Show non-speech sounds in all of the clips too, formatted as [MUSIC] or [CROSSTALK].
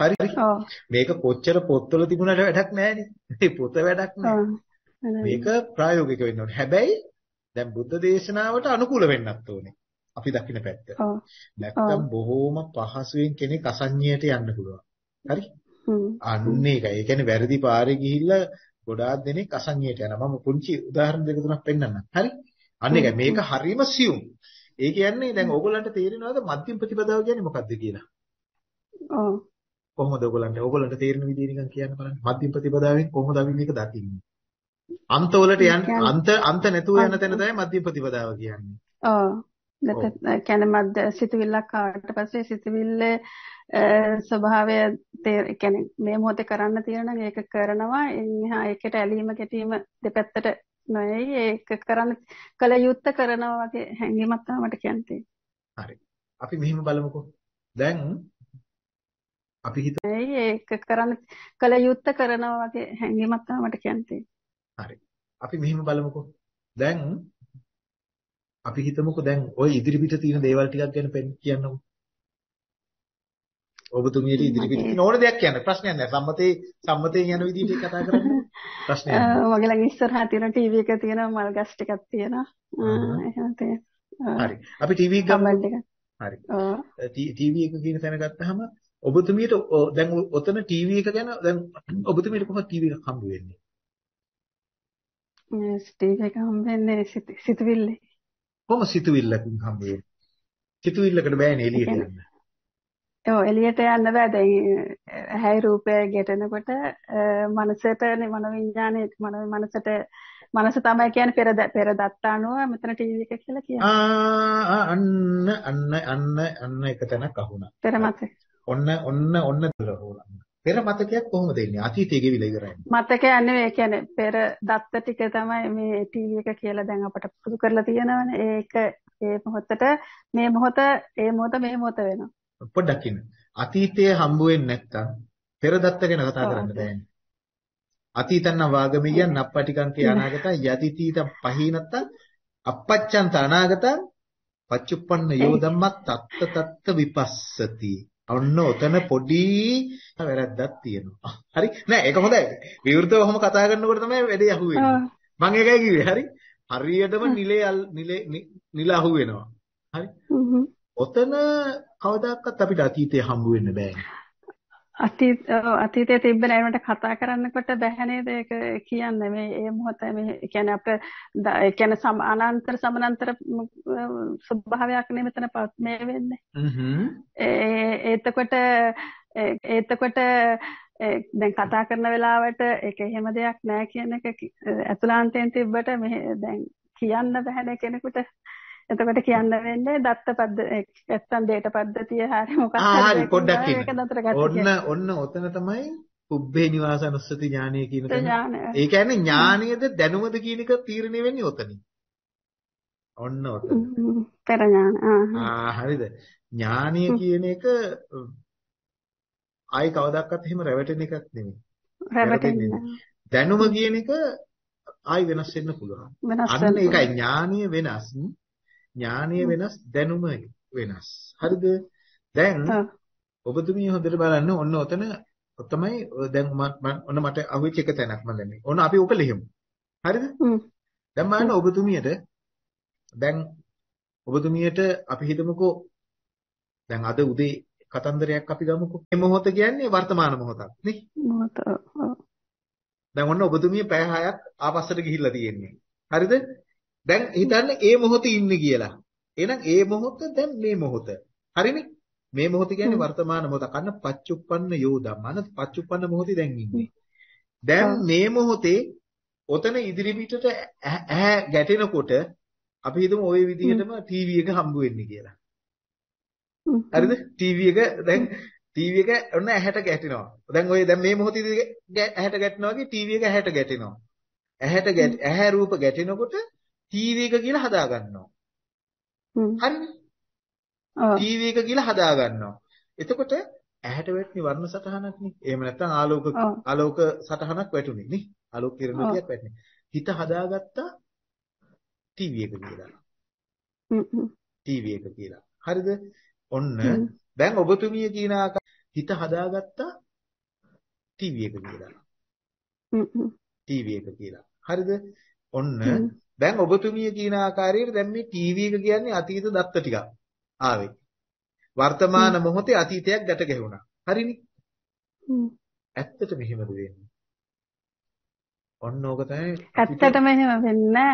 හරි. මේක කොච්චර පොත්වල තිබුණාට වැඩක් නැහැනේ. මේ පොත වැඩක් නැහැ. මේක ප්‍රායෝගික වෙන්න ඕනේ. හැබැයි දැන් බුද්ධ දේශනාවට අනුකූල වෙන්නත් ඕනේ. අපි දකින්න පැත්ත. නැත්තම් බොහෝම පහසුවෙන් කෙනෙක් අසඤ්ඤයට යන්න පුළුවන්. හරි? අන්න ඒකයි. ඒ කියන්නේ වැරදි පාරේ ගිහිල්ලා ගොඩාක් දෙනෙක් අසඤ්ඤයට යනවා. මම පුංචි උදාහරණ දෙක තුනක් පෙන්නන්නම්. හරි? අන්න ඒකයි. මේක හරීම සියුම්. ඒ කියන්නේ දැන් ඕගොල්ලන්ට තේරෙනවද මධ්‍යම ප්‍රතිපදාව කියන්නේ මොකක්ද කියලා? ඔව්. කොහොමද ඕගොල්ලන්ට ඕගොල්ලන්ට තේරෙන විදිහ නිකන් කියන්න බලන්න. මධ්‍යම ප්‍රතිපදාවෙන් කොහොමද අපි මේක දකින්නේ? අන්තවලට යන්න අන්ත අන්ත නැතුව යන තැන තමයි මධ්‍යම ප්‍රතිපදාව කියන්නේ. ඔව්. නැත්නම් මධ්‍ය සිතුවිල්ලක් ආවට පස්සේ සිතුවිල්ලේ ස්වභාවය කියන්නේ මේ මොහොතේ කරන්න තියෙන නම් ඒක කරනවා එහා ඒකට ඇලීම ගැටීම දෙපැත්තට නෙවෙයි ඒක කරන්න කල යුත්ත කරනවා වගේ හැඟීමක් තමයි මට කියන්නේ. හරි. අපි මෙහෙම බලමුකෝ. දැන් අපි හිතමු ඒක කරන්න කල යුත්ත කරනවා වගේ හැඟීමක් තමයි මට කියන්නේ. හරි. අපි මෙහෙම බලමුකෝ. දැන් අපි හිතමුකෝ දැන් ওই ඉදිරිපිට තියෙන දේවල් ටිකක් ගැන කියන්නකෝ. ඔබතුමියට ඉදිරිපිට තියෙන ඕන දෙයක් කියන්න ප්‍රශ්නයක් නැහැ. සම්මතේ සම්මතයෙන් යන විදිහට කතා කරන්න ප්‍රශ්නයක් නැහැ. මගේ [LAUGHS] ළඟ ඉස්සරහා තියෙන ටීවී එක තියෙනවා මල් ගස් ටිකක් තියෙනවා. එහෙම තියෙනවා. හරි. අපි ටීවී එක ගමු. හරි. ටීවී එක කියන තැන ගත්තාම ඔබතුමියට දැන් ඔතන ටීවී එක ගැන දැන් ඔබතුමියට කොහොමද ටීවී එකක් හම්බ වෙන්නේ? මේ ටීවී එක හම්බ වෙන්නේ සිතුවිල්ලේ. කොහොම සිතුවිල්ලකින් හම්බ වෙන්නේ? සිතුවිල්ලකට බෑනේ එළියට යන්න. ඔව් එළියට යන්න බෑ දැන් ඇහැයි රූපය ගැටෙනකොට මනසට මන විඥානේ මන මනසට මනස තමයි කියන්නේ පෙර පෙර දත්තානුව මෙතන ටීවී එක කියලා කියන්නේ. ආ අන්න අන්න අන්න අන්න එක තැනක් අහුණා. පෙර මතක. ඔන්න ඔන්න ඔන්න දුරහුණා. පෙර මතකයක් කොහොමද එන්නේ? අතීතයේ ගෙවිලා ඉවරයි. මතකයක් නෙවෙයි කියන්නේ පෙර දත්ත ටික තමයි මේ ටීවී එක කියලා දැන් අපට පුරුදු කරලා තියෙනවනේ. ඒක ඒ මොහොතට මේ මොහොත ඒ මොහොත මේ මොහොත වෙනවා. පොඩ්ඩක් ඉන්න. අතීතයේ හම්බ වෙන්නේ නැත්තම් පෙර දත්ත ගැන කතා කරන්න බෑනේ. අතීතන්න වාගමියන් නප්පටිකංකේ අනාගතං යදිතීත පහීනත අපච්චන්ත අනාගතං පච්චුප්පන්න යෝ ධම්මත් තත්ත තත්ත විපස්සති ඔන්න ඔතන පොඩි වැරද්දක් තියෙනවා. හරි? නෑ ඒක හොඳයි. විවෘතව ඔහොම කතා කරනකොට තමයි වැඩේ අහුවෙන්නේ. මම ඒකයි කිව්වේ. හරි? හරියටම නිලේ නිලේ නිල අහුවෙනවා. හරි? ඔතන කවදාකවත් අපිට අතීතේ හම්බ වෙන්න බෑනේ. අතීත අතීතයේ තිබ්බ නේමට කතා කරන්නකොට බැහැ නේද? ඒක කියන්නේ මේ ඒ මොහොත මේ කියන්නේ අපේ ඒ කියන්නේ සම අනන්තර සමානතර ස්වභාවයක් නේ මෙතන මේ වෙන්නේ. ඒ එතකොට එතකොට දැන් කතා කරන වෙලාවට ඒක එහෙම දෙයක් නෑ කියන එක අතුලාන්තයෙන් තිබ්බට මේ දැන් කියන්න බැහැ කෙනෙකුට එතකොට කියන්න වෙන්නේ දත්ත පද්ද නැත්තම් දේට පද්ධතිය හරි මොකක් හරි පොඩ්ඩක් ඉන්න. ඔන්න ඔන්න ඔතන තමයි උබ්බේ නිවාසනුස්සති ඥානය කියන තැන. ඒ කියන්නේ ඥානයේද දැනුමද කියන එක තීරණය වෙන්නේ ඔතනින්. ඔන්න ඔතන. පෙර ඥාන. ආ හරිද? ඥානය කියන එක ආයි කවදාවත් එහෙම රැවටෙන එකක් නෙමෙයි. රැවටෙන්නේ. දැනුම කියන එක ආයි වෙනස් වෙන්න පුළුවන්. අන්න ඒකයි ඥානීය වෙනස්. ඥානීය වෙනස් දැනුම වෙනස්. හරිද? දැන් ඔබතුමිය හොඳට බලන්න ඔන්න ඔතන තමයි දැන් ඔන්න මට අහුවෙච්ච එක තැනක් මම දැන් ඔන්න අපි ඔක ලියමු. හරිද? දැන් බලන්න ඔබතුමියට දැන් ඔබතුමියට අපි හිතමුකෝ දැන් අද උදේ කතන්දරයක් අපි ගමුකෝ. මේ මොහොත කියන්නේ වර්තමාන මොහොතක් නේ? මොහොත. දැන් ඔන්න ඔබතුමිය පැය 6ක් ආපස්සට ගිහිල්ලා තියෙන්නේ. හරිද? දැන් හිතන්න ඒ මොහොතේ ඉන්නේ කියලා. එහෙනම් ඒ මොහොත දැන් මේ මොහොත. හරිනේ? මේ මොහොත කියන්නේ වර්තමාන මොහොත. කන්න පච්චුප්පන්න යෝ ධම්මන පච්චුප්පන්න මොහොතේ දැන් ඉන්නේ. දැන් මේ මොහොතේ ඔතන ඉදිරි පිටට ඇහැ ගැටෙනකොට අපි හිතමු ওই විදිහටම ටීවී එක හම්බ වෙන්නේ කියලා. හරිද? ටීවී එක දැන් ටීවී එක ඔන්න ඇහැට ගැටෙනවා. දැන් ඔය දැන් මේ මොහොතේදී ඇහැට ගැටෙනවා වගේ ටීවී එක ඇහැට ගැටෙනවා. ඇහැට ඇහැ රූප ගැටෙනකොට ටීවී එක කියලා හදා ගන්නවා. හරිනේ? ටීවී එක කියලා හදා ගන්නවා. එතකොට ඇහැට වැටෙන වර්ණ සටහනක් නේ. එහෙම නැත්නම් ආලෝක ආලෝක සටහනක් වැටුනේ නේ. ආලෝක කිරණ ටිකක් වැටෙන්නේ. හිත හදාගත්තා ටීවී එක කියලා. ටීවී එක කියලා. හරිද? ඔන්න දැන් ඔබතුමිය කියන හිත හදාගත්තා ටීවී එක කියලා. ටීවී එක කියලා. හරිද? ඔන්න දැන් ඔබතුමිය කියන ආකාරයට දැන් මේ ටීවී එක කියන්නේ අතීත දත්ත ටිකක් ආවේ. වර්තමාන මොහොතේ අතීතයක් ගැට ගැහුණා. හරිනේ? ඇත්තට මෙහෙමද වෙන්නේ? ඔන්න ඕක තමයි ඇත්තටම එහෙම වෙන්නේ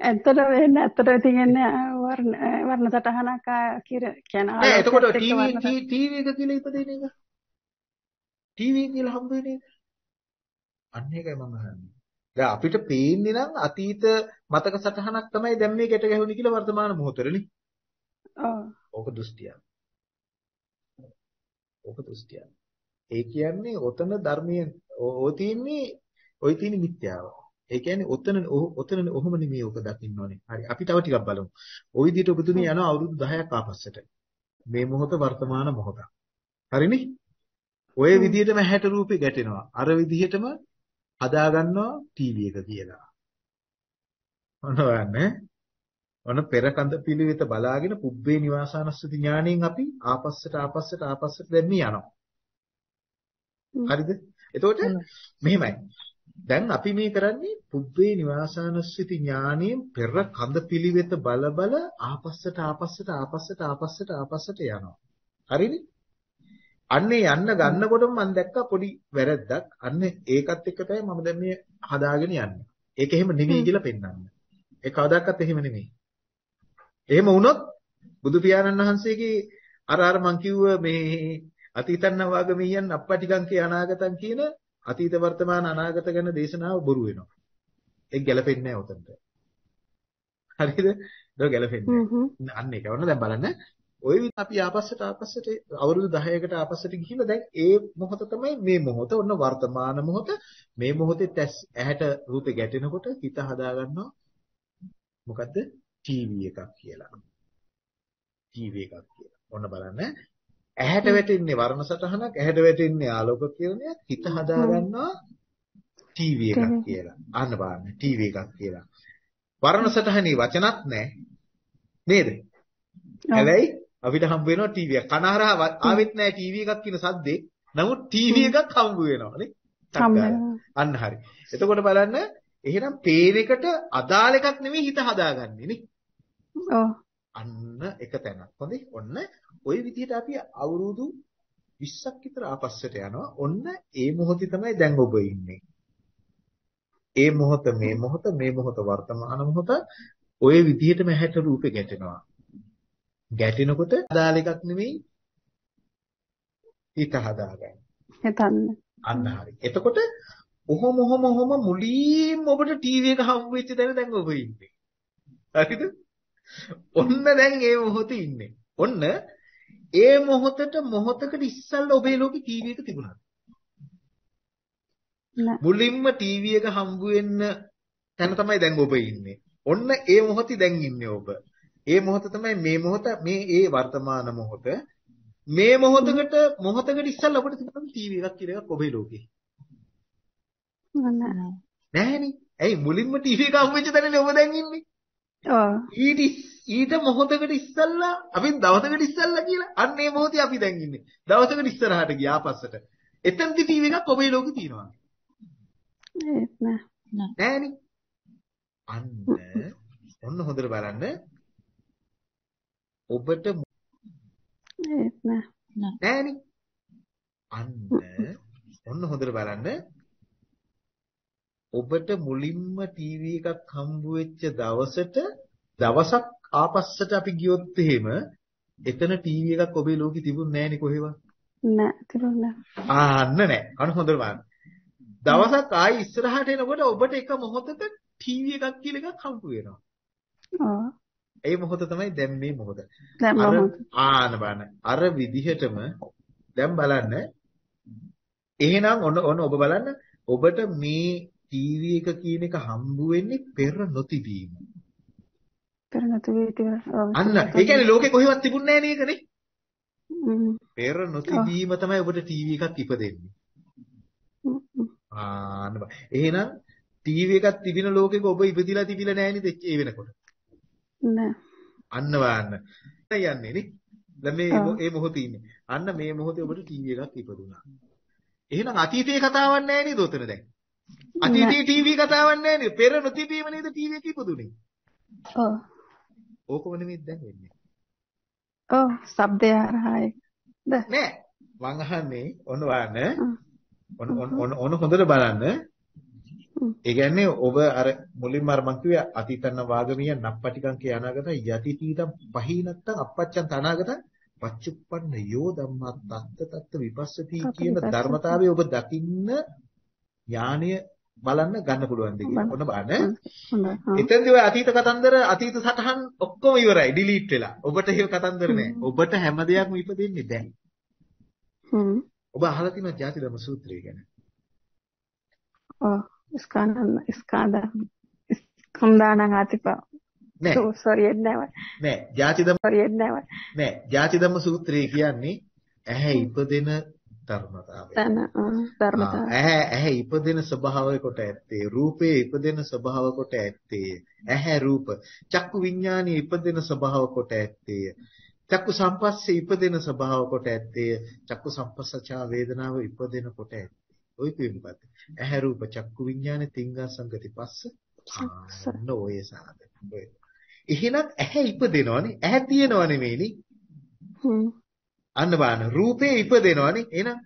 ඇත්තට වෙන්නේ ඇත්තට තියෙන්නේ වර්ණ වර්ණ සටහනක් කියන නෑ එතකොට ටීවී ටීවී එක කියලා ඉපදෙන එක ටීවී කියලා හම්බ වෙන එක අන්න ඒකයි මම අහන්නේ දැන් අපිට පේන්නේ නම් අතීත මතක සටහනක් තමයි දැන් මේ ගැට ගැහුණේ කියලා වර්තමාන මොහොතේනේ ඔව් ඕක දෘෂ්ටියක් ඕක දෘෂ්ටියක් ඒ කියන්නේ ඔතන ධර්මයේ ඔය තියෙන්නේ ඔය තියෙන මිත්‍යාව. ඒ කියන්නේ ඔතන ඔතන ඔහොම නෙමෙයි ඔක දකින්න ඕනේ. හරි. අපි තව ටිකක් බලමු. ওই විදිහට ඔබතුමිය යනවා අවුරුදු 10ක් ආපස්සට. මේ මොහොත වර්තමාන මොහොත. හරිනේ? ඔය විදිහටම හැට රූපේ ගැටෙනවා. අර විදිහටම හදා ගන්නවා ටීවී එක කියලා. ඔන්න බලන්න. ඔන්න පෙර කඳ පිළිවෙත බලාගෙන පුබ්බේ නිවාසානස්සති ඥාණයෙන් අපි ආපස්සට ආපස්සට ආපස්සට දැම්මි යනවා. හරිද? එතකොට මෙහෙමයි. දැන් අපි මේ කරන්නේ පුබ්බේ නිවාසානස්සිති ඥානයෙන් පෙර කඳ පිළිවෙත බල බල ආපස්සට ආපස්සට ආපස්සට ආපස්සට ආපස්සට යනවා. හරිනේ? අන්නේ යන්න ගන්නකොටම මම දැක්කා පොඩි වැරද්දක්. අන්න ඒකත් එක්ක තමයි මම දැන් මේ හදාගෙන යන්නේ. ඒක එහෙම නෙවෙයි කියලා පෙන්වන්න. ඒ කවදාකවත් එහෙම නෙවෙයි. එහෙම වුණොත් බුදු පියාණන් වහන්සේගේ අර අර මං කිව්ව මේ අතීතං වාගමියන් අප්පටිකං කිය අනාගතං කියන අතීත වර්තමාන අනාගත ගැන දේශනාව බොරු වෙනවා. ඒක ගැලපෙන්නේ නැහැ උතන්ට. හරිද? ඒක ගැලපෙන්නේ නැහැ. අන්න ඒක. ඔන්න දැන් බලන්න. ওই විදිහ අපි ආපස්සට ආපස්සට අවුරුදු 10කට ආපස්සට ගිහිල්ලා දැන් ඒ මොහොත තමයි මේ මොහොත. ඔන්න වර්තමාන මොහොත. මේ මොහොතේ ඇහැට රූපේ ගැටෙනකොට හිත හදා ගන්නවා. මොකද්ද? ටීවී එකක් කියලා. ටීවී එකක් කියලා. ඔන්න බලන්න. ඇහැට වැටෙන්නේ වර්ණ සටහනක් ඇහැට වැටෙන්නේ ආලෝක කිරණයක් හිත හදා ගන්නවා ටීවී එකක් කියලා. අහන්න බලන්න ටීවී එකක් කියලා. වර්ණ සටහනේ වචනත් නැහැ. නේද? හැබැයි අපිට හම්බ වෙනවා ටීවී එක. කනහරහ ආවෙත් නැහැ ටීවී එකක් කියන සද්දේ. නමුත් ටීවී එකක් හම්බ වෙනවා නේ. අන්න හරි. එතකොට බලන්න එහෙනම් පේන එකට අදාළ එකක් නෙමෙයි හිත හදාගන්නේ නේ. ඔව්. අන්න එක තැනක්. හොඳේ. ඔන්න ওই විදිහට අපි අවුරුදු 20ක් විතර ආපස්සට යනවා. ඔන්න ඒ මොහොතේ තමයි දැන් ඔබ ඉන්නේ. ඒ මොහොත මේ මොහොත මේ මොහොත වර්තමාන මොහොත ওই විදිහටම හැට රූපේ ගැටෙනවා. ගැටෙනකොට අදාළ එකක් නෙමෙයි හිත හදාගන්න. හිතන්න. අන්න හරි. එතකොට ඔහොම ඔහොම ඔහොම මුලින්ම ඔබට ටීවී එක හම්බ වෙච්ච තැන දැන් ඔබ ඉන්නේ. හරිද? ඔන්න දැන් ඒ මොහොතේ ඉන්නේ. ඔන්න ඒ මොහොතට මොහොතකට ඉස්සල්ලා ඔබේ ලෝකේ ටීවී එක තිබුණාද? මුලින්ම ටීවී එක හම්බ වෙන්න තැන තමයි දැන් ඔබ ඉන්නේ. ඔන්න ඒ මොහොතේ දැන් ඉන්නේ ඔබ. ඒ මොහොත තමයි මේ මොහොත මේ ඒ වර්තමාන මොහොත. මේ මොහොතකට මොහොතකට ඉස්සල්ලා ඔබට තිබුණාද ටීවී එකක් කියලා එකක් ඔබේ ලෝකේ? නැහැනේ. ඇයි මුලින්ම ටීවී එක හම්බ වෙච්ච තැනනේ ඔබ දැන් ඉන්නේ? ඔව්. ඊට ඊට මොහොතකට ඉස්සල්ලා අපි දවසකට ඉස්සල්ලා කියලා අන්න ඒ මොහොතේ අපි දැන් ඉන්නේ. දවසකට ඉස්සරහට ගියා පස්සට. එතනදි ටීවී එකක් ඔබේ ලෝකේ තියෙනවා. නෑනේ. අන්න ඔන්න හොඳට බලන්න. ඔබට. නෑනේ. අන්න ඔන්න හොඳට බලන්න. ඔබට මුලින්ම ටීවී එකක් හම්බ වෙච්ච දවසට දවසක් ආපස්සට අපි ගියොත් එහෙම එතන ටීවී එකක් ඔබේ ලෝකෙ තිබුණ නෑනේ කොහෙවත්. නෑ තිබුණා. ආන්න නෑ. අන්න හොඳට බලන්න. දවසක් ආයි ඉස්සරහට එනකොට ඔබට එක මොහොතක ටීවී එකක් කියලා එකක් හම්බ වෙනවා. ආ. ඒ මොහොත තමයි දැන් මේ මොහොත. දැන් මොහොත. ආන බලන්න. අර විදිහටම දැන් බලන්න. එහෙනම් ඔන්න ඔන්න ඔබ බලන්න ඔබට මේ ටීවී එක කියන එක හම්බ වෙන්නේ පෙර නොතිබීම. පෙර නොතිබීම අන්න ඒ කියන්නේ ලෝකේ කොහෙවත් තිබුණේ නැහැ නේද නේ? පෙර නොතිබීම තමයි ඔබට ටීවී එකක් ඉපදෙන්නේ. ආන්න එහෙනම් ටීවී එකක් තිබෙන ලෝකෙක ඔබ ඉපදිලා තිබිලා නැහැ නේද ඒ වෙනකොට? නෑ. අන්න බලන්න. යන්නේ නේ. දැන් මේ මේ මොහොතේ ඉන්නේ. අන්න මේ මොහොතේ ඔබට ටීවී එකක් ඉපදුනා. එහෙනම් අතීතයේ කතාවක් නැහැ නේද උතන දැන්? අතීතයේ ටීවී කතාවක් නැහැ නේද? පෙර නොතිබීම නේද ටීවී එක ඉපදුනේ? ඔව්. ඕකම නෙමෙයි දැන් වෙන්නේ. ඔව්, ශබ්දය හරහා නෑ. මං අහන්නේ ඔන්න බලන්න. ඔන්න ඔන්න ඔන්න හොඳට බලන්න. ඒ කියන්නේ ඔබ අර මුලින්ම අර මං කිව්වේ අතීතන වාගමිය නප්පටිකං කිය අනාගත යටි තීතම් පහිනත්තං අපච්චන් තනාගත පච්චුප්පන්න යෝ ධම්මා තත්ත තත්ත විපස්සති කියන ධර්මතාවය ඔබ දකින්න ඥානය බලන්න ගන්න පුළුවන් දෙයක්. ඔන්න බලන්න. එතෙන්දී ඔය අතීත කතන්දර අතීත සටහන් ඔක්කොම ඉවරයි ඩිලීට් වෙලා. ඔබට ඒක කතන්දර නෑ. ඔබට හැම දෙයක්ම ඉපදෙන්නේ දැන්. ඔබ අහලා තියෙනවා ජාති ධර්ම සූත්‍රය ගැන. ස්කන්ධ ස්කන්ධ ස්කන්ධානං ආතිපා නෑ සෝරි නෑ නෑ ජාති ධම්ම සෝරි නෑ නෑ ජාති ධම්ම සූත්‍රය කියන්නේ ඇහැ ඉපදෙන ධර්මතාවය ධර්මතාවය ඇහැ ඇහැ ඉපදෙන ස්වභාවය කොට ඇත්තේ රූපේ ඉපදෙන ස්වභාව කොට ඇත්තේ ඇහැ රූප චක්කු විඥානයේ ඉපදෙන ස්වභාව කොට ඇත්තේ චක්කු සම්පස්සේ ඉපදෙන ස්වභාව කොට ඇත්තේ චක්කු සම්පස්සචා වේදනාව ඉපදෙන කොට ඇත්තේ ඔය කිව්වේ මොකද්ද? ඇහැ රූප චක්කු විඥාන තිංගා සංගති පස්ස අන්න ඔය සාධක. එහෙනම් ඇහැ ඉපදෙනවනේ. ඇහැ තියෙනව නෙමෙයිනේ. අන්න බලන්න රූපේ ඉපදෙනවනේ. එහෙනම්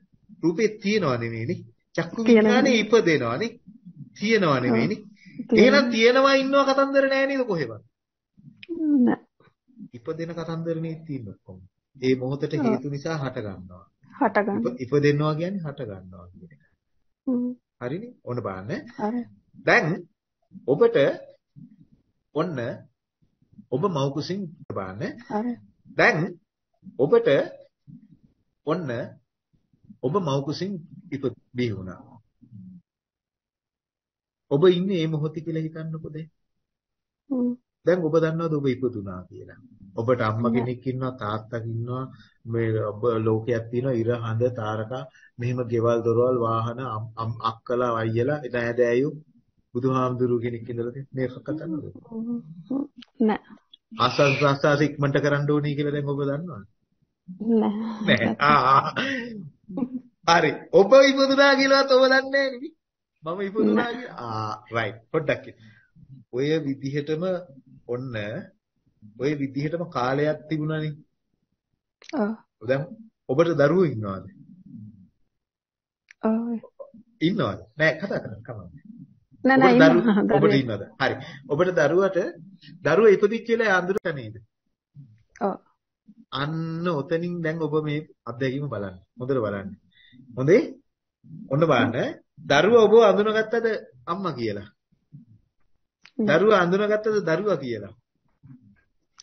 රූපේ තියෙනව නෙමෙයිනේ. චක්කු විඥානේ ඉපදෙනවනේ. තියෙනව නෙමෙයිනේ. එහෙනම් තියෙනවා ඉන්නවා කතන්දර නෑ නේද කොහෙවත්? නෑ. ඉපදෙන කතන්දරනේ තියෙන්නේ ඔක්කොම. ඒ මොහොතට හේතු නිසා හට ගන්නවා. හට ගන්නවා. ඉපදෙන්නවා කියන්නේ හට ගන්නවා කියන එක. හරිනේ? ඔන්න බලන්න. දැන් ඔබට ඔන්න ඔබ මව් කුසින් බලන්න. දැන් ඔබට ඔන්න ඔබ මව් කුසින් ඉපදී වුණා. ඔබ ඉන්නේ මේ මොහොතේ කියලා හිතන්නකෝ දැන්. දැන් ඔබ දන්නවද ඔබ ඉපදුනා කියලා? ඔබට අම්මා කෙනෙක් ඉන්නවා තාත්තා ඉන්නවා මේ ඔබ ලෝකයක් තියෙනවා ඉර හඳ තාරකා මෙහෙම ගෙවල් දොරවල් වාහන අක්කලා අයියලා නෑදෑයෝ බුදුහාමුදුරු කෙනෙක් ඉඳලා මේක කතා කරනවද නෑ. ආසස් ප්‍රාසස් ඉක්මනට කරන්න ඕනේ කියලා දැන් ඔබ දන්නවද? නෑ. නෑ. හරි. ඔබ ඉපදුනා කියලාත් ඔබ දන්නේ නෑනේ මම ඉපදුනා කියලා ආ රයිට් පොඩ්ඩක් ඔය විදිහටම ඔන්න ඔය විදිහටම කාලයක් තිබුණානේ. ඔව්. දැන් ඔබට දරුවෝ ඉන්නවද? ඔව්. ඉන්නවද? නෑ කතා කරන්න කමන්නේ නෑ. නෑ ඔබට ඉන්නවද? හරි. ඔබට දරුවට දරුවා ඉපදිච්ච වෙලාවේ අඳුරට නේද ඔව්. අන්න ඔතනින් දැන් ඔබ මේ අත්දැකීම බලන්න. හොඳට බලන්න. හොඳේ? ඔන්න බලන්න. දරුවා ඔබ අඳුනගත්තද අම්මා කියලා? දරුවා අඳුනගත්තද දරුවා කියලා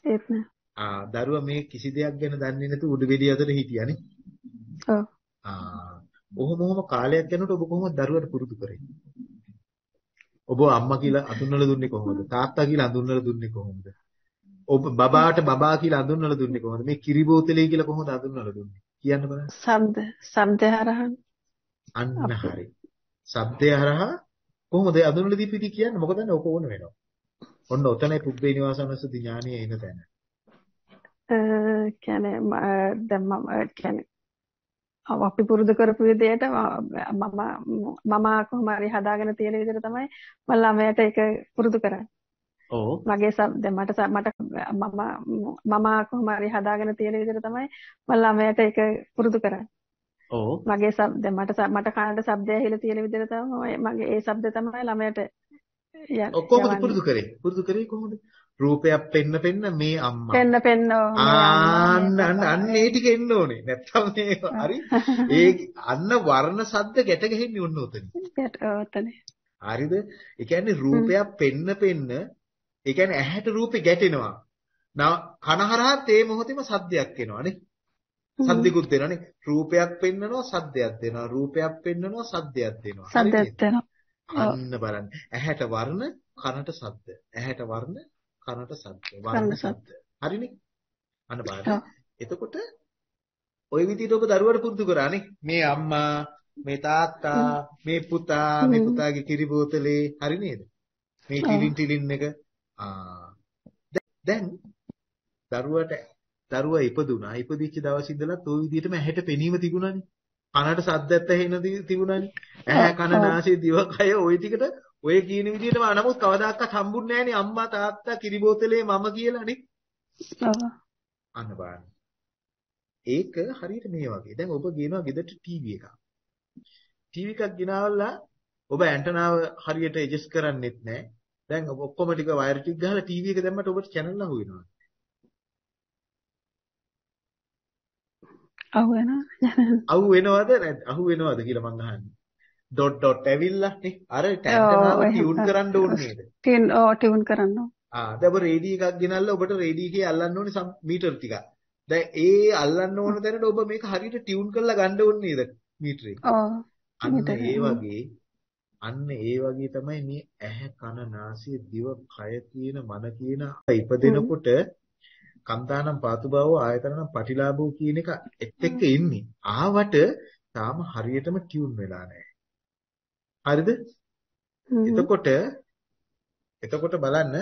ඒත් නෑ. ආ දරුවා මේ කිසි දෙයක් ගැන දන්නේ නැතුව උඩු බෙඩිය අතර හිටියානේ ඔව්. ආ ඔහොම ඔහොම කාලයක් යනකොට ඔබ කොහොමද දරුවට පුරුදු කරේ? ඔබ අම්මා කියලා අඳුන්වලා දුන්නේ කොහොමද? තාත්තා කියලා අඳුන්වලා දුන්නේ කොහොමද? ඔබ බබාට බබා කියලා අඳුන්වලා දුන්නේ කොහොමද? මේ කිරි බෝතලේ කියලා කොහොමද අඳුන්වලා දුන්නේ? කියන්න බලන්න. ශබ්ද ශබ්ද හරහා. අන්න හරි. ශබ්දය හරහා කොහොමද? අඳුනලා දීපිටි කියන්නේ. මොකද ඔක ඕන වෙනවා ඔන්න ඔතනයි පුබ්බේ නිවාසනසති ඥානයේ එන තැන කියන්නේ දැන් මම කියන්නේ අපි පුරුදු කරපු විදිහට මම මම කොහොම හරි හදාගෙන තියෙන විදිහට තමයි මම ළමයට ඒක පුරුදු කරන්නේ. ඔව්. මගේ දැන් මට මට මම මම කොහොම හරි හදාගෙන තියෙන විදිහට තමයි මම ළමයට ඒක පුරුදු කරන්නේ. ඔව්. මගේ දැන් මට මට කනට ශබ්දය ඇහිලා තියෙන විදිහට තමයි මගේ ඒ ශබ්ද තමයි ළමයට කොහොමද පුරුදු කරේ? පුරුදු කරේ කොහොමද? රූපයක් පෙන්න පෙන්න මේ අම්මා. පෙන්න පෙන්න අන්න අන්න ඒ ටික එන්න ඕනේ. නැත්තම් මේ හරි. [LAUGHS] ඒ අන්න වර්ණ සද්ද ගැට ගැහෙන්නේ ඔන්න උතන. ගැට ඔතන. හරිද? ඒ කියන්නේ රූපයක් පෙන්න පෙන්න ඒ කියන්නේ ඇහැට රූපේ ගැටෙනවා. කනහරහත් ඒ මොහොතේම සද්දයක් එනවානේ. සද්දිකුත් දෙනවානේ. රූපයක් පෙන්නනවා සද්දයක් දෙනවා. රූපයක් පෙන්නනවා සද්දයක් දෙනවා. සද්දයක් දෙනවා. අන්න බලන්න. ඇහැට වර්ණ, කනට ශබ්ද. ඇහැට වර්ණ, කනට ශබ්ද. වර්ණ ශබ්ද. හරිනේ? අන්න බලන්න. එතකොට ওই විදිහට ඔබ දරුවාට පුරුදු කරානේ. මේ අම්මා, මේ තාත්තා, මේ පුතා, මේ පුතාගේ කිරි බෝතලේ, හරි නේද? මේ ටිලින් ටිලින් එක ආ දැන් දරුවට දරුවා ඉපදුනා. ඉපදිච්ච දවස් ඉඳලා තෝ විදිහටම ඇහැට පෙනීම තිබුණානේ. කනට සද්දත් ඇහෙන තිබුණානේ. ඇහැ කන නාසය දිව කය ওই ටිකට ඔය කියන විදිහටම නමුත් කවදාකවත් හම්බුන්නේ නැහනේ අම්මා තාත්තා කිරි බෝතලේ මම කියලානේ. අන්න බලන්න. ඒක හරියට මේ වගේ. දැන් ඔබ ගෙනවා ගෙදරට ටීවී එකක්. ටීවී එකක් ගෙනාවලා ඔබ ඇන්ටනාව හරියට ඇඩ්ජස්ට් කරන්නෙත් නැහැ. දැන් ඔක්කොම ටික වයර් ටික ගහලා ටීවී එක දැම්මට ඔබට channel අහු වෙනවා. අහු වෙනවා. අහු වෙනවද නැද්ද? අහු වෙනවද කියලා මං අහන්නේ. ඩොට් ඩොට් ඇවිල්ලා නේ. අර ඇන්ටනාව ටියුන් කරන්න ඕනේ නේද? ටියුන් ඔව් ටියුන් කරන්න. ආ දැන් ඔබ රේඩිය එකක් ගෙනල්ලා ඔබට රේඩිය එකේ අල්ලන්න ඕනේ මීටර ටිකක්. දැන් ඒ අල්ලන්න ඕන දැනට ඔබ මේක හරියට ටියුන් කරලා ගන්න ඕනේ නේද මීටරේ? අන්න ඒ වගේ අන්න ඒ වගේ තමයි මේ ඇහැ කන නාසය දිව කය කියන මන කියන ඉපදෙනකොට කන්තානම් පාතු බව ආයතනනම් පටිලාභෝ කියන එක එත් එක්ක ඉන්නේ. ආවට තාම හරියටම ටියුන් වෙලා නැහැ. හරිද? එතකොට එතකොට බලන්න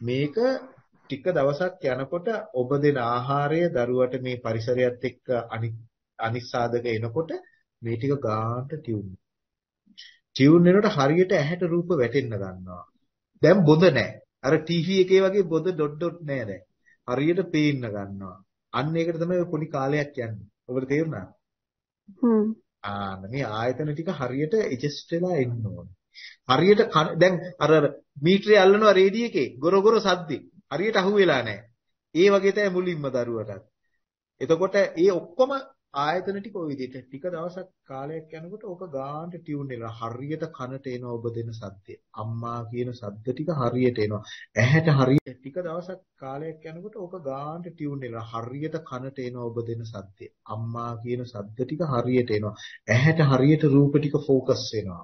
මේක ටික දවසක් යනකොට ඔබ දෙන ආහාරය දරුවට මේ පරිසරයත් එක්ක අනිත් සාධක එනකොට මේ ටික ගාන්ට ටියුන් ටියුන් වෙනකොට හරියට ඇහැට රූප වැටෙන්න ගන්නවා. දැන් බොඳ නැහැ. අර ටීවී එකේ වගේ බොඳ ඩොට් ඩොට් නැහැ දැන්. හරියට පේන්න ගන්නවා. අන්න ඒකට තමයි පොඩි කාලයක් යන්නේ. ඔබට තේරුණාද? හ්ම්. ආන්න මේ ආයතන ටික හරියට ඇඩ්ජස්ට් වෙලා එන්න ඕනේ. හරියට දැන් අර මීටරේ අල්ලනවා රේඩිය එකේ ගොර ගොර සද්දේ. හරියට අහුවෙලා නැහැ. ඒ වගේ තමයි මුලින්ම දරුවටත්. එතකොට ඒ ඔක්කොම ආයතන ටික ওই විදිහට ටික දවසක් කාලයක් යනකොට ඕක ගානට ටියුන් වෙනවා. හරියට කනට එන ඔබ දෙන සද්දේ. අම්මා කියන සද්ද ටික හරියට එනවා. ඇහැට හරියට ටික දවසක් කාලයක් යනකොට ඕක ගානට ටියුන් වෙනවා. හරියට කනට එන ඔබ දෙන සද්දේ. අම්මා කියන සද්ද ටික හරියට එනවා. ඇහැට හරියට රූප ටික ફોકસ වෙනවා.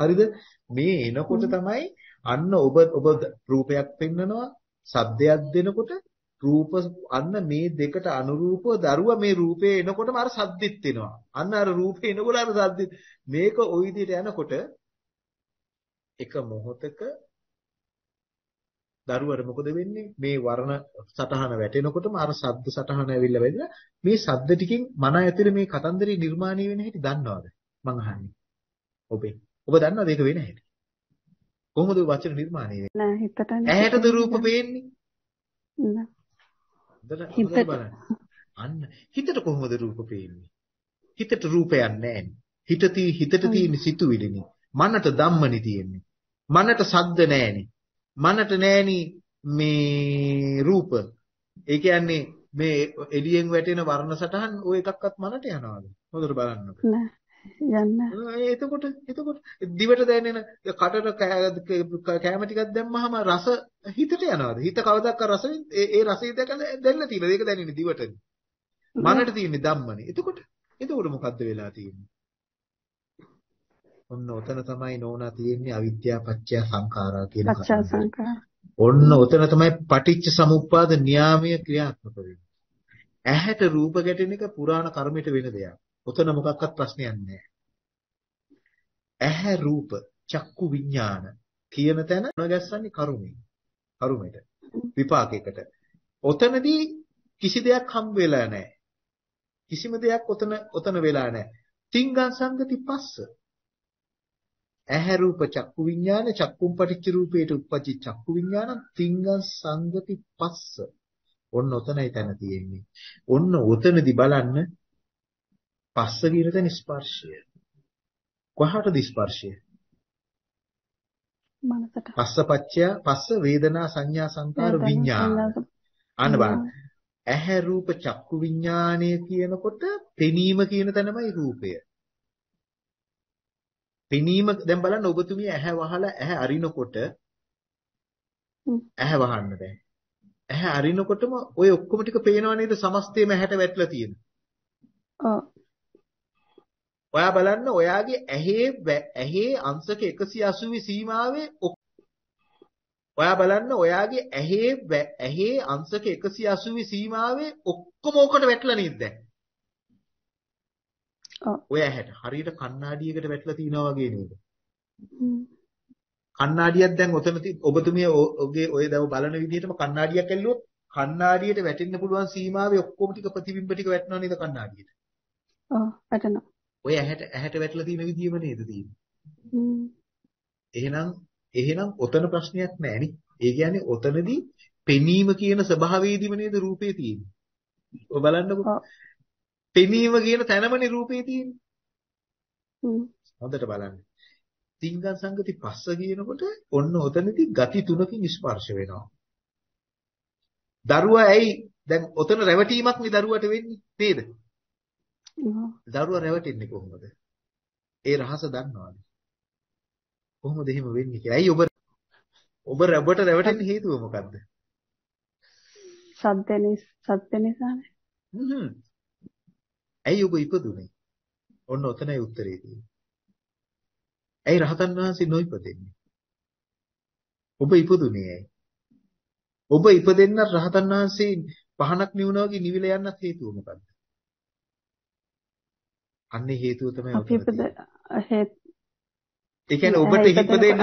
හරිද? මේ එනකොට තමයි අන්න ඔබ ඔබ රූපයක් පෙන්නනවා. සද්දයක් දෙනකොට රූප අන්න මේ දෙකට අනුරූපව දරුවා මේ රූපේ එනකොටම අර සද්දිත් එනවා. අන්න අර රූපේ එනකොට අර සද්දිත් මේක ওই විදිහට යනකොට එක මොහොතක දරුවට මොකද වෙන්නේ? මේ වර්ණ සටහන වැටෙනකොටම අර සද්ද සටහන ඇවිල්ලා වැදිලා මේ සද්ද ටිකෙන් මන ඇතුලේ මේ කතන්දරේ නිර්මාණය වෙන හැටි දන්නවද? මං අහන්නේ. ඔබේ. ඔබ දන්නවද ඒක වෙන හැටි? කොහොමද වචන නිර්මාණය වෙන්නේ? නෑ හිතට ඇහැටද රූප පේන්නේ? නෑ. හිතට බලන්න. අන්න හිතට කොහොමද රූප පේන්නේ? හිතට රූපයක් නැහැ. හිත හිතට තියෙන සිතුවිලිනේ. මනට ධම්මනේ තියෙන්නේ. මනට සද්ද නැහෙනේ. මනට නැහෙනි මේ රූප. ඒ කියන්නේ මේ එළියෙන් වැටෙන වර්ණ සටහන් ඔය එකක්වත් මනට යනවාද? හොඳට බලන්නකො. නෑ. යන්න. එතකොට එතකොට දිවට දැනෙන කටට කෑම ටිකක් දැම්මහම රස හිතට යනවාද? හිත කවදාක රස ඒ රසය දැකලා දැල්ලා තියෙනවද? ඒක දැනෙන්නේ දිවට. මනට තියෙන්නේ ධම්මනේ. එතකොට එතකොට මොකද්ද වෙලා තියෙන්නේ? ඔන්න ඔතන තමයි නෝනා තියෙන්නේ අවිද්‍යාව පත්‍ය සංඛාරා කියන සංඛාර. ඔන්න ඔතන තමයි පටිච්ච සමුප්පාද න්යාමය ක්‍රියාත්මක වෙන්නේ. ඇහැට රූප ගැටෙන එක පුරාණ කර්මයට වෙන දෙයක්. ඔතන මොකක්වත් ප්‍රශ්නයක් නැහැ. ඇහැ රූප චක්කු විඥාන කියන තැන නොගැස්සන්නේ කරුමේ. කරුමෙට. විපාකයකට. ඔතනදී කිසි දෙයක් හම් වෙලා නැහැ. කිසිම දෙයක් ඔතන ඔතන වෙලා නැහැ. තිංගං සංගති පස්ස. ඇහැ රූප චක්කු විඥාන චක්කුම් පටිච්ච රූපේට උප්පච්චි චක්කු විඥාන තිංගං සංගති පස්ස. ඔන්න ඔතනයි තැන තියෙන්නේ. ඔන්න ඔතනදී බලන්න පස්ස කියන තැන ස්පර්ශය. කොහාටද ස්පර්ශය? මනසට. පස්සපච්චය පස්ස වේදනා සංඥා සංකාර විඥාන. අන්න බලන්න. ඇහැ රූප චක්කු විඥානය කියනකොට පෙනීම කියන තැනමයි රූපය. පෙනීම දැන් බලන්න ඔබතුමිය ඇහැ වහලා ඇහැ අරිනකොට ඇහැ වහන්න බෑ. ඇහැ අරිනකොටම ওই ඔක්කොම ටික පේනව නේද? සමස්තයම ඇහැට වැටලා තියෙන. ඔව්. ඔයා බලන්න ඔයාගේ ඇහි ඇහි අංශක 180 සීමාවේ ඔයා බලන්න ඔයාගේ ඇහි ඇහි අංශක 180 සීමාවේ ඔක්කොම ඕකට වැටලා නේද දැන්? ඔය ඇහැට හරියට කණ්ණාඩියකට වැටලා තිනවා වගේ නේද? කණ්ණාඩියක් දැන් ඔතන ඔබතුමිය ඔගේ ඔය දව බලන විදිහටම කණ්ණාඩියක් ඇල්ලුවොත් කණ්ණාඩියට වැටෙන්න පුළුවන් සීමාවේ ඔක්කොම ටික ප්‍රතිබිම්බ ටික වැටෙනව නේද කණ්ණාඩියට? ඔව් වැටෙනවා. ඔය ඇහැට ඇහැට වැටලා තියෙන විදියම නේද තියෙන්නේ? එහෙනම් එහෙනම් ඔතන ප්‍රශ්නයක් නැහැ. ඒ කියන්නේ ඔතනදී පෙනීම කියන ස්වභාවයේදීම නේද රූපේ තියෙන්නේ. ඔය බලන්නකෝ. පෙනීම කියන තැනමනේ රූපේ තියෙන්නේ. හොඳට බලන්න. තිංගන් සංගති පස්ස කියනකොට ඔන්න ඔතනදී ගති තුනකින් ස්පර්ශ වෙනවා. දරුවා ඇයි දැන් ඔතන රැවටීමක් නේ දරුවට වෙන්නේ නේද? දරුවා රැවටෙන්නේ කොහොමද? ඒ රහස දන්නවද? කොහොමද එහෙම වෙන්නේ කියලා. ඇයි ඔබ ඔබ රැබට රැවටෙන්න හේතුව මොකද්ද? සද්ද නිස- සද්ද නිසානේ. හ්ම්. ඇයි ඔබ ඉපදුනේ? ඔන්න ඔතනයි උත්තරේ තියෙන්නේ. ඇයි රහතන් වහන්සේ නොඉපදෙන්නේ? ඔබ ඉපදුනේ ඇයි? ඔබ ඉපදෙන්න රහතන් වහන්සේ පහනක් නිවුණා වගේ නිවිල යන්නත් හේතුව මොකද්ද? අන්නේ හේතුව තමයි ඔතන තියෙන්නේ. ඒ කියන්නේ ඔබට ඉපදෙන්න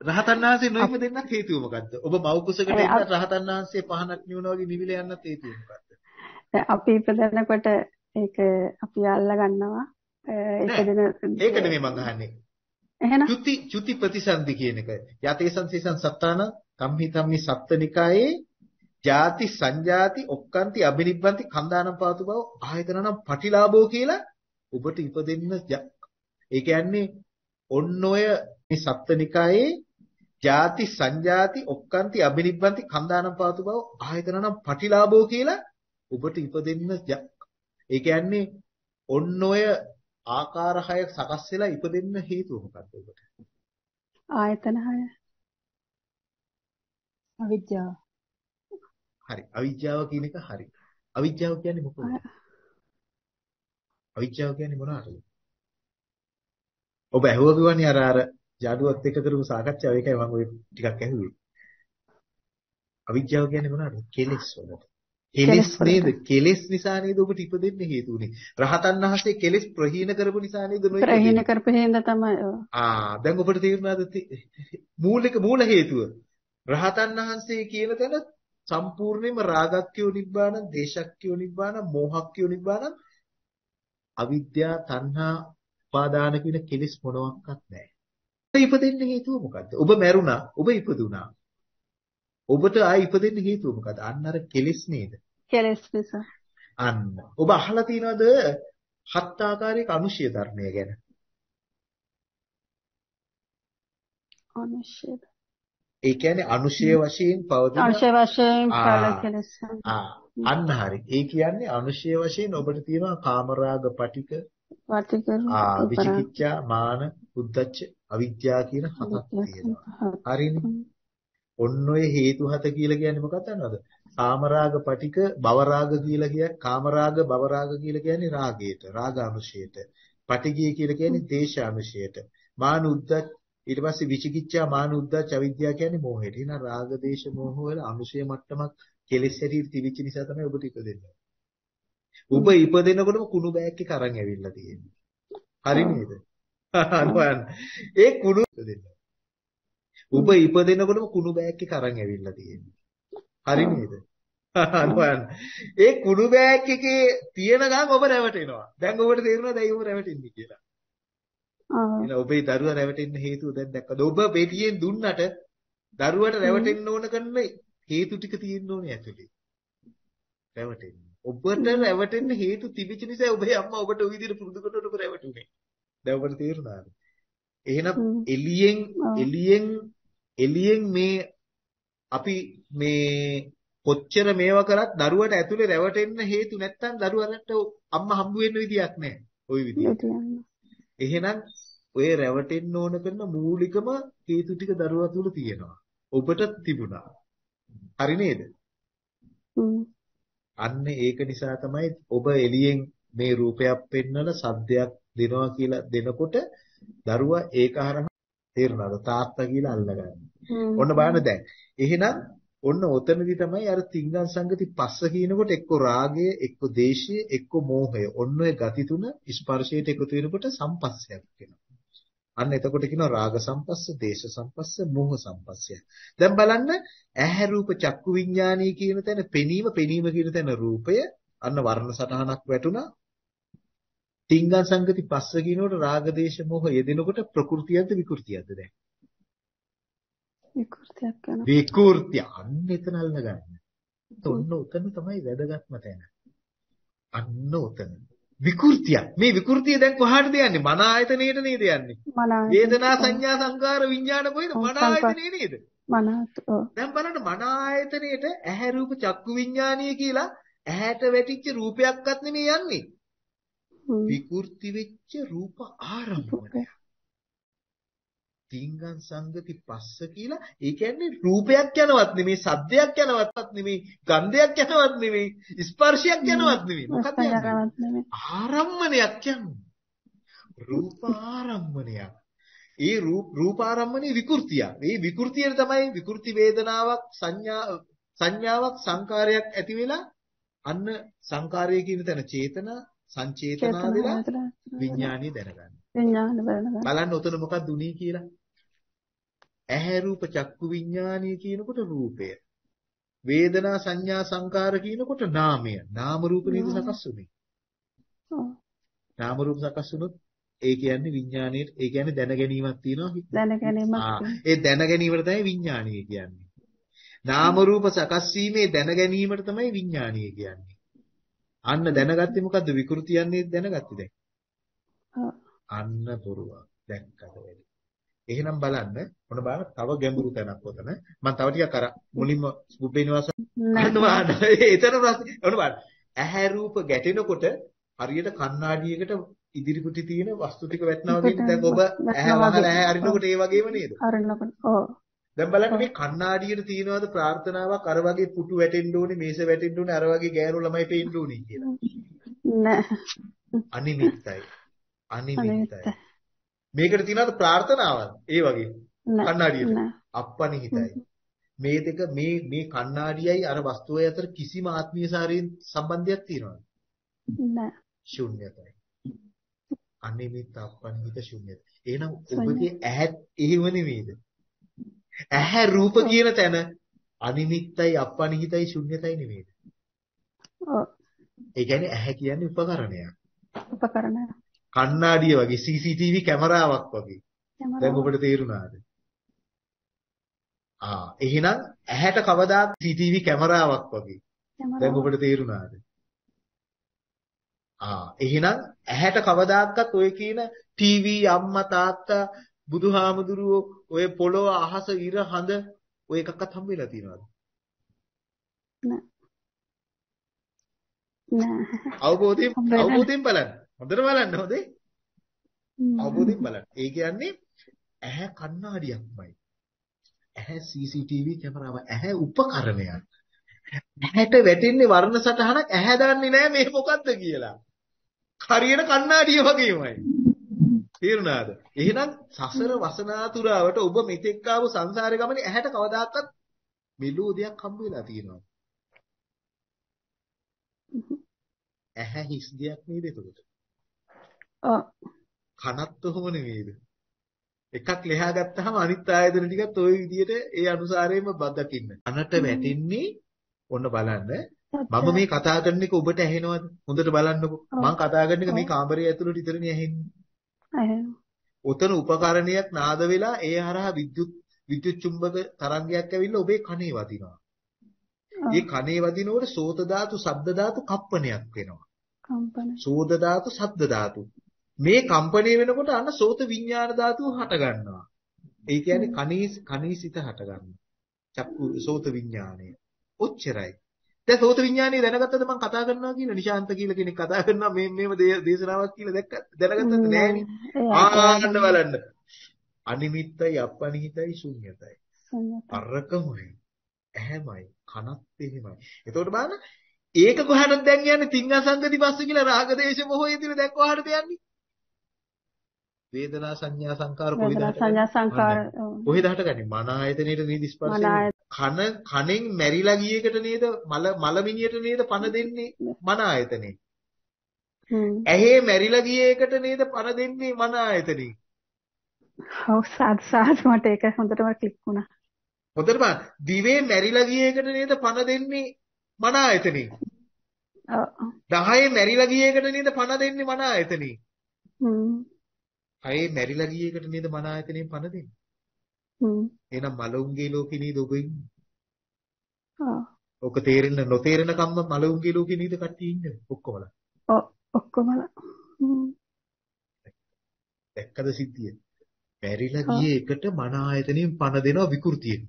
රහතන් වහන්සේ නොඉපදෙන්නත් හේතුව මොකද්ද? ඔබ මව් කුසකට ඉන්න රහතන් වහන්සේ පහනක් නිවුණා වගේ නිවිල යන්නත් හේතුව මොකද්ද? අපි ඉපදෙනකොට ඒක අපි අල්ල ගන්නවා. ඉපදෙන ඒක නෙමෙයි මං අහන්නේ. එහෙනම් චුති චුති ප්‍රතිසන්දි කියන එක. යතේසං සීසං සත්තාන කම්හි කම්මි සප්තනිකායේ ಜಾති සංජාති ඔක්කාන්ති අබිනිබ්බන්ති කන්දානම් පාතු බව ආයතනනම් පටිලාභෝ කියලා ඔබට ඉපදෙන්න ය- ඒ කියන්නේ ඔන්න ඔය මේ සප්තනිකායේ ಜಾති සංජාති ඔක්කාන්ති අබිනිබ්බන්ති කන්දානම් පාතු බව ආයතනනම් පටිලාභෝ කියලා ඔබට ඉපදෙන්න ය- ඒ කියන්නේ ඔන්න ඔය ආකාර හය සකස් වෙලා ඉපදෙන්න හේතුව මොකක්ද ඔබට? ආයතන හය. අවිද්‍යාව. හරි. අවිජ්ජාව කියන එක හරි. අවිජ්ජාව කියන්නේ මොකක්ද? අවිජ්ජාව කියන්නේ මොනවද? ඔබ ඇහුවා කිව්වනේ අර අර ජාඩුවත් එක්ක කරපු සාකච්ඡාව ඒකයි මම ඔය ටිකක් ඇහුවේ. අවිජ්ජාව කියන්නේ මොනවද? කෙලෙස් වලට. කෙලෙස්. නේද? කෙලෙස් නිසා නේද ඔබට ඉපදෙන්න හේතුුනේ. රහතන් වහන්සේ කෙලෙස් ප්‍රහීන කරපු නිසා නේද නොඉපදෙන්නේ? ප්‍රහීන කරපු හින්දා තමයි. ආ දැන් ඔබට තේරුණාද මූලික මූල හේතුව රහතන් වහන්සේ කියන තැන සම්පූර්ණයෙන්ම රාගක්ඛයෝ නිබ්බාන, දේශක්ඛයෝ නිබ්බාන, මෝහක්ඛයෝ නිබ්බාන අවිද්‍යා, තණ්හා, උපාදාන කියන කෙලෙස් මොනවත් නැහැ. ඉපදෙන්න හේතුව මොකද්ද? ඔබ මැරුණා, ඔබ ඉපදුනා. ඔබට ආයි ඉපදෙන්න හේතුව මොකද්ද? අන්න අර කෙලෙස් නේද? කෙලෙස් නිසා. අන්න. ඔබ අහලා තියෙනවද හත් ආකාරයක අනුශය ධර්මය ගැන? අනුශේධ. ඒ කියන්නේ අනුශය වශයෙන් පවතින අනුශය වශයෙන්. ඵල කෙලෙස්. අන්න හරි. ඒ කියන්නේ අනුශය වශයෙන් ඔබට තියෙනවා කාමරාග පටික, වටිකරු ආ විචිකිච්ඡා, මාන, උද්ධච්ච, අවිද්‍යාව කියන හතක් තියෙනවා. හරිනේ. ඔන්න ඔය හේතු හත කියලා කියන්නේ මොකක්ද දන්නවද? කාමරාග පටික, භවරාග කියලා කිය කාමරාග, භවරාග කියලා කියන්නේ රාගයට, රාගානුශයට. පටිගිය කියලා කියන්නේ දේශානුශයට. මාන උද්ධච්ච ඊට පස්සේ විචිකිච්ඡා මාන උද්දච්ච අවිද්‍යාව කියන්නේ මෝහයට. එහෙනම් රාග දේශ මෝහ වල අනුශය මට්ටමක් කෙලෙස් හැටියට තිබිච්ච නිසා තමයි ඔබට ඉපදෙන්නේ. ඔබ ඉපදෙනකොටම කුණු බෑග් එක අරන් ඇවිල්ලා තියෙන්නේ. හරි නේද? අනවන. ඒ කුණු ඉපදෙන්න. ඔබ ඉපදෙනකොටම කුණු බෑග් එක අරන් ඇවිල්ලා තියෙන්නේ. හරි නේද? අනවන. ඒ කුණු බෑග් එකේ තියෙන ගමන් ඔබ රැවටෙනවා. දැන් ඔබට තේරුණාද ඇයි ඔබ රැවටෙන්නේ කියලා? ආ එහෙනම් ඔබේ දරුවා රැවටෙන්න හේතුව දැන් දැක්කද? ඔබ පෙටියෙන් දුන්නට දරුවට රැවටෙන්න ඕන කරන හේතු ටික තියෙන්න ඕනේ ඇතුලේ. රැවටෙන්න. ඔබට රැවටෙන්න හේතු තිබිච්ච නිසා ඔබේ අම්මා ඔබට ওই විදිහට පුරුදු කරනකොට ඔබ රැවටුනේ. දැන් ඔබට තේරුණාද? එහෙනම් හ්ම්. එළියෙන් ඔව්. එළියෙන් එළියෙන් මේ අපි මේ කොච්චර මේවා කරත් දරුවට ඇතුලේ රැවටෙන්න හේතු නැත්තම් දරුවන්ට අම්මා හම්බ වෙන්න විදියක් නැහැ. ওই විදියට. එහෙනම් ඔය රැවටෙන්න ඕන කරන මූලිකම හේතු ටික දරුවා තුල තියෙනවා. ඔබට තිබුණා. හරි නේද? අන්න ඒක නිසා තමයි ඔබ එළියෙන් මේ රූපයක් පෙන්වන සද්දයක් දෙනවා කියලා දෙනකොට දරුවා ඒක හරහා තේරුණාද? තාත්තා කියලා අල්ලගන්න. ඔන්න බලන්න දැන්. එහෙනම් ඔන්න ඔතනදී තමයි අර තිංගන් සංගති පස්ස කියනකොට එක්ක රාගය, එක්ක දේශය, එක්ක මෝහය. ඔන්න ඔය ගති තුන ස්පර්ශයට එකතු වෙනකොට සම්පස්සයක් වෙනවා. අන්න එතකොට කියනවා රාග සම්පස්ස, දේශ සම්පස්ස, මෝහ සම්පස්සය. දැන් බලන්න ඇහැ රූප චක්කු විඥානී කියන තැන පෙනීම පෙනීම කියන තැන රූපය අන්න වර්ණ සටහනක් වැටුණා. තිංගං සංගති පස්ස කියනකොට රාග දේශ මොහ යෙදෙනකොට ප්‍රകൃතියක්ද විකෘතියක්ද දැන්? විකෘතියක් කරනවා. විකෘතිය අන්න එතන අල්ලගන්න. ඔන්න උතන තමයි වැදගත්ම තැන. අන්න උතන. විකෘතියක්. මේ විකෘතිය දැන් කොහාටද යන්නේ? මන ආයතනයට නේද යන්නේ? මන වේදනා සංඥා සංකාර විඥාන කොහෙද? මන ආයතනේ නේද? මනස දැන් බලන්න මන ආයතනයේට ඇහැ රූප චක්කු විඥානීය කියලා ඇහැට වැටිච්ච රූපයක්වත් නෙමෙයි යන්නේ. විකෘති වෙච්ච රූප ආරම්භය. තිංගං සංගති පස්ස කියලා. ඒ කියන්නේ රූපයක් යනවත් නෙමෙයි සද්දයක් යනවත් නෙමෙයි ගන්ධයක් යනවත් නෙමෙයි ස්පර්ශයක් යනවත් නෙමෙයි. මොකක්ද යන්නේ? ආරම්මණයක් යන්නේ රූප ආරම්මණයක් ඒ රූප රූපාරම්මණේ විකෘතිය මේ විකෘතියට තමයි විකෘති වේදනාවක් සංඥා සංඥාවක් සංකාරයක් ඇති වෙලා අන්න සංකාරය කියන තැන චේතනා සංචේතනා වෙලා විඥානිය දැනගන්න. විඥාන දැනගන්න. බලන්න උතන මොකක්ද උනේ කියලා. ඇහැ රූප චක්කු විඥානිය කියනකොට රූපය. වේදනා සංඥා සංකාර කියනකොට නාමය. නාම රූප නේද සකස් වෙන්නේ. නාම රූප සකස් වුණොත් ඒ කියන්නේ විඥාණයට ඒ කියන්නේ දැන ගැනීමක් තියෙනවා. දැන ගැනීමක්. ඒ දැන ගැනීමට තමයි විඥාණය කියන්නේ. නාම රූප සකස් වීමේ දැන ගැනීමට තමයි විඥාණය කියන්නේ. අන්න දැනගත්තේ මොකද්ද විකෘතියන්නේ දැනගත්තේ දැන්. අන්න බොරුවක්. දැක්කද වැඩි. එහෙනම් බලන්න මොන බලන්න තව ගැඹුරු තැනක් ඔතන. මම තව ටිකක් අර මුලින්ම බුබ්බේ නිවාස අන්නවා. එතන ප්‍රශ්නේ. ඔන්න බලන්න. ඇහැ රූප ගැටෙනකොට හරියට කණ්ණාඩියකට ඉදිරිපිටි තියෙන වස්තු ටික වැටෙනවා වගේ දැන් ඔබ ඇහැ වහලා ඇහැ අරිනකොට ඒ වගේම නේද? අරිනකොට ඔව්. දැන් බලන්න මේ කණ්ණාඩියට තියනවාද ප්‍රාර්ථනාවක් අර වගේ පුටු වැටෙන්න ඕනේ මේස වැටෙන්න ඕනේ අර වගේ ගෑනු ළමයි පේන්න ඕනේ කියලා. නෑ. අනිමිත්තයි. අනිමිත්තයි. මේකට තියනවාද ප්‍රාර්ථනාවක් ඒ වගේ කණ්ණාඩියට අප්පනිහිතයි. මේ දෙක මේ මේ කණ්ණාඩියයි අර වස්තුවයි අතර කිසිම ආත්මීය සම්බන්ධයක් තියනවද? නෑ. ශුන්‍යතයි. අනිමිත්ත අප්පනිහිත ශුන්‍යත. එහෙනම් ඔබගේ ඇහත් එහෙම නෙමෙයිද? ඇහැ රූප කියන තැන අනිමිත්තයි අපනිහිතයි ශුන්‍යතයි නෙමෙයිද? ඔව්. ඒ කියන්නේ ඇහැ කියන්නේ උපකරණයක්. උපකරණයක්. කණ්ණාඩිය වගේ CCTV කැමරාවක් වගේ. දැන් ඔබට තේරුණාද? ආ එහෙනම් ඇහැට කවදාත් CCTV කැමරාවක් වගේ. දැන් ඔබට තේරුණාද? ආ එහෙනම් ඇහැට කවදාත්වත් ඔය කියන ටීවී අම්මා තාත්තා බුදුහාමුදුරුවෝ ඔය පොළොව අහස ඉර හඳ ඔය එකක්වත් හම්බ වෙලා තියෙනවද? නෑ. නෑ. අවබෝධයෙන් අවබෝධයෙන් බලන්න. හොඳට බලන්න හොඳේ. අවබෝධයෙන් බලන්න. ඒ කියන්නේ ඇහැ කණ්ණාඩියක්මයි. ඇහැ CCTV කැමරාව ඇහැ උපකරණයක්. ඇහැට වැටෙන්නේ වර්ණ සටහනක් ඇහැ දන්නේ නැහැ මේ මොකද්ද කියලා. හරියන කණ්ණාඩිය වගේමයි. තේරුණාද? එහෙනම් සසර වසනාතුරාවට ඔබ මෙතෙක් ආපු සංසාරේ ගමනේ ඇහැට කවදාකවත් මෙලෝදියක් හම්බ වෙලා තියෙනවා. ඇහැ හිස් දෙයක් නේද එතකොට? කනත් ඔහොම නෙමෙයිද? එකක් ලෙහා ගත්තාම අනිත් ආයතන ටිකත් ওই විදිහට ඒ අනුසාරයෙන්ම බදකින්න. කනට වැටෙන්නේ ඔන්න බලන්න මම මේ කතා කරන එක ඔබට ඇහෙනවද? හොඳට බලන්නකෝ. මම කතා කරන එක මේ කාමරය ඇතුළට විතරනේ ඇහෙන්නේ. ඔතන උපකරණයක් නාද වෙලා ඒ හරහා විද්‍යුත් විද්‍යුත් චුම්බක තරංගයක් ඇවිල්ලා ඔබේ කනේ වදිනවා. ඒ කනේ වදිනකොට සෝත ධාතු, ශබ්ද ධාතු කම්පනයක් වෙනවා. කම්පන. සෝත ධාතු, ශබ්ද ධාතු. මේ කම්පණය වෙනකොට අන්න සෝත විඥාන ධාතුව හට ගන්නවා. ඒ කියන්නේ කනේ කනේසිත හට ගන්නවා. චක්කු සෝත විඥානය. ඔච්චරයි. දැන් සෝත විඥානය දැනගත්තද මම කතා කරනවා කියලා නිශාන්ත කියලා කෙනෙක් කතා කරනවා මේ මේව දේශනාවක් කියලා දැක්කත් දැනගත්තද නෑනේ. ආන්න බලන්න. අනිමිත්තයි අපනිහිතයි ශුන්‍යතයි. අරකමයි. ඇහැමයි කනත් එහෙමයි. එතකොට බලන්න ඒක කොහටද දැන් යන්නේ තිංග සංගති පස්ස කියලා රාග දේශ මොහොය දින දැන් කොහටද යන්නේ? වේදනා සංඥා සංකාර කොහෙද සංඥා සංකාර කොහෙද හටගන්නේ මන ආයතනයේද නේද ස්පර්ශය කන කනෙන් මැරිලා ගිය එකට නේද මල මලමිනියට නේද පණ දෙන්නේ මන ආයතනේ ඇහි මැරිලා ගිය එකට නේද පණ දෙන්නේ මන ආයතනේ ඔව් සාදු සාදු මට ඒක හොඳටම ක්ලික් වුණා. හොඳට බලන්න. දිවේ මැරිලා ගිය එකට නේද පණ දෙන්නේ මන ආයතනෙ. ඔව්. 10 මැරිලා ගිය එකට නේද පණ දෙන්නේ මන ආයතනෙ. හ්ම්. 6 මැරිලා ගිය එකට නේද මන ආයතනෙන් පණ දෙන්නේ. හ්ම්. එහෙනම් මලුන්ගේ ලෝකේ නේද ඔබ ඉන්නේ. ඔව්. ඔක තේරෙන්න නොතේරෙන කම්ම මලුන්ගේ ලෝකේ නේද කට්ටිය ඉන්නේ ඔක්කොමලා. ඔව් ඔක්කොමලා. හ්ම්. දැක්කද සිද්ධිය? මැරිලා ගිය එකට මන ආයතනෙන් පණ දෙනවා විකෘතියෙන්.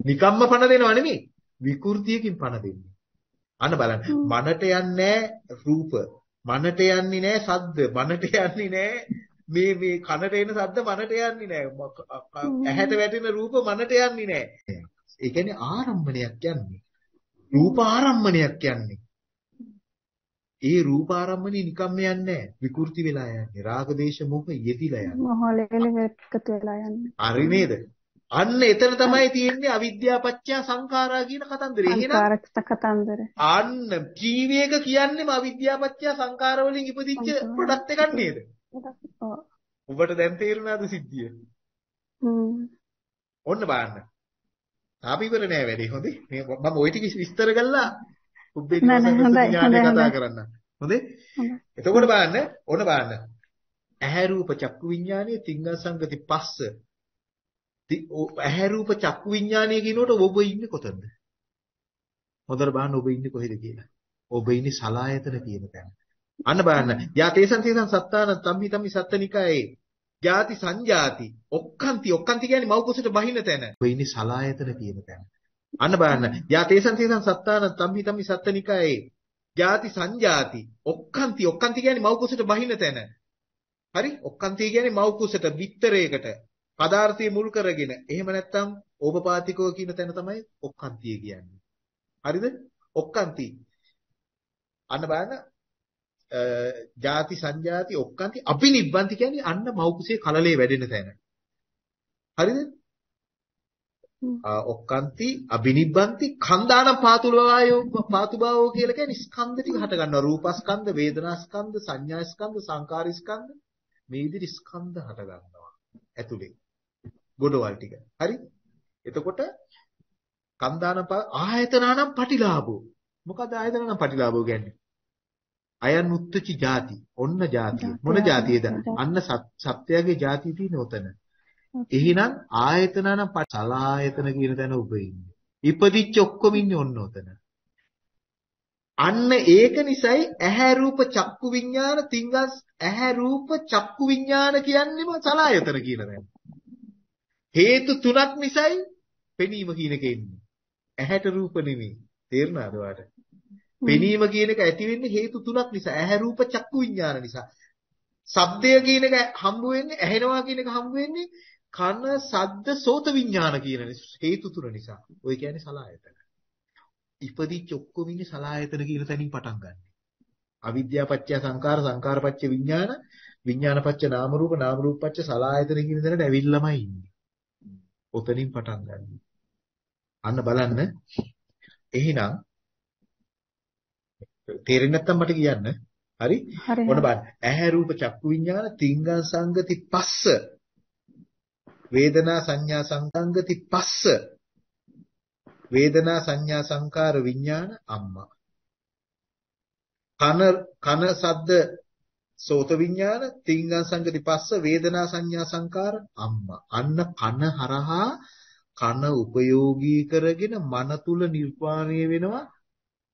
නිකම්ම පණ දෙනව නෙමෙයි. විකෘතියකින් පණ දෙන්නේ. අන්න බලන්න. මනට යන්නේ රූප. මනට යන්නේ නැහැ ශබ්ද. මනට යන්නේ නැහැ මේ මේ කනට එන ශබ්ද මනට යන්නේ නැහැ. ඇහැට වැටෙන රූප මනට යන්නේ නැහැ. ඒ කියන්නේ ආරම්භණයක් යන්නේ. රූප ආරම්භණයක් යන්නේ. ඒ රූප ආරම්භණي නිකම්ම යන්නේ නැහැ. විකෘති වෙලා යන්නේ. රාග දේශ මොහ යෙදිලා යන්නේ. මොහොලෙලි එකතු වෙලා යන්නේ. හරි නේද? අන්න එතන තමයි තියෙන්නේ අවිද්‍යාව පත්‍ය සංඛාරා කියන කතන්දරේ. එහෙනම් සංකාරක කතන්දර. අන්න ජීවියක කියන්නේම අවිද්‍යාව පත්‍ය සංඛාර වලින් ඉපදිච්ච ප්‍රොඩක්ට් එකක් නේද? ඔබට දැන් තේරුණාද සිද්ධිය? ඔන්න බලන්න. තාප ඉවර නෑ වැඩේ හොඳේ. මේ මම ওই ටික විස්තර ඥානය හොඳයි, කතා. කරන්න. හොඳේ? එතකොට බලන්න ඕන බලන්න. ඇහැ රූප චක්කු විඥානයේ තිංග සංගති පස්ස. ඇහැ රූප චක්කු විඥානයේ කියනකොට ඔබ ඉන්නේ කොතනද? හොඳට බලන්න ඔබ ඉන්නේ කොහෙද කියලා. ඔබ ඉන්නේ සලායතන කියන තැන. අන්න බලන්න. යා තේසන් තේසන් සත්තාන තම්හි තම්හි සත්තනිකායේ ಜಾති සංජාති ඔක්칸ති ඔක්칸ති කියන්නේ මව් කුසට බහින තැන. ඔය ඉන්නේ සලායතන කියන තැන. අන්න බලන්න. යා තේසන් තේසන් සත්තාන තම්හි තම්හි සත්තනිකායේ ಜಾති සංජාති ඔක්칸ති ඔක්칸ති කියන්නේ මව් කුසට බහින තැන. හරි? ඔක්칸ති කියන්නේ මව් කුසට බිත්තරයකට පදාර්ථය මුල් කරගෙන. එහෙම නැත්නම් ඕපපාතිකෝ කියන තැන තමයි ඔක්칸තිය කියන්නේ. හරිද? ඔක්칸ති. අන්න බලන්න ಜಾති සංජාති ඔක්කාන්ති අපි නිබ්බන්ති කියන්නේ අන්න මෞකුසේ කලලේ වැඩෙන තැන. හරිද? ඔක්කාන්ති අබිනිබ්බන්ති කන්දාන පාතුලවායෝ පාතුභාවෝ කියලා කියන්නේ ස්කන්ධ ටික හට ගන්නවා. රූපස්කන්ධ, වේදනාස්කන්ධ, සංඥාස්කන්ධ, සංකාරස්කන්ධ මේ විදිහට ස්කන්ධ හට ගන්නවා ඇතුලේ. ගොඩවල් ටික. හරි? එතකොට කන්දාන ආයතනනම් පටිලාභෝ. මොකද ආයතනනම් පටිලාභෝ කියන්නේ? අයනුත්තචි ಜಾති ඔන්න ಜಾතිය මොන ಜಾතියද අන්න සත්‍යයේ ಜಾතිය තියෙන උතන. එහෙනම් ආයතනන සලායතන කියන තැන උපෙන්නේ ඉපදිච්ච ඔක්කොම ඉන්නේ ඔන්න උතන. අන්න ඒක නිසයි ඇහැ රූප චක්කු විඥාන තිංගස් ඇහැ රූප චක්කු විඥාන කියන්නේම සලායතන කියලා දැන් හේතු තුනක් නිසයි පෙනීම කියන එක එන්නේ. ඇහැට රූප නෙමෙයි. තේරුණාද ඔයාලට පෙනීම කියන එක ඇති වෙන්නේ හේතු තුනක් නිසා. ඇහැ රූප චක්කු විඥාන නිසා. ශබ්දය කියන එක හම්බ වෙන්නේ ඇහෙනවා කියන එක හම්බ වෙන්නේ කන සද්ද සෝත විඥාන කියන හේතු තුන නිසා. ඔය කියන්නේ සලායතන. ඉපදිච්ච ඔක්කොම ඉන්නේ සලායතන කියන තැනින් පටන් ගන්න. අවිද්‍යාව පත්‍ය සංකාර සංකාර පත්‍ය විඥාන විඥාන පත්‍ය නාම රූප නාම රූප පත්‍ය සලායතන කියන තැනට ඇවිල්ලාමයි ඉන්නේ. ඔතනින් පටන් ගන්න. අන්න බලන්න. එහෙනම් තේරෙන්නේ නැත්තම් මට කියන්න. හරි? ඔන්න බලන්න. ඇහැ රූප චක්කු විඥාන තිංගං සංගති පස්ස. වේදනා සංඥා සංකංගති පස්ස. වේදනා සංඥා සංකාර විඥාන අම්මා. කන කන සද්ද සෝත විඥාන තිංගං සංගති පස්ස වේදනා සංඥා සංකාර අම්මා. අන්න කන හරහා කන උපයෝගී කරගෙන මන තුල නිර්වාණය වෙනවා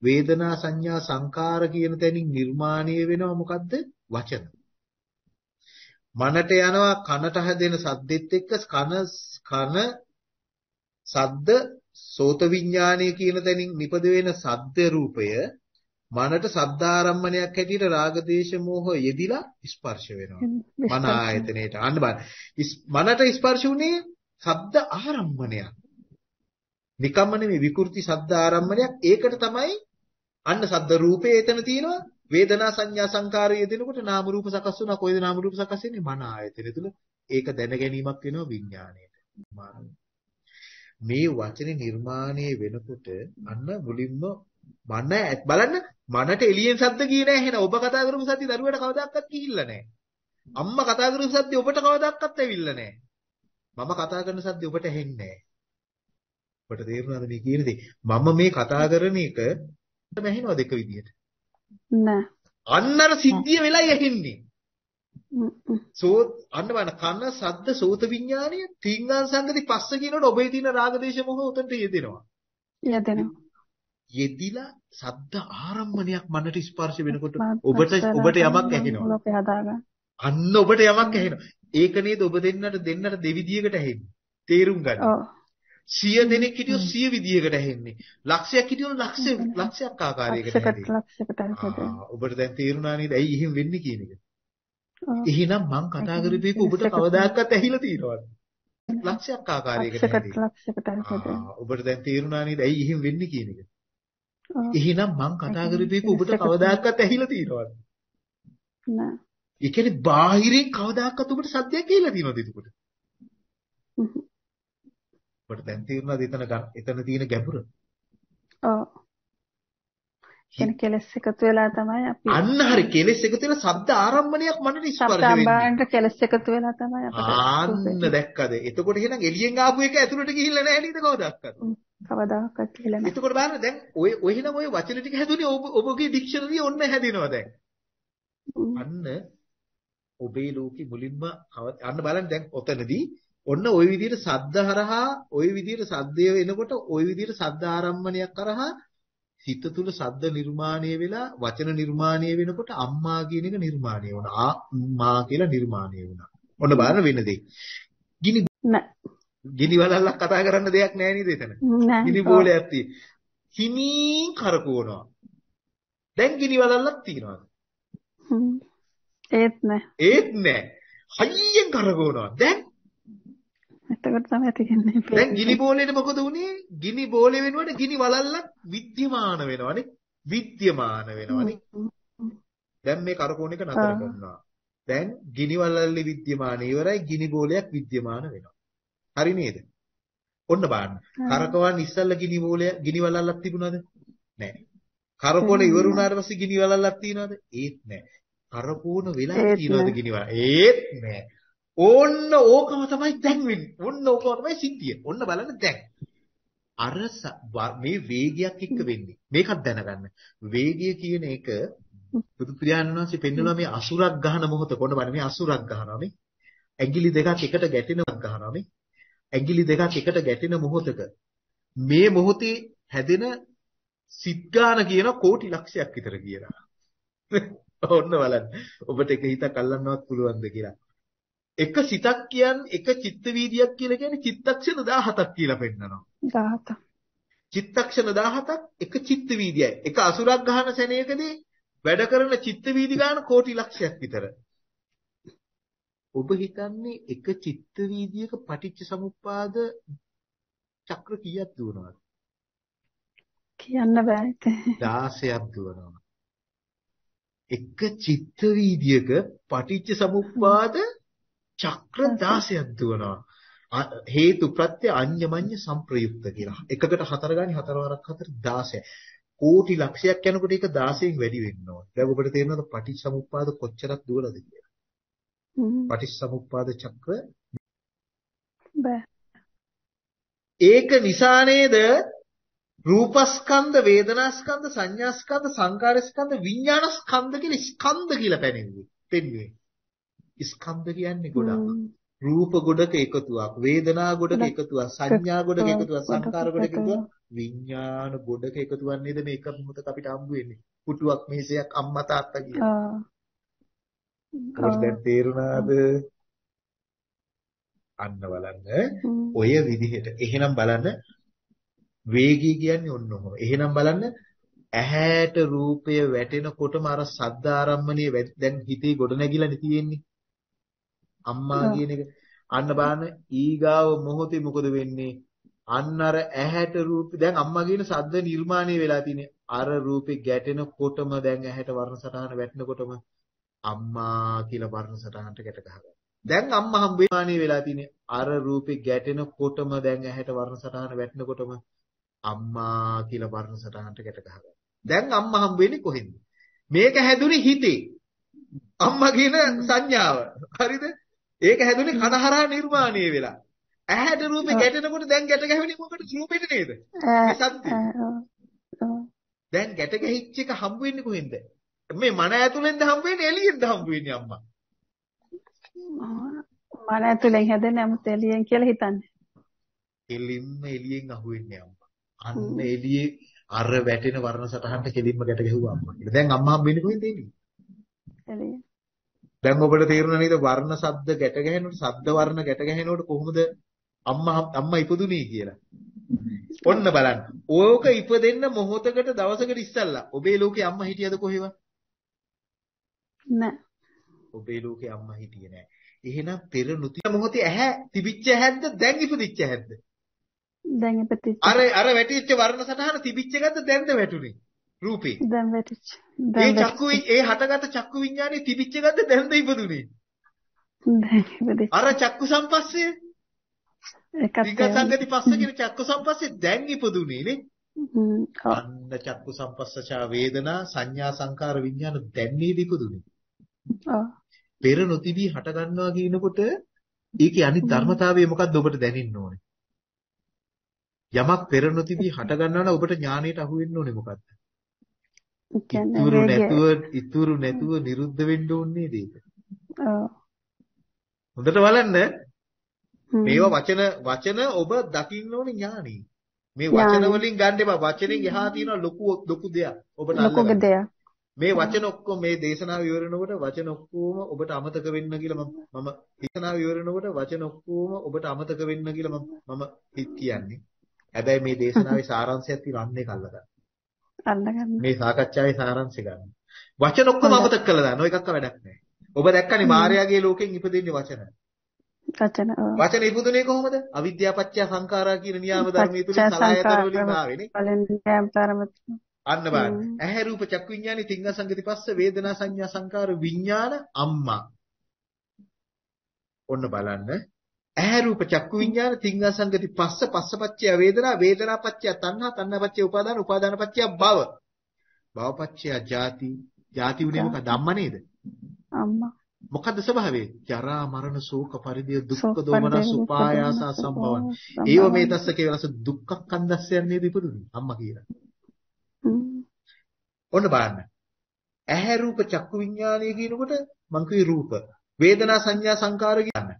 වේදනා සංඥා සංකාර කියන තැනින් නිර්මාණය වෙනවා මොකද්ද? වචන. මනට යනවා කනට හැදෙන සද්දෙත් එක්ක කන කන සද්ද සෝත විඥානය කියන තැනින් නිපද වෙන සද්ද රූපය මනට සද්දාරම්මණයක් හැටියට රාග දේශ මොහ යෙදිලා ස්පර්ශ වෙනවා. මන ආයතනයේට. අන්න බලන්න. මනට ස්පර්ශ වුණේ ශබ්ද ආරම්මණයක්. නිකම්ම නෙමෙයි විකෘති ශබ්ද ආරම්මණයක්. ඒකට තමයි අන්න ශබ්ද රූපේ එතන තියෙනවා. වේදනා සංඥා සංකාරය යෙදෙනකොට නාම රූප සකස් වෙනවා කොයිද නාම රූප සකස් වෙන්නේ? මන ආයතනය තුල. ඒක දැන ගැනීමක් වෙනවා විඥාණයට. මන- මේ වචනේ නිර්මාණය වෙනකොට අන්න මුලින්ම මන ඇත්- බලන්න. මනට එළියෙන් ශබ්ද ගියේ නැහැ එහෙනම් ඔබ කතා කරපු සද්ද දරුවට කවදාවත් ගිහිල්ලා නැහැ. අම්මා කතා කරපු සද්දේ ඔබට කවදාවත් ඇවිල්ලා නැහැ. මම කතා කරන සද්දේ ඔබට ඇහෙන්නේ නැහැ. ඔබට තේරුණාද මේ කියන දේ? මම මේ කතා කරන එක ඇහෙනවද එක විදියට? නෑ. අන්නර සිද්ධිය වෙලයි ඇහෙන්නේ. සෝ අන්න බලන්න කන සද්ද සෝත විඥානය තිංගං සංගති පස්ස කියනකොට ඔබේ තියෙන රාගදේශ මොහ උතන්ට යෙදෙනවා. යෙදෙනවා. යෙදිලා සද්ද ආරම්භණයක් මනට ස්පර්ශ වෙනකොට ඔබට ඔබට යමක් ඇහෙනවා. අන්න ඔබට යමක් ඇහෙනවා. ඒක නේද ඔබ දෙන්නට දෙන්නට දෙවිදියකට ඇහෙන්නේ. තේරුම් ගන්න. සිය දෙනෙක් හිටියොත් සිය විදියකට ඇහෙන්නේ. ලක්ෂයක් හිටියොත් ලක්ෂ ලක්ෂයක් ආකාරයකට ඇහෙන්නේ. ලක්ෂයකට ලක්ෂයකට ඔබට දැන් තේරුණා නේද? ඇයි එහෙම වෙන්නේ කියන එක? එහෙනම් මං කතා කරපු එක ඔබට කවදාකවත් ඇහිලා තියෙනවද? ලක්ෂයක් ආකාරයකට ඇහෙන්නේ. ලක්ෂයකට ලක්ෂයකට. ඔබට දැන් තේරුණා නේද? ඇයි එහෙම වෙන්නේ කියන එක? එහෙනම් මං කතා කරපු එක ඔබට කවදාකවත් ඇහිලා තියෙනවද? නෑ. ඒ කියන්නේ බාහිරින් කවදාකවත් ඔබට සද්දයක් කියලා තියෙනවද එතකොට? ඔබට දැන් තේරුණාද එතන එතන තියෙන ගැඹුර? ඔව්. කියන්නේ කෙලස් එකතු වෙලා තමයි අපි අන්න හරි කෙලස් එකතු වෙලා ශබ්ද ආරම්භණයක් මනට ස්පර්ශ වෙන්නේ. සම්බාරන්ට කෙලස් එකතු වෙලා තමයි අපිට ආන්න දැක්කද? එතකොට එහෙනම් එළියෙන් ආපු එක ඇතුළට ගිහිල්ලා නැහැ නේද කවදාවත්? කවදාකවත් කියලා නැහැ. එතකොට බලන්න දැන් ඔය ඔය එහෙනම් ඔය වචන ටික හැදුනේ ඔබ ඔබගේ ඩික්ෂනරිය ඔන්න හැදෙනවා දැන්. අන්න ඔබේ ලෝකෙ මුලින්ම අන්න බලන්න දැන් ඔතනදී ඔන්න ওই විදිහට සද්ද හරහා ওই විදිහට සද්දය වෙනකොට ওই විදිහට සද්ද ආරම්භණයක් කරහා හිත තුල සද්ද නිර්මාණය වෙලා වචන නිර්මාණය වෙනකොට අම්මා කියන එක නිර්මාණය වුණා. ආ කියලා නිර්මාණය වුණා. ඔන්න බලන්න වෙන දෙයක්. ගිනි නෑ. ගිනි වලල්ලක් කතා කරන්න දෙයක් නෑ නේද එතන? නෑ. ගිනි බෝලයක් තියෙන. හිමින් කරකවනවා. දැන් ගිනි වලල්ලක් තියනවාද? ඒත් නෑ. ඒත් නෑ. හයියෙන් කරකවනවා. දැන් එතකොට තමයි තියෙන්නේ. දැන් ගිනි බෝලේට මොකද උනේ? ගිනි බෝලේ වෙනුවට ගිනි වලල්ලක් විද්‍යමාන වෙනවනේ. විද්‍යමාන වෙනවනේ. දැන් මේ කරකෝණ එක නතර කරනවා. දැන් ගිනි වලල්ලේ විද්‍යමාන ඉවරයි ගිනි බෝලයක් විද්‍යමාන වෙනවා. හරි නේද? ඔන්න බලන්න. කරකවන්න ඉස්සල්ලා ගිනි බෝලය ගිනි වලල්ලක් තිබුණාද? නැහැ. කරකෝණ ඉවර වුණාට පස්සේ ගිනි වලල්ලක් තියනවද? ඒත් නැහැ. කරකෝණ වෙලා තියනවද ගිනි වලල්ල? ඒත් නැහැ. ඕන්න ඕකම තමයි දැන් වෙන්නේ. ඔන්න ඕකම තමයි සිද්ධිය. ඔන්න බලන්න දැන්. අර මේ වේගයක් එක්ක වෙන්නේ. මේකත් දැනගන්න. වේගය කියන එක බුදු පියාණන් වහන්සේ පෙන්වනවා මේ අසුරක් ගහන මොහොත කොන්න බලන්න මේ අසුරක් ගහනවා මේ. ඇඟිලි දෙකක් එකට ගැටෙනවක් ගහනවා මේ. ඇඟිලි දෙකක් එකට ගැටෙන මොහොතක මේ මොහොතේ හැදෙන සිත් ගාන කියන කෝටි ලක්ෂයක් විතර කියලා. [LAUGHS] ඔන්න බලන්න. ඔබට එක හිතක් අල්ලන්නවත් පුළුවන්ද කියලා. එක සිතක් කියන්නේ එක චිත්ත වීදියක් කියලා කියන්නේ චිත්තක්ෂණ 17ක් කියලා පෙන්නනවා. 17. චිත්තක්ෂණ 17ක් එක චිත්ත වීදියයි. එක අසුරක් ගහන සැනයකදී වැඩ කරන චිත්ත වීදි ගන්න කෝටි ලක්ෂයක් විතර. ඔබ හිතන්නේ එක චිත්ත වීදියක පටිච්ච සමුප්පාද චක්‍ර කීයක් දුවනවද? කියන්න බෑ. 16ක් දුවනවා. එක චිත්ත වීදියක පටිච්ච සමුප්පාද චක්‍ර 16ක් දුවනවා. හේතු ප්‍රත්‍ය අඤ්ඤමඤ්ඤ සංප්‍රයුක්ත කියලා. එකකට හතර ගානේ හතර වරක් හතර 16. කෝටි ලක්ෂයක් යනකොට ඒක 16න් වැඩි වෙන්න ඕන. දැන් ඔබට තේරෙනවද පටිච්චසමුප්පාද කොච්චරක් දුවලද කියලා? පටිච්චසමුප්පාද චක්‍ර බෑ. ඒක නිසා නේද රූපස්කන්ධ වේදනාස්කන්ධ සංඥාස්කන්ධ සංකාරස්කන්ධ විඥානස්කන්ධ කියලා ස්කන්ධ කියලා පැනෙන්නේ. පෙන්වන්නේ. ස්කන්ධ කියන්නේ ගොඩක්. රූප ගොඩක එකතුවක්, වේදනා ගොඩක එකතුවක්, සංඥා ගොඩක එකතුවක්, සංකාර ගොඩක එකතුවක්, විඥාන ගොඩක එකතුවක් නේද මේ එක මොහොතක අපිට හම්බ වෙන්නේ. පුටුවක් මේසයක් අම්මා තාත්තා. ආ. දැන් තේරුණාද? අන්න බලන්න. ඔය විදිහට. එහෙනම් බලන්න වේගය කියන්නේ ඔන්න ඔහොම. එහෙනම් බලන්න ඇහැට රූපය වැටෙනකොටම අර සද්ද ආරම්මණය දැන් හිතේ ගොඩ නැගිලානේ තියෙන්නේ. අම්මා කියන එක අන්න බලන්න ඊගාව මොහොතේ මොකද වෙන්නේ අන්න අර ඇහැට රූප දැන් අම්මා කියන සද්ද නිර්මාණය වෙලා තියෙන්නේ අර රූපේ ගැටෙනකොටම දැන් ඇහැට වර්ණ සටහන වැටෙනකොටම අම්මා කියලා වර්ණ සටහනට ගැට ගහගන්න. දැන් අම්මා හම්බෙන්නේ වෙලා තියෙන්නේ අර රූපේ ගැටෙනකොටම දැන් ඇහැට වර්ණ සටහන වැටෙනකොටම අම්මා කියලා වර්ණ සටහනට ගැට ගහගන්න. දැන් අම්මා හම්බ වෙන්නේ කොහෙන්ද? මේක හැදුනේ හිතේ. අම්මා කියන සංඥාව. හරිද? ඒක හැදුනේ කනහරහා නිර්මාණය වෙලා. ඇහැට රූපේ ගැටෙනකොට දැන් ගැට ගැහෙන්නේ මොකටද රූපෙට නේද? සත්‍ය. දැන් ගැට ගැහිච්ච එක හම්බ වෙන්නේ කොහෙන්ද? මේ මන ඇතුලෙන්ද හම්බ වෙන්නේ එළියෙන්ද හම්බ වෙන්නේ අම්මා? මන ඇතුලෙන් හැදෙන්නේ 아무ත් එළියෙන් කියලා හිතන්නේ. එළින්ම එළියෙන් අහුවෙන්නේ අම්මා. අන්න එළියේ අර වැටෙන වර්ණ සටහනට කෙලින්ම ගැට ගැහුවා අම්මා. දැන් අම්මා හම්බෙන්නේ කොහෙන්ද එළියේ? එළිය. දැන් ඔබට තේරුණා නේද වර්ණ ශබ්ද ගැට ගැහෙනකොට ශබ්ද වර්ණ ගැට ගැහෙනකොට කොහොමද අම්මා අම්මා ඉපදුනේ කියලා. ඔන්න බලන්න. ඕක ඉපදෙන්න මොහොතකට දවසකට ඉස්සල්ලා ඔබේ ලෝකේ අම්මා හිටියද කොහෙවත්? නෑ. ඔබේ ලෝකේ අම්මා හිටියේ නෑ. එහෙනම් පෙර නුති මොහොතේ ඇහැ තිබිච්ච ඇහැද්ද දැන් ඉපදිච්ච ඇහැද්ද? දැන් ඉපදිච්ච. අර අර වැටිච්ච වර්ණ සටහන තිබිච්ච එකද දැන්ද වැටුනේ? රූපේ. දැන් වැටිච්ච. ඒ චක්කු ඒ හටගත් චක්කු විඥානේ තිබිච්ච එකද දැන්ද ඉපදුනේ? දැන් ඉපදිච්ච. අර චක්කු සම්පස්සේ ඒකත් විගසංගති පස්ස කියන චක්කු සම්පස්සේ දැන් ඉපදුනේ නේ? අන්න චක්කු සම්පස්සචා වේදනා සංඥා සංකාර විඥාන දැන් නේද ඉපදුනේ? පෙර නොතිබී හට ගන්නවා කියනකොට ඒකේ අනිත් ධර්මතාවය මොකක්ද ඔබට දැනෙන්න ඕනේ? යමක් පෙර නොතිබී හට ගන්නවා නම් ඔබට ඥාණයට අහු වෙන්න ඕනේ මොකක්ද? ඉතුරු නැතුව ඉතුරු නැතුව නිරුද්ධ වෙන්න ඕනේ නේද ඒක? ඔව්. හොඳට බලන්න මේවා වචන වචන ඔබ දකින්න ඕනේ ඥාණි. මේ වචන වලින් ගන්න එපා. වචනෙන් එහා තියෙන ලොකු ලොකු දෙයක් ඔබට. ලොකු දෙයක්. මේ වචන ඔක්කොම මේ දේශනාව ඉවරනකොට වචන ඔක්කොම ඔබට අමතක වෙන්න කියලා මම දේශනාව ඉවරනකොට වචන ඔක්කොම ඔබට අමතක වෙන්න කියලා මම හිත කියන්නේ. හැබැයි මේ දේශනාවේ සාරාංශයක් තියෙන අන්න ඒක අල්ලගන්න. අල්ලගන්න. මේ සාකච්ඡාවේ සාරාංශය ගන්න. වචන ඔක්කොම අමතක කළා දාන්න. ඔය එකක්ක වැඩක් නැහැ. ඔබ දැක්කනේ මායාගේ ලෝකෙන් ඉපදෙන්නේ වචන. වචන. වචන ඉපදුනේ කොහොමද? අවිද්‍යාව පත්‍ය සංඛාරා කියන නියාම ධර්මයේ තුලින් සලආයතන වලින් ආවේනේ. අන්න බලන්න. ඇහැ රූප චක්කු විඥානේ තිංග සංගති පස්ස වේදනා සංඥා සංකාර විඥාන අම්මා. ඔන්න බලන්න. ඇහැ රූප චක්කු විඥාන තිංග සංගති පස්ස පස්සපච්චය වේදනා වේදනාපච්චය තණ්හා තණ්හාපච්චය උපාදාන උපාදානපච්චය භව. භවපච්චය ජාති ජාති උනේ මොකද? අම්මා නේද? අම්මා. මොකද්ද ස්වභාවය? ජරා මරණ ශෝක පරිදේ දුක්ඛ දෝමනස් උපායාස සම්භවන. ඒව මේ තස්ස කේවලස දුක්ඛ කන්දස්සයන් නේද ඉපදුනේ අම්මා කියලා. ඔන්න බලන්න. ඇහැ රූප චක්කු විඥානය කියනකොට මං කිව්වේ රූප. වේදනා සංඥා සංකාර කියන.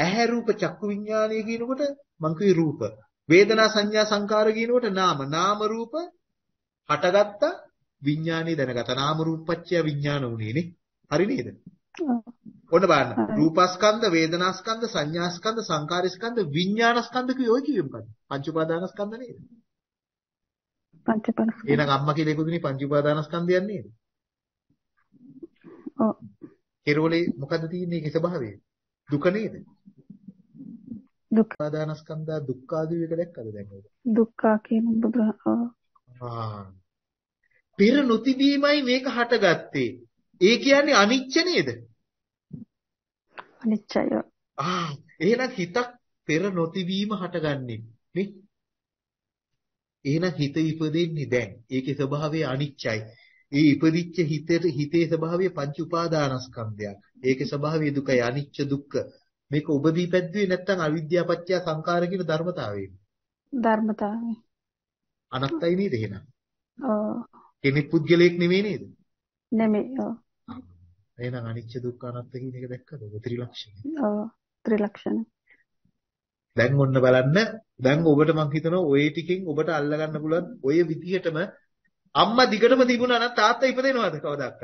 ඇහැ රූප චක්කු විඥානය කියනකොට මං කිව්වේ රූප. වේදනා සංඥා සංකාර කියනකොට නාම. නාම රූප හටගත්ත විඥානය දැනගත. නාම රූපච්චය විඥාන උනේ නේ. හරි නේද? ඔන්න බලන්න. රූපස්කන්ධ, වේදනාස්කන්ධ, සංඥාස්කන්ධ, සංකාරස්කන්ධ, විඥානස්කන්ධ කිය ඔය කිව්වෙ මොකද්ද? පංච උපාදානස්කන්ධ නේද? පංච උපාදාන. එහෙනම් අම්මා කියලා එකතුනේ පංච උපාදානස්කන්ධයන් නේද? ඔව්. කෙරවලේ මොකද්ද තියෙන්නේ ඒකේ ස්වභාවය? දුක නේද? දුක්. උපාදානස්කන්ධා දුක්ඛාදී එක දැක්කද දැන් ඔය? දුක්ඛ කියන. පෙර නොතිබීමයි මේක හටගත්තේ. ඒ කියන්නේ අනිච්ච නේද? අනිච්චය. ආ එහෙනම් හිතක් පෙර නොතිබීම හටගන්නේ නේ? එහෙනම් හිත ඉපදෙන්නේ දැන්. ඒකේ ස්වභාවය අනිච්චයි. ඒ ඉපදිච්ච හිතේ හිතේ ස්වභාවය පංච උපාදානස්කන්ධයක්. ඒකේ ස්වභාවය දුකයි අනිච්ච දුක්ඛ. මේක ඔබ දීපැද්දුවේ නැත්තම් අවිද්‍යාව පත්‍ය සංකාර කියන ධර්මතාවයෙන්. ධර්මතාවය. අනත්තයි නේද එහෙනම්? ඔව්. කෙනෙක් පුද්ගලයෙක් නෙමෙයි නේද? නෙමෙයි. ඔව්. එහෙනම් අනිච්ච දුක්ඛ අනාත්ත කියන එක දැක්කද? ඔය ත්‍රිලක්ෂණය. ඔව්. ත්‍රිලක්ෂණ. දැන් ඔන්න බලන්න දැන් ඔබට මං හිතනවා ওই ටිකෙන් ඔබට අල්ලගන්න පුළුවන් ඔය විදිහටම අම්මා දිගටම තිබුණා නම් තාත්තා ඉපදෙනවද කවදාවත්?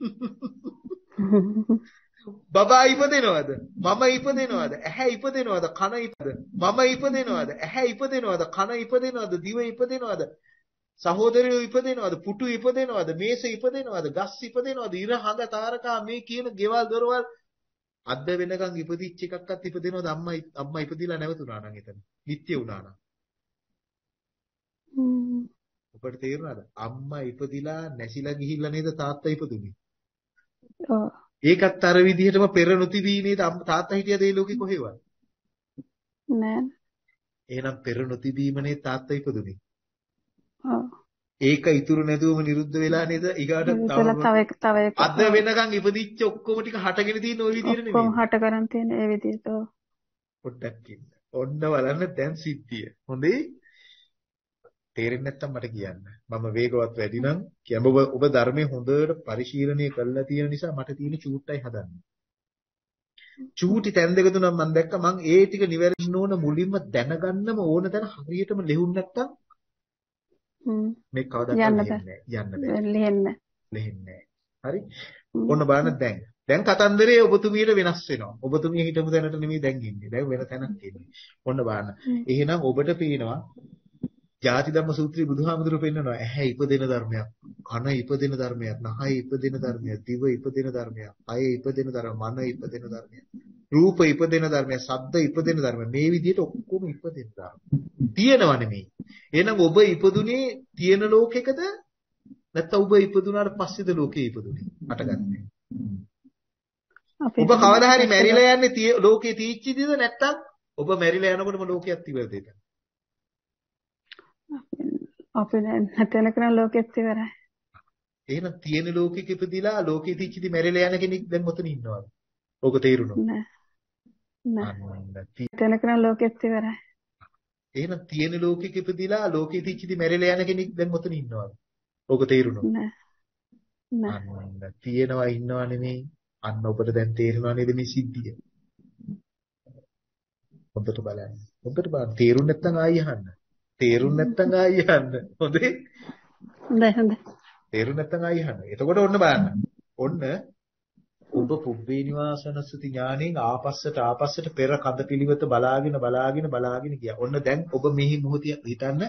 [LAUGHS] [LAUGHS] බබා ඉපදෙනවද? මම ඉපදෙනවද? ඇහැ ඉපදෙනවද? කන ඉපද? මම ඉපදෙනවද? ඇහැ ඉපදෙනවද? කන ඉපදෙනවද? දිව ඉපදෙනවද? සහෝදරයෝ ඉපදෙනවද? පුටු ඉපදෙනවද? මේස ඉපදෙනවද? ගස් ඉපදෙනවද? ඉර හඳ තාරකා මේ කියන ගෙවල් දොරවල් අද්ද වෙනකන් ඉපදිච්ච එකක්වත් ඉපදෙනවද? අම්මා අම්මා ඉපදිලා නැවතුණා නම් එතන. නිත්‍ය වුණා නම්. ඔබට තේරුණාද? අම්මා ඉපදිලා නැසිලා ගිහිල්ලා නේද තාත්තා ඉපදුනේ? ඒකත් අර විදිහටම පෙර නොතිබී නේද තාත්තා හිටියද ඒ ලෝකේ කොහෙවත්? නෑ. එහෙනම් පෙර නොතිබීමනේ තාත්තා ඉපදුනේ. ඒක ඉතුරු නැතුවම නිරුද්ධ වෙලා නේද? ඊගාට තව තව අද වෙනකන් ඉපදිච්ච ඔක්කොම ටික හටගෙන තියෙන ওই විදිහට ඔක්කොම නෙමෙයි. හට කරන් තියෙන ඒ විදිහට ඔව්. පොඩ්ඩක් ඉන්න. ඔන්න බලන්න දැන් සිද්ධිය. හොඳේ? තේරෙන්නේ නැත්තම් මට කියන්න. මම වේගවත් වැඩි නම් කියඹ ඔබ ඔබ ධර්මයේ හොඳට පරිශීලනය කරලා තියෙන නිසා මට තියෙන චූට්ටයි හදන්න. චූටි තැන් දෙක තුනක් මම දැක්ක මම ඒ ටික නිවැරදින්න ඕන මුලින්ම දැනගන්නම ඕන තැන හරියටම ලිහුන් නැත්තම්. මේ කවදාවත් යන්න නැහැ. යන්න බෑ. ලිහින්නේ නැහැ. හරි? ඔන්න බලන්න දැන්. දැන් කතන්දරේ ඔබතුමියට වෙනස් වෙනවා. ඔබතුමිය හිටපු තැනට නෙමෙයි දැන් ඉන්නේ. දැන් වෙන තැනක් ඉන්නේ. ඔන්න බලන්න. එහෙනම් ඔබට පේනවා ජාති ධම්ම සූත්‍රයේ බුදුහාමුදුරුවෝ පෙන්නනවා ඇහැ ඉපදෙන ධර්මයක්, කන ඉපදෙන ධර්මයක්, නහය ඉපදෙන ධර්මයක්, දිව ඉපදෙන ධර්මයක්, කය ඉපදෙන ධර්මයක්, මන ඉපදෙන ධර්මයක්, රූප ඉපදෙන ධර්මයක්, ශබ්ද ඉපදෙන ධර්මයක්. මේ විදිහට ඔක්කොම ඉපදෙන ධර්ම. තියෙනව නෙමෙයි. එහෙනම් ඔබ ඉපදුනේ තියෙන ලෝකෙකද නැත්නම් ඔබ ඉපදුනාට පස්සේද ලෝකේ ඉපදුනේ? අටගන්නේ. ඔබ කවදා හරි මැරිලා යන්නේ ලෝකේ තීච්චිදද නැත්නම් ඔබ මැරිලා යනකොටම ලෝකයක් ඉවරද අපි නැතන කරන ලෝකෙත් ඉවරයි. එහෙනම් තියෙන ලෝකෙක ඉපදිලා ලෝකේ තීච්චිදි මැරිලා යන කෙනෙක් දැන් ඔතන ඉන්නවද? ඕක තේරුණා. නෑ. නෑ. අන්න ති- නැතන කරන ලෝකෙත් ඉවරයි. එහෙනම් තියෙන ලෝකෙක ඉපදිලා ලෝකේ තීච්චිදි මැරිලා යන කෙනෙක් දැන් ඔතන ඉන්නවද? ඕක තේරුණා. නෑ. නෑ. තියෙනවා ඉන්නවා නෙමෙයි. අන්න ඔබට දැන් තේරෙනවා නේද මේ සිද්ධිය? හොඳට බලන්න. හොඳට බලන්න. තේරුම් නැත්නම් ආයි අහන්න. තේරුම් නැත්නම් ආයි අහන්න. හොඳේ? හොඳයි හොඳයි. තේරුම් නැත්නම් ආයි අහන්න. එතකොට ඔන්න බලන්න. ඔන්න ඔබ පුබ්බේ නිවාසනසති ඥාණයෙන් ආපස්සට ආපස්සට පෙර කඳ පිළිවෙත බලාගෙන බලාගෙන බලාගෙන ගියා. ඔන්න දැන් ඔබ මෙහි මොහොතේ හිතන්න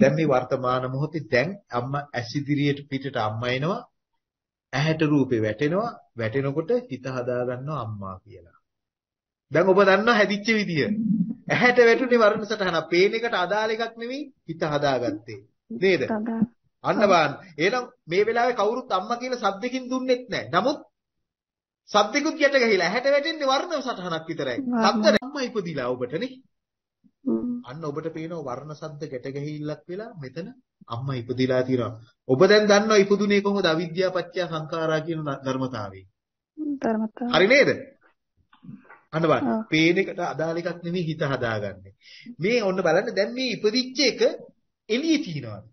දැන් මේ වර්තමාන මොහොතේ දැන් අම්මා ඇසිදිරියට පිටට අම්මා එනවා. ඇහැට රූපේ වැටෙනවා. වැටෙනකොට හිත හදා ගන්නවා අම්මා කියලා. දැන් ඔබ දන්නවා හැදිච්ච විදිය. ඇහැට වැටුනේ වර්ණ සටහන. පේන එකට අදාළ එකක් නෙවෙයි හිත හදාගත්තේ. නේද? අන්න බලන්න. එහෙනම් මේ වෙලාවේ කවුරුත් අම්මා කියන සද්දකින් දුන්නෙත් නැහැ. නමුත් සද්දෙකුත් ගැට ගහිලා ඇහැට වැටෙන්නේ වර්ණ සටහනක් විතරයි. සද්ද අම්මා ඉපදිලා ඔබටනේ. අන්න ඔබට පේනවා වර්ණ සද්ද ගැට ගැහිල්ලක් වෙලා මෙතන අම්මා ඉපදිලා තියෙනවා. ඔබ දැන් දන්නවා ඉපදුනේ කොහොමද අවිද්‍යාව පත්‍ය සංඛාරා කියන ධර්මතාවයෙන්. ධර්මතාව. හරි නේද? අන්න බලන්න. පේන එකට අදාළ එකක් නෙමෙයි හිත හදාගන්නේ. මේ ඔන්න බලන්න දැන් මේ ඉපදිච්ච එක එළියේ තියනවාද?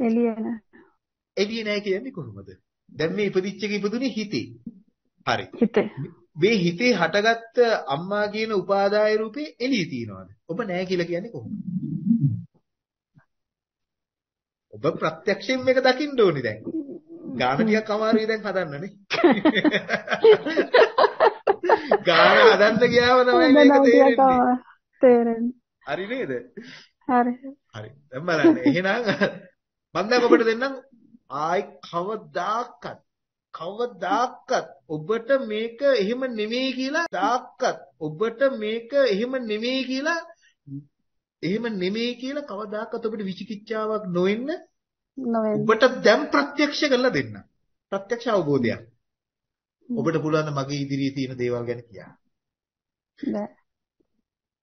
එළිය නෑ. එළියේ නැහැ කියන්නේ කොහොමද? දැන් මේ ඉපදිච්ච එක ඉපදුනේ හිතේ. හරි. හිතේ. මේ හිතේ හටගත්ත අම්මා කියන උපාදාය රූපේ එළියේ තියනවාද? ඔබ නැහැ කියලා කියන්නේ කොහොමද? ඔබ ප්‍රත්‍යක්ෂයෙන් මේක දකින්න ඕනේ දැන්. ගාන ටිකක් අමාරුයි දැන් හදන්නනේ. [LAUGHS] ගාන හදන්න ගියාම තමයි මේක තේරෙන්නේ. තේරෙන්නේ. හරි නේද? හරි. හරි. දැන් බලන්න. එහෙනම් මම දැන් ඔබට දෙන්නම් ආයි කවදාකත් කවදාකත් ඔබට මේක එහෙම නෙමෙයි කියලා දාක්කත් ඔබට මේක එහෙම නෙමෙයි කියලා එහෙම නෙමෙයි කියලා කවදාකත් ඔබට විචිකිච්ඡාවක් නොවෙන්න. ඔබට දැන් ප්‍රත්‍යක්ෂ කරලා දෙන්න. ප්‍රත්‍යක්ෂ අවබෝධයක්. ඔබට පුළුවන් මගේ ඉදිරියේ තියෙන දේවල් ගැන කියන්න. බෑ.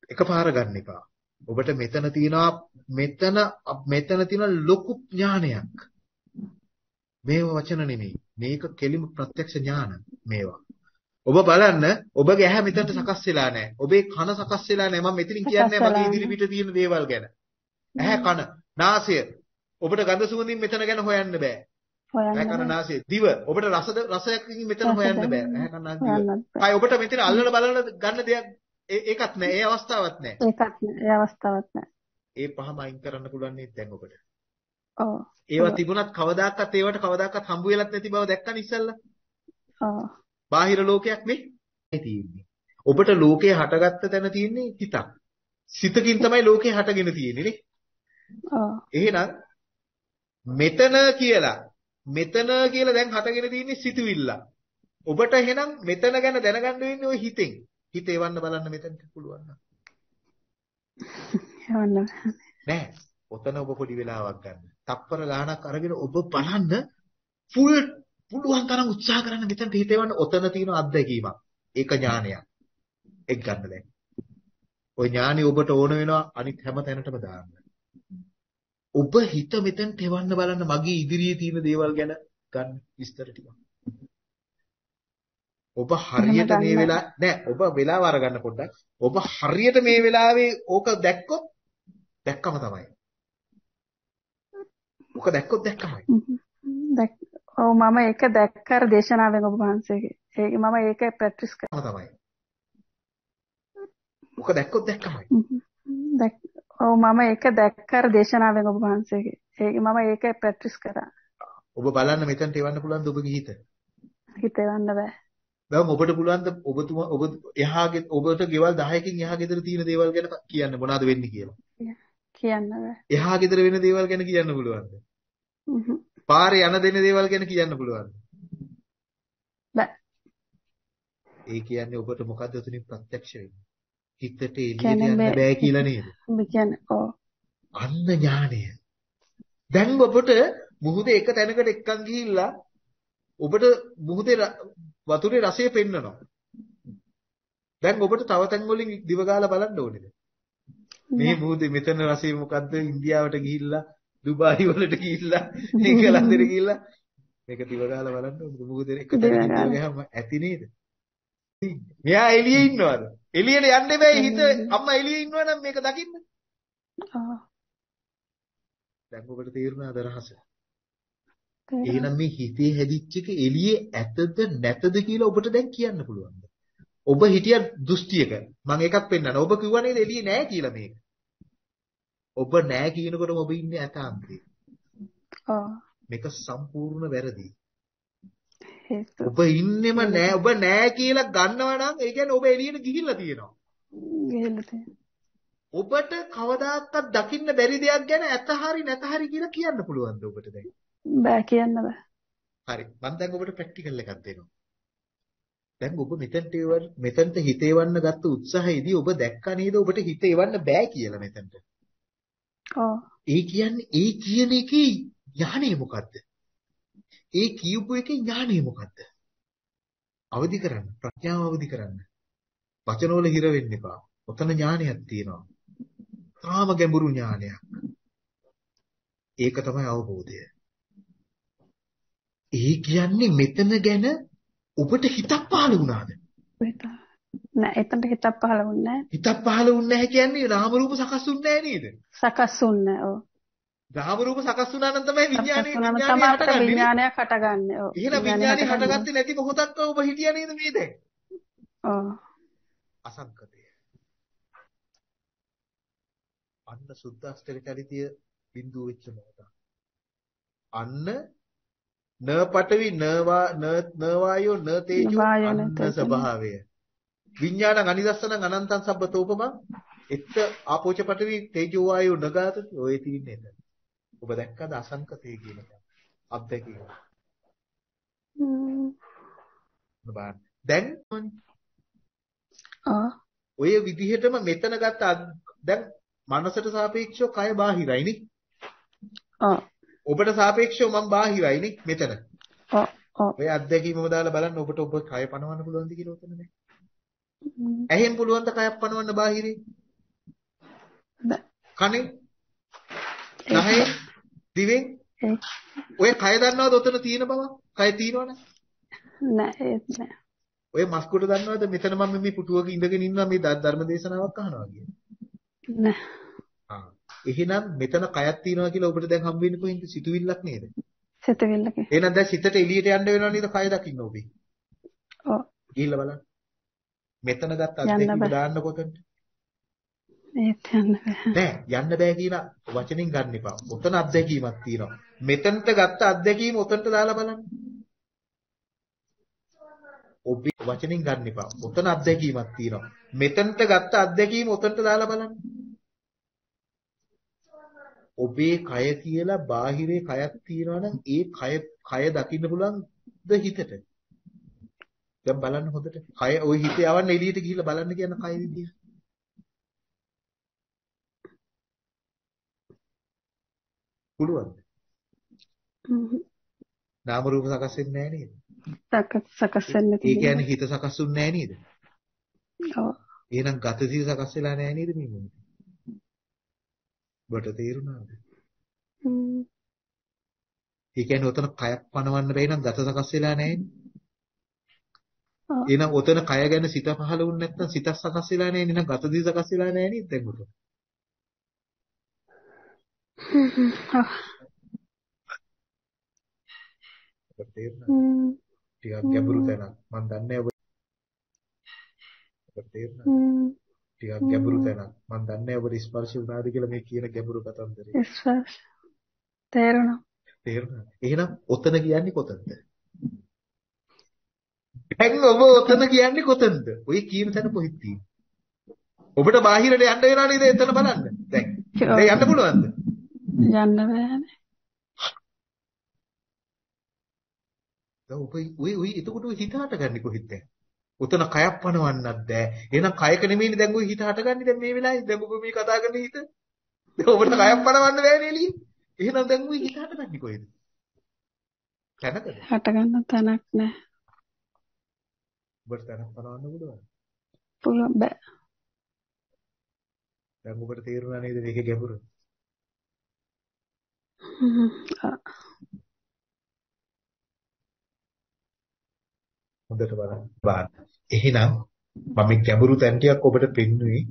එකපාර ගන්න එපා. ඔබට මෙතන තියෙනවා මෙතන මෙතන තියෙන ලොකු ඥානයක්. මේව වචන නෙමෙයි. මේක කෙලිම ප්‍රත්‍යක්ෂ ඥාන මේවා. ඔබ බලන්න ඔබගේ ඇහැ මෙතනට සකස් වෙලා නැහැ. ඔබේ කන සකස් වෙලා නැහැ. මම මෙතනින් කියන්නේ මගේ ඉදිරි පිට තියෙන දේවල් ගැන. ඇහැ කන නාසය ඔබට ගඳ සුවඳින් මෙතන ගැන හොයන්න බෑ. ඇහැ කන හොයන්න නාසය දිව ඔබට රසද රසයකින් මෙතන රස හොයන්න බෑ. දැනෙන්න. ඇහැ කන නාසය දිව. ආයි ඔබට මෙතන අල්ලන බලන ගන්න දෙයක් ඒකත් නැහැ. ඒ අවස්ථාවක් නැහැ. ඒකත් නෑ. ඒ අවස්ථාවක් නෑ. ඒ පහම අයින් කරන්න පුළුවන් නේද දැන් ඔබට? ඔව්. ඒවා. තිබුණත් කවදාකවත් ඒවට කවදාකවත් හම්බ වෙලත් නැති බව දැක්කන ඉස්සල්ලා. ඔව්. බාහිර ලෝකයක් නේ තියෙන්නේ. ඔබට ලෝකේ හටගත්ත තැන තියෙන්නේ හිතක්. සිතකින් තමයි ලෝකේ හටගෙන තියෙන්නේ නේ. ඔව්. එහෙනම් මෙතන කියලා මෙතන කියලා දැන් හටගෙන තියෙන්නේ සිතුවිල්ල. ඔබට එහෙනම් මෙතන ගැන දැනගන්න වෙන්නේ ওই හිතෙන්. හිත එවන්න බලන්න මෙතනට පුළුවන් නම්. යවන්න බෑ. නෑ. ඔතන ඔබ පොඩි වෙලාවක් ගන්න. තප්පර ගාණක් අරගෙන ඔබ බලන්න ෆුල් පුළුවන් තරම් උත්සාහ කරන්න මෙතනට හිතේවන්න ඔතන තියෙන අත්දැකීමක්. ඒක ඥානයක්. එක් ගන්න දැන්. ওই ඥානෙ ඔබට ඕන වෙනවා අනිත් හැම තැනටම දාන්න. ඔබ හිත මෙතෙන් තෙවන්න බලන්න මගේ ඉදිරියේ තියෙන දේවල් ගැන ගන්න විස්තර ටික. ඔබ හරියට මේ වෙලා නෑ ඔබ වෙලාව අරගන්න පොඩ්ඩක්. ඔබ හරියට මේ වෙලාවේ ඕක දැක්කොත් දැක්කම තමයි. ඕක දැක්කොත් දැක්කමයි. දැක් ඔව් මම ඒක දැක්ක අර දේශනාවෙන් ඔබ වහන්සේගේ. ඒක මම ඒක ප්‍රැක්ටිස් කරා. තමයි. ඕක දැක්කොත් දැක්කමයි. දැක් ඔව් මම ඒක දැක්ක අර දේශනාවෙන් ඔබ වහන්සේගේ. ඒක මම ඒක ප්‍රැක්ටිස් කරා. ඔබ බලන්න මෙතනට එවන්න පුළුවන්ද ඔබගේ හිත? හිත එවන්න බෑ. දැන් ඔබට පුළුවන්ද ඔබතුමා ඔබ එහාගේ ඔබට ගෙවල් 10කින් එහා ගෙදර තියෙන දේවල් ගැන කියන්න මොනවද වෙන්නේ කියලා? කියන්න බෑ. එහා ගෙදර වෙන දේවල් ගැන කියන්න පුළුවන්ද? පාරේ යන දෙන දේවල් ගැන කියන්න පුළුවන්ද? බෑ. ඒ කියන්නේ ඔබට මොකද්ද උතනින් ප්‍රත්‍යක්ෂ වෙන්නේ? හිතට එළියට යන්න බෑ කියලා නේද? කියන්නේ ඔව්. අන්න ඥානය. දැන් ඔබට මුහුදේ එක තැනකට එක්කන් ගිහිල්ලා ඔබට මුහුදේ වතුරේ රසය පෙන්නනවා. දැන් ඔබට තව තැන් වලින් දිව ගාලා බලන්න ඕනේද? මේ මුහුදේ මෙතන රසය මොකද්ද? ඉන්දියාවට ගිහිල්ලා, දුබායි වලට ගිහිල්ලා, එංගලන්තෙට ගිහිල්ලා මේක දිව ගාලා බලන්න ඕනේද? මුහුදේ එක තැනකින් ගිහම ඇති නේද? මෙයා එළියේ ඉන්නවද? එළියට යන්න බෑ හිත අම්මා එළියේ ඉන්නවනම් මේක දකින්න. ආ. දැන් ඔබට තේරුණාද රහස? එහෙනම් මේ හිතේ හැදිච්ච එක එළියේ ඇතද නැතද කියලා ඔබට දැන් කියන්න පුළුවන්ද? ඔබ හිටිය දෘෂ්ටියක මම එකක් පෙන්නනවා. ඔබ කිව්වා නේද එළියේ නෑ කියලා මේක. ඔබ නෑ කියනකොටම ඔබ ඉන්නේ ඇතාන්තේ. ඔව්. මේක සම්පූර්ණ වැරදි. ඔබ ඉන්නෙම නෑ ඔබ නෑ කියලා ගන්නවා නම් ඒ කියන්නේ ඔබ එළියට ගිහිල්ලා තියෙනවා. ඔබට කවදාකවත් දකින්න බැරි දෙයක් ගැන ඇත හරි නැත හරි කියලා කියන්න පුළුවන්ද ඔබට දැන්? බෑ කියන්න බෑ. හරි. මම දැන් ඔබට ප්‍රැක්ටිකල් එකක් දෙනවා. දැන් ඔබ මෙතනට මෙතනට හිත එවන්න ගත්ත උත්සාහයේදී ඔබ දැක්කා නේද ඔබට හිත එවන්න බෑ කියලා මෙතනට. ඔව්. ඒ කියන්නේ ඒ කියන එකේ ඥානය මොකද්ද? ඒ කියපු එකේ ඥානය මොකද්ද? අවදි කරන්න, ප්‍රඥාව අවදි කරන්න. වචනවල හිර වෙන්න එපා. ඔතන ඥානයක් තියෙනවා. තාම ගැඹුරු ඥානයක්. ඒක තමයි අවබෝධය. ඒ කියන්නේ මෙතන ගැන ඔබට හිතක් පහළ වුණාද? නෑ එතනට හිතක් පහළ වුණේ නෑ. හිතක් පහළ වුණේ නැහැ කියන්නේ නාම රූප සකස් වුණේ නැහැ නේද? සකස් වුණේ ඔව්. නාම රූප සකස් වුණා නම් තමයි විඥානේ විඥානයක් හටගන්නේ. විඥානයක් හටගන්නේ. ඔව්. එහෙනම් විඥානේ හටගත්තේ නැති මොහොතක් ඔබ හිටියා නේද මේ දැන්? ඔව්. අසංකතය. අන්න සුද්දාස්තක චරිතය බිඳුව වෙච්ච මොහොත. අන්න න පටවි න වා න වායෝ න තේජෝ අන්න ස්වභාවය. විඥානං අනිදස්සනං අනන්තං සබ්බතෝපමං එත්ත ආපෝච පටවි තේජෝ වායෝ නගාත ඔය තින්නේ එතන. ඔබ දැක්කද අසංකතය කියන එක? අත්දැකීම. බලන්න. දැන් ආ ඔය විදිහටම මෙතන ගත්ත දැන් මනසට සාපේක්ෂව කය බාහිරයි නේ. ආ ඔබට සාපේක්ෂව මම බාහිරයි නේ මෙතන. ඔය අත්දැකීමම දාලා බලන්න ඔබට ඔබ කය පනවන්න පුළුවන්ද කියලා උතන නෑ. ඇහෙන් පුළුවන්ද කයක් පනවන්න බාහිරේ? බෑ. කනේ? නහේ? දිවෙන්? ඔය කය දන්නවද ඔතන තියෙන බව? කය තියෙනවනේ? නෑ ඒත් නෑ. ඔය මස්කුඩ දන්නවද මෙතන මම මේ පුටුවක ඉඳගෙන ඉන්නවා මේ ධර්ම දේශනාවක් අහනවා කියන්නේ? නෑ. ආ. එහෙනම් මෙතන කයක් තියෙනවා කියලා ඔබට දැන් හම්බ වෙන්නේ කොහෙන්ද? සිතුවිල්ලක් නේද? සිතුවිල්ලක. එහෙනම් දැන් සිතට එළියට යන්න වෙනව නේද කය දකින්න ඔබේ? ඔව්. ගිහිල්ලා බලන්න. මෙතන ගත්ත අත්දැකීම දාන්න කොතනද? ඒත් යන්න බෑ. නෑ යන්න බෑ කියන වචනෙන් ගන්න එපා. ඔතන අත්දැකීමක් තියෙනවා. මෙතනට ගත්ත අත්දැකීම ඔතනට දාලා බලන්න. ඔබේ වචනෙන් ගන්න එපා. ඔතන අත්දැකීමක් තියෙනවා. මෙතනට ගත්ත අත්දැකීම ඔතනට දාලා බලන්න. ඔබේ කය කියලා බාහිරේ කයක් තියෙනවා නම් ඒ කය කය දකින්න පුළුවන්ද හිතට? දැන් බලන්න හොඳට. කය ওই හිත යවන්න එළියට ගිහිල්ලා බලන්න කියන කය විදිය. පුළුවන්ද? නාම රූප සකස් වෙන්නේ නැහැ නේද? සකස් සකස් වෙන්නේ ඒ කියන්නේ හිත සකස් වෙන්නේ නැහැ නේද? ඔව්. එහෙනම් ගතසිය සකස් වෙලා නැහැ නේද මේ මොහොතේ? ඔබට තේරුණාද? ඒ කියන්නේ උතන කයක් පනවන්න බැයි නම් ගත සකස් වෙලා නැහැ. එහෙනම් උතන කය ගැන සිත පහළ වුනේ නැත්නම් සිත සකස් වෙලා නැහැ නේද? ගත දී සකස් වෙලා නැහැ නේද දැන් උතන? ටිකක් ගැඹුරු තැනක්. මම දන්නේ ඔබ තේරුණා. ටිකක් ගැඹුරු තැනක්. මම දන්නේ ඔබට ස්පර්ශ වුණාද කියලා මේ කියන ගැඹුරු කතන්දරේ. ස්පර්ශ. තේරුණා. තේරුණා. එහෙනම් ඔතන කියන්නේ කොතනද? දැන් ඔබ ඔතන කියන්නේ කොතනද? ඔය කියන තැන කොහෙද ඔබට බාහිරට යන්න වෙනා නේද එතන බලන්න. දැන්. දැන් යන්න පුළුවන්ද? යන්න බෑනේ. දැන් ඔබ ඔය ඔය එතකොට ඔය හිත හටගන්නේ කොහෙද? උතන කයක් පනවන්නත් බෑ. එහෙනම් කයක නෙමෙයිනේ දැන් ඔය හිත හටගන්නේ දැන් මේ වෙලාවේ. දැන් ඔබ මේ කතා කරන හිත. දැන් ඔබට කයක් පනවන්න බෑනේ එළියේ. එහෙනම් දැන් ඔය හිත හටගන්නේ කොහෙද? තැනකද? හටගන්න තැනක් නෑ. ඔබට තැනක් පනවන්න පුළුවන්. පුළුවන් බෑ. දැන් ඔබට තේරුණා නේද මේකේ ගැඹුර? [LAUGHS] හොඳට බලන්න. බලන්න. එහෙනම් මම මේ ගැඹුරු තැන් ටිකක් ඔබට පෙන්නුවේ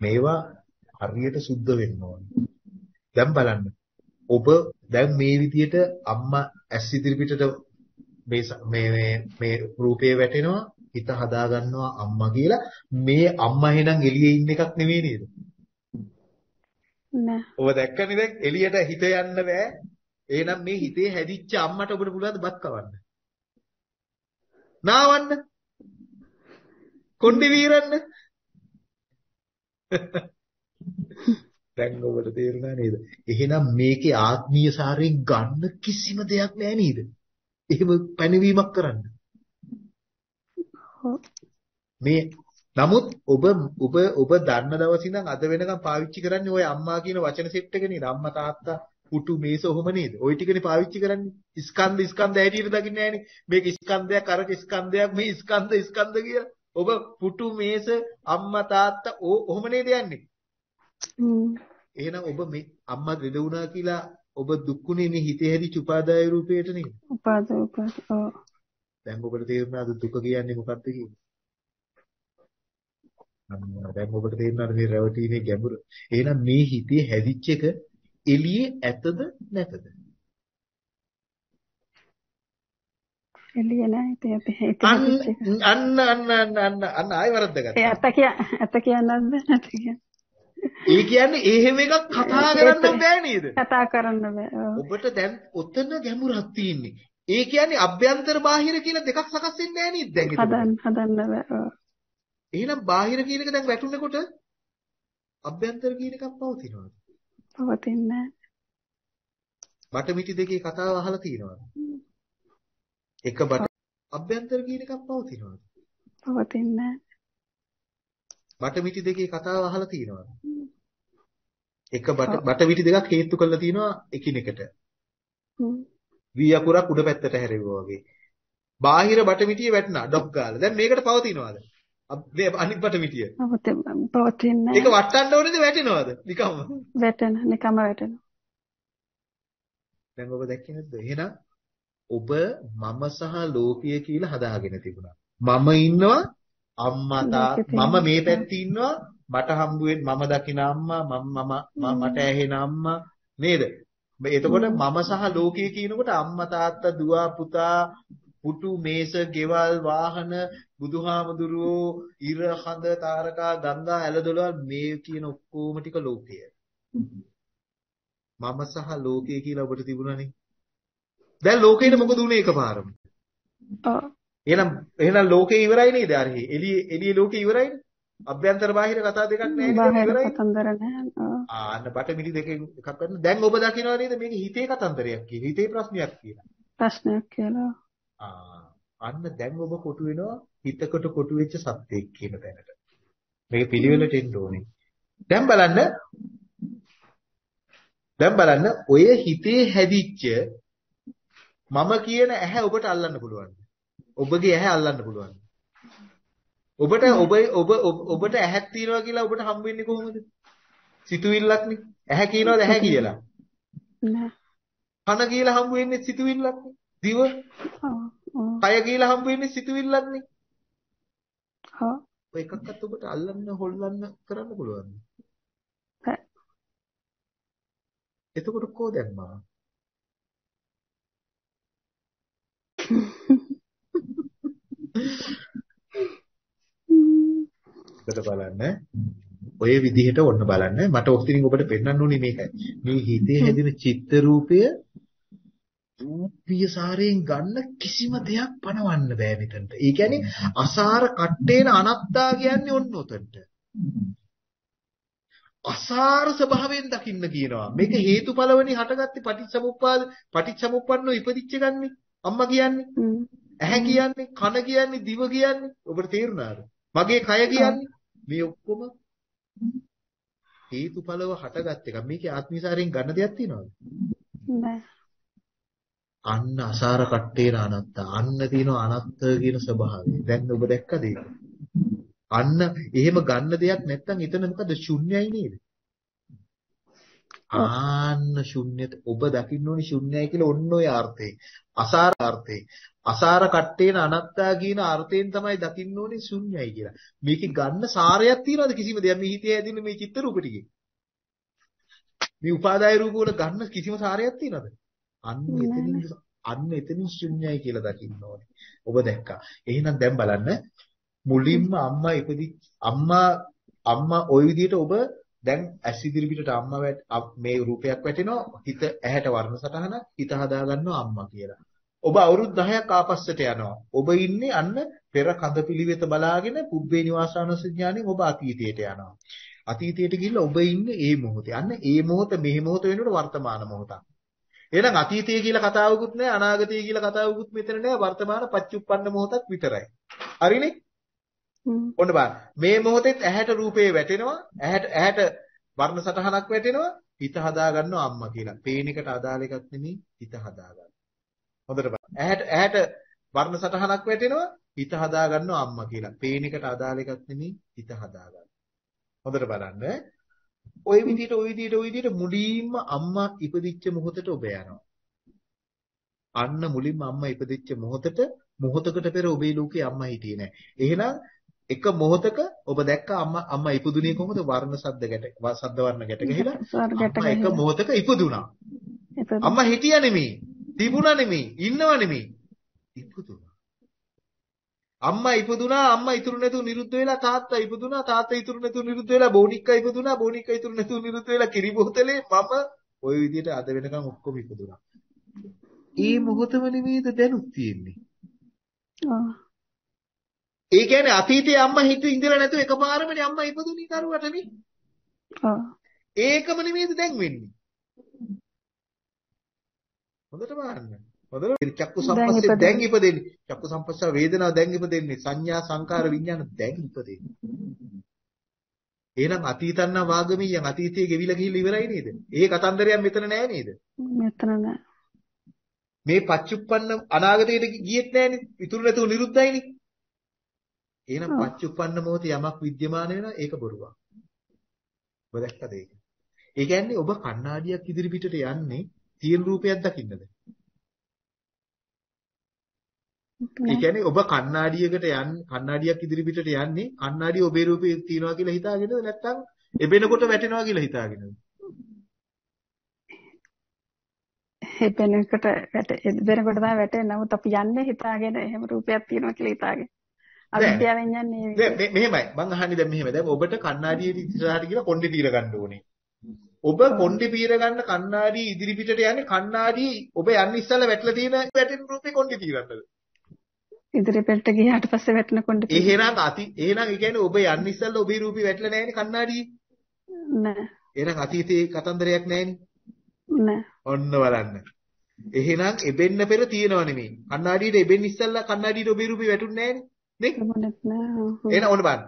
මේවා හරියට සුද්ධ වෙන්න ඕනේ. දැන් බලන්න. ඔබ දැන් මේ විදියට අම්මා ඇස් ඉදිරි පිටට මේ මේ මේ රූපේ වැටෙනවා හිත හදා ගන්නවා අම්මා කියලා මේ අම්මා එහෙනම් එළියේ ඉන්න එකක් නෙවෙයි නේද? නෑ. ඔබ දැක්කනේ දැන් එළියට හිත යන්න බෑ. එහෙනම් මේ හිතේ හැදිච්ච අම්මට ඔබට පුළුවන් බත් කවන්න. නාවන්න. කොණ්ඩි වීරන්න. දැන් ඔබට තේරුණා නේද? එහෙනම් මේකේ ආත්මීය සාරයෙන් ගන්න කිසිම දෙයක් නෑ නේද? එහෙම පැනවීමක් කරන්න. මේ නමුත් ඔබ ඔබ ඔබ දන්න දවස් ඉඳන් අද වෙනකම් පාවිච්චි කරන්නේ ওই අම්මා කියන වචන සෙට් එක නේද? අම්මා තාත්තා පුටු මේස ඔහොම නේද? ওই ටිකනේ පාවිච්චි කරන්නේ. ස්කන්ධ ස්කන්ධ හැටියට දකින්නේ නැහනේ. මේක ස්කන්ධයක් අරක ස්කන්ධයක් මේ ස්කන්ධ ස්කන්ධ කියලා. ඔබ පුටු මේස අම්මා තාත්තා ඔහොම නේද යන්නේ? එහෙනම් ඔබ මේ අම්මා දෙද වුණා කියලා ඔබ දුක්ුනේ මේ හිතේ හැදිච්ච උපාදාය රූපයට නේද? උපාදාය උපාදාය. ඔව්. දැන් ඔබට තේරුණාද දුක කියන්නේ මොකක්ද කියන්නේ? දැන් ඔබට තේරුණාද මේ රැවටීමේ ගැඹුර? එහෙනම් මේ හිතේ හැදිච්ච එක එළියේ ඇතද නැතද? එළිය නෑ ඉතින් අපි හිතේ අන්න අන්න අන්න අන්න අන්න ආයෙ වරද්දගත්තා. ඒ ඇත්ත කිය ඇත්ත කියන්නත් බෑ නැති කියන්නේ. ඒ කියන්නේ එහෙම එකක් කතා කරන්න බෑ නේද? කතා කරන්න බෑ. ඔබට දැන් ඔතන ගැඹුරක් තියෙන්නේ. ඒ කියන්නේ අභ්‍යන්තර බාහිර කියලා දෙකක් සකස් වෙන්නේ නෑ නේද දැන් හදන්න හදන්න බෑ. එහෙනම් බාහිර කියන එක දැන් වැටුනකොට අභ්‍යන්තර කියන එකක් පවතිනවද? පවතින්නේ නැහැ. බටමිටි දෙකේ කතාව අහලා තියෙනවද? එක බට අභ්‍යන්තර කියන එකක් පවතිනවද? පවතින්නේ නැහැ. බටමිටි දෙකේ කතාව අහලා තියෙනවද? එක බට බටමිටි දෙකක් හේතු කරලා තියෙනවා එකිනෙකට. වී අකුරක් උඩ පැත්තට හැරෙවුවා වගේ. බාහිර බටමිටිය වැටුණා ඩොක් ගාලා. දැන් මේකට පවතිනවද? මේ අනිත් බටමිටිය. පවතින්නේ ඒක වටන්න ඕනේද වැටෙනවද? නිකම්ම. වැටෙන නිකම්ම වැටෙනවා. දැන් ඔබ දැක්කේ නැද්ද? එහෙනම් ඔබ මම සහ ලෝකය කියලා හදාගෙන තිබුණා. මම ඉන්නවා අම්මා මම මේ පැත්තේ ඉන්නවා මට හම්බ මම දකින අම්මා මම මම මට ඇහෙන අම්මා නේද? එතකොට මම සහ ලෝකය කියනකොට අම්මා තාත්තා දුව පුතා පුටු මේස ගෙවල් වාහන බුදුහාමුදුරුවෝ ඉර හඳ තාරකා ගංගා ඇලදොලවල් මේ කියන ඔක්කොම ටික ලෝකය. මම සහ ලෝකය කියලා ඔබට තිබුණානේ. දැන් ලෝකෙට මොකද උනේ එකපාරම? ඔව්. එහෙනම් එහෙනම් ලෝකේ ඉවරයි නේද? අර එළියේ එළියේ ලෝකේ ඉවරයිනේ. අභ්‍යන්තර බාහිර කතා දෙකක් නැහැ නේද? ඉවරයි. නැහැ. ආන්න බටමිටි දෙකෙන් එකක් ගන්න. දැන් ඔබ දකිනවා නේද මේක හිතේ කතන්දරයක් කියලා. හිතේ ප්‍රශ්නයක් කියලා. ප්‍රශ්නයක් කියලා. අන්න දැන් ඔබ කොටු වෙනවා හිතකට කොටු වෙච්ච සත්‍යයක් කියන තැනට. මේක පිළිවෙලට එන්න ඕනේ. දැන් බලන්න දැන් බලන්න ඔය හිතේ හැදිච්ච මම කියන ඇහැ ඔබට අල්ලන්න පුළුවන්. ඔබගේ ඇහැ අල්ලන්න පුළුවන්. ඔබට ඔබ ඔබ ඔබට ඇහක් තියනවා කියලා ඔබට හම් වෙන්නේ කොහොමද? සිතුවිල්ලක්නේ. ඇහැ කියනවාද ඇහැ කියලා? නෑ. කන කියලා හම්බ වෙන්නේ සිතුවිල්ලක්නේ. දිව. කය කියලා හම්බ වෙන්නේ සිතුවිල්ලක්නේ. ඔව්. ඔය එකක්වත් ඔබට අල්ලන්න හොල්ලන්න කරන්න පුළුවන්. එතකොට කෝ දැන් මා? එතකොට බලන්න ඔය විදිහට ඔන්න බලන්න මට ඔස්තිනින් ඔබට පෙන්වන්න ඕනේ මේකයි. මේ හිතේ හැදෙන චිත්ත රූපය රූපීය සාරයෙන් ගන්න කිසිම දෙයක් පණවන්න බෑ මෙතනට. ඒ කියන්නේ අසාර කට්ටේන අනත්තා කියන්නේ ඔන්න උතන්ට. අසාර ස්වභාවයෙන් දකින්න කියනවා. මේක හේතුඵලවනේ හටගත්තේ පටිච්චසමුප්පාද පටිච්චසමුප්පන්නෝ ඉපදිච්ච ගන්නේ. අම්මා කියන්නේ. ඇහැ කියන්නේ, කන කියන්නේ, දිව කියන්නේ. ඔබට තේරුණාද? මගේ කය කියන්නේ මේ ඔක්කොම හේතුඵලව හටගත් එක. මේකේ ආත්මිසාරයෙන් ගන්න දෙයක් තියනවද? නෑ. අන්න අසාර කට්ටේන අනත්ත. අන්න තියෙනවා අනත්ත කියන ස්වභාවය. දැන් ඔබ දැක්කද? අන්න එහෙම ගන්න දෙයක් නැත්තම් එතන මොකද ශුන්‍යයි නේද? ආන්න ශුන්‍යත ඔබ දකින්න ඕනේ ශුන්‍යයි කියලා ඔන්න ඔය අර්ථේ. අසාර අර්ථේ. අසාර කට්ටේන අනත්තා කියන අර්ථයෙන් තමයි දකින්න ඕනේ ශුන්‍යයි කියලා. මේකේ ගන්න සාරයක් තියනවාද කිසිම දෙයක් මේ හිතේ ඇදින්න මේ චිත්ත රූප ටිකේ? මේ උපාදාය රූප වල ගන්න කිසිම සාරයක් තියනවද? අන්න එතනින් අන්න එතනින් ශුන්‍යයි කියලා දකින්න ඕනේ. ඔබ දැක්කා. එහෙනම් දැන් බලන්න මුලින්ම අම්මා ඉපදි අම්මා අම්මා ওই විදිහට ඔබ දැන් ඇස් ඉදිරි පිටට අම්මා මේ රූපයක් වැටෙනවා හිත ඇහැට වර්ණ සටහන හිත හදා ගන්නවා අම්මා කියලා. ඔබ අවුරුදු 10ක් ආපස්සට යනවා. ඔබ ඉන්නේ අන්න පෙර කඳ පිළිවෙත බලාගෙන පුබ්බේ නිවාසානස ඥාණයෙන් ඔබ අතීතයට යනවා. අතීතයට ගිහිල්ලා ඔබ ඉන්නේ ඒ මොහොතේ. අන්න ඒ මොහොත මේ මොහොත වෙනකොට වර්තමාන මොහොතක්. එහෙනම් අතීතය කියලා කතාවකුත් නැහැ අනාගතය කියලා කතාවකුත් මෙතන නැහැ වර්තමාන පච්චුප්පන්න මොහොතක් විතරයි. හරිනේ? ඔන්න බලන්න. මේ මොහොතෙත් ඇහැට රූපේ වැටෙනවා. ඇහැට ඇහැට වර්ණ සටහනක් වැටෙනවා. හිත හදා ගන්නවා අම්මා කියලා. පේන එකට අදාළ එකක් නෙමෙයි හිත හදා ගන්න. හොඳට බලන්න. ඇහැට ඇහැට වර්ණ සටහනක් වැටෙනවා. හිත හදා ගන්නවා අම්මා කියලා. පේන එකට අදාළ එකක් නෙමෙයි හිත හදා ගන්න. හොඳට බලන්න. ওই විදිහට ওই විදිහට ওই විදිහට මුලින්ම අම්මා ඉපදිච්ච මොහොතට ඔබ යනවා. අන්න මුලින්ම අම්මා ඉපදිච්ච මොහොතට මොහොතකට පෙර ඔබේ ලෝකේ අම්මා හිටියේ නැහැ. එහෙනම් එක මොහොතක ඔබ දැක්ක අම්මා අම්මා ඉපදුනේ කොහොමද වර්ණ සද්ද ගැට සද්ද වර්ණ ගැට ගහලා අම්මා එක මොහොතක ඉපදුනා. අම්මා හිටියා නෙමෙයි. තිබුණා නෙමෙයි. ඉන්නව නෙමෙයි. ඉපදුනා. අම්මා ඉපදුනා අම්මා ඉතුරු නැතුව නිරුද්ධ වෙලා තාත්තා ඉපදුනා තාත්තා ඉතුරු නැතුව නිරුද්ධ වෙලා බෝනික්කා ඉපදුනා බෝනික්කා ඉතුරු නැතුව නිරුද්ධ වෙලා කිරි බෝතලේ මම ওই විදිහට අද වෙනකන් ඔක්කොම ඉපදුනා. ඒ මොහොතම නෙමෙයිද දැනුත් තියෙන්නේ. ඒ කියන්නේ අතීතයේ අම්මා හිත ඉඳලා නැතුව එකපාරමනේ අම්මා ඉපදුනේ දරුවටනේ. ඔව්. ඒකම නෙමෙයිද දැන් වෙන්නේ. හොඳට බලන්න. හොඳට චක්කු සම්පස්සේ දැන් ඉපදෙන්නේ. චක්කු සම්පස්ස වේදනාව දැන් ඉපදෙන්නේ. සංඥා සංකාර විඥාන දැන් ඉපදෙන්නේ. එහෙනම් අතීතන්නා වාගමියන් අතීතයේ ගෙවිලා ගිහිල්ලා ඉවරයි නේද? ඒ කතන්දරයක් මෙතන නෑ නේද? මෙතන නෑ. මේ පච්චුප්පන්න අනාගතයට ගියෙත් නෑනේ. ඉතුරු නැතුව නිරුද්ධයිනේ. එහෙනම් පච්චුප්පන්න මොහොතේ යමක් විද්‍යමාන වෙනවා ඒක බොරුවක්. ඔබ දැක්කද ඒක? ඒ කියන්නේ ඔබ කණ්ණාඩියක් ඉදිරි පිටට යන්නේ තියෙන රූපයක් දකින්නද? ඒ කියන්නේ ඔබ කණ්ණාඩියකට යන් කණ්ණාඩියක් ඉදිරි පිටට යන්නේ කණ්ණාඩිය ඔබේ රූපේ තියනවා කියලා හිතාගෙනද? නැත්නම් එබෙනකොට වැටෙනවා කියලා හිතාගෙනද? එබෙනකොට වැට එබෙනකොට තමයි වැටෙන්නේ. නමුත් අපි යන්නේ හිතාගෙන එහෙම රූපයක් තියෙනවා කියලා හිතාගෙන. අවිද්‍යාවෙන් යන්නේ දැන් මෙහෙමයි. මං අහන්නේ දැන් මෙහෙමයි. දැන් ඔබට කණ්ණාඩියේ ඉස්සරහට ගිහලා කොණ්ඩේ తీර ගන්න ඕනේ. ඔබ කොණ්ඩේ පීර ගන්න කණ්ණාඩිය ඉදිරි පිටට යන්නේ කණ්ණාඩිය ඔබ යන්නේ ඉස්සෙල්ලා වැටලා තියෙන වැටෙන රූපේ කොණ්ඩේ తీරන්නද ඉදිරි පිටට ගියාට පස්සේ වැටෙන කොණ්ඩේ එහෙනම් අති එහෙනම් ඒ කියන්නේ ඔබ යන්නේ ඉස්සෙල්ලා ඔබේ රූපේ වැටලා නැහැනේ කණ්ණාඩියේ නෑ. එහෙනම් අතීතයේ කතන්දරයක් නැහැනේ. නෑ. ඔන්න බලන්න. එහෙනම් එබෙන්න පෙර තියෙනව නෙමෙයි. කණ්ණාඩියට එබෙන්න ඉස්සෙල්ලා කණ්ණාඩියට ඔබේ රූපේ වැටුන්නේ නැහැනේ. නේ? ඔන්න බලන්න.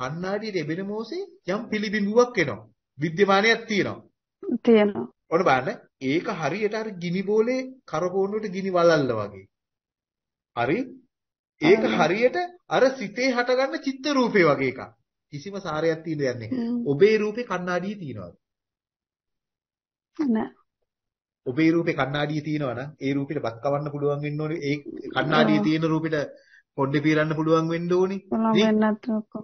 කණ්ණාඩියට එබෙන මොහොසේ යම් පිළිබිඹුවක් එනවා. විද්‍යමානයක් තියෙනවා. තියෙනවා. ඔන්න බලන්න. ඒක හරියට අර ගිනි බෝලේ කරපෝන්නුවට ගිනි වලල්ල වගේ. හරි? ඒක හරියට අර සිතේ හටගන්න චිත්ත රූපේ වගේ එකක්. කිසිම සාරයක් තියෙන දෙයක් නැහැ. ඔබේ රූපේ කණ්ණාඩියේ තියනවාද? නෑ. ඔබේ රූපේ කණ්ණාඩියේ තියනවා නම් ඒ රූපෙට බත් කවන්න පුළුවන් වෙන්න ඕනේ. ඒ කණ්ණාඩියේ තියෙන රූපෙට පොඩ්ඩේ පීරන්න පුළුවන් වෙන්න ඕනේ.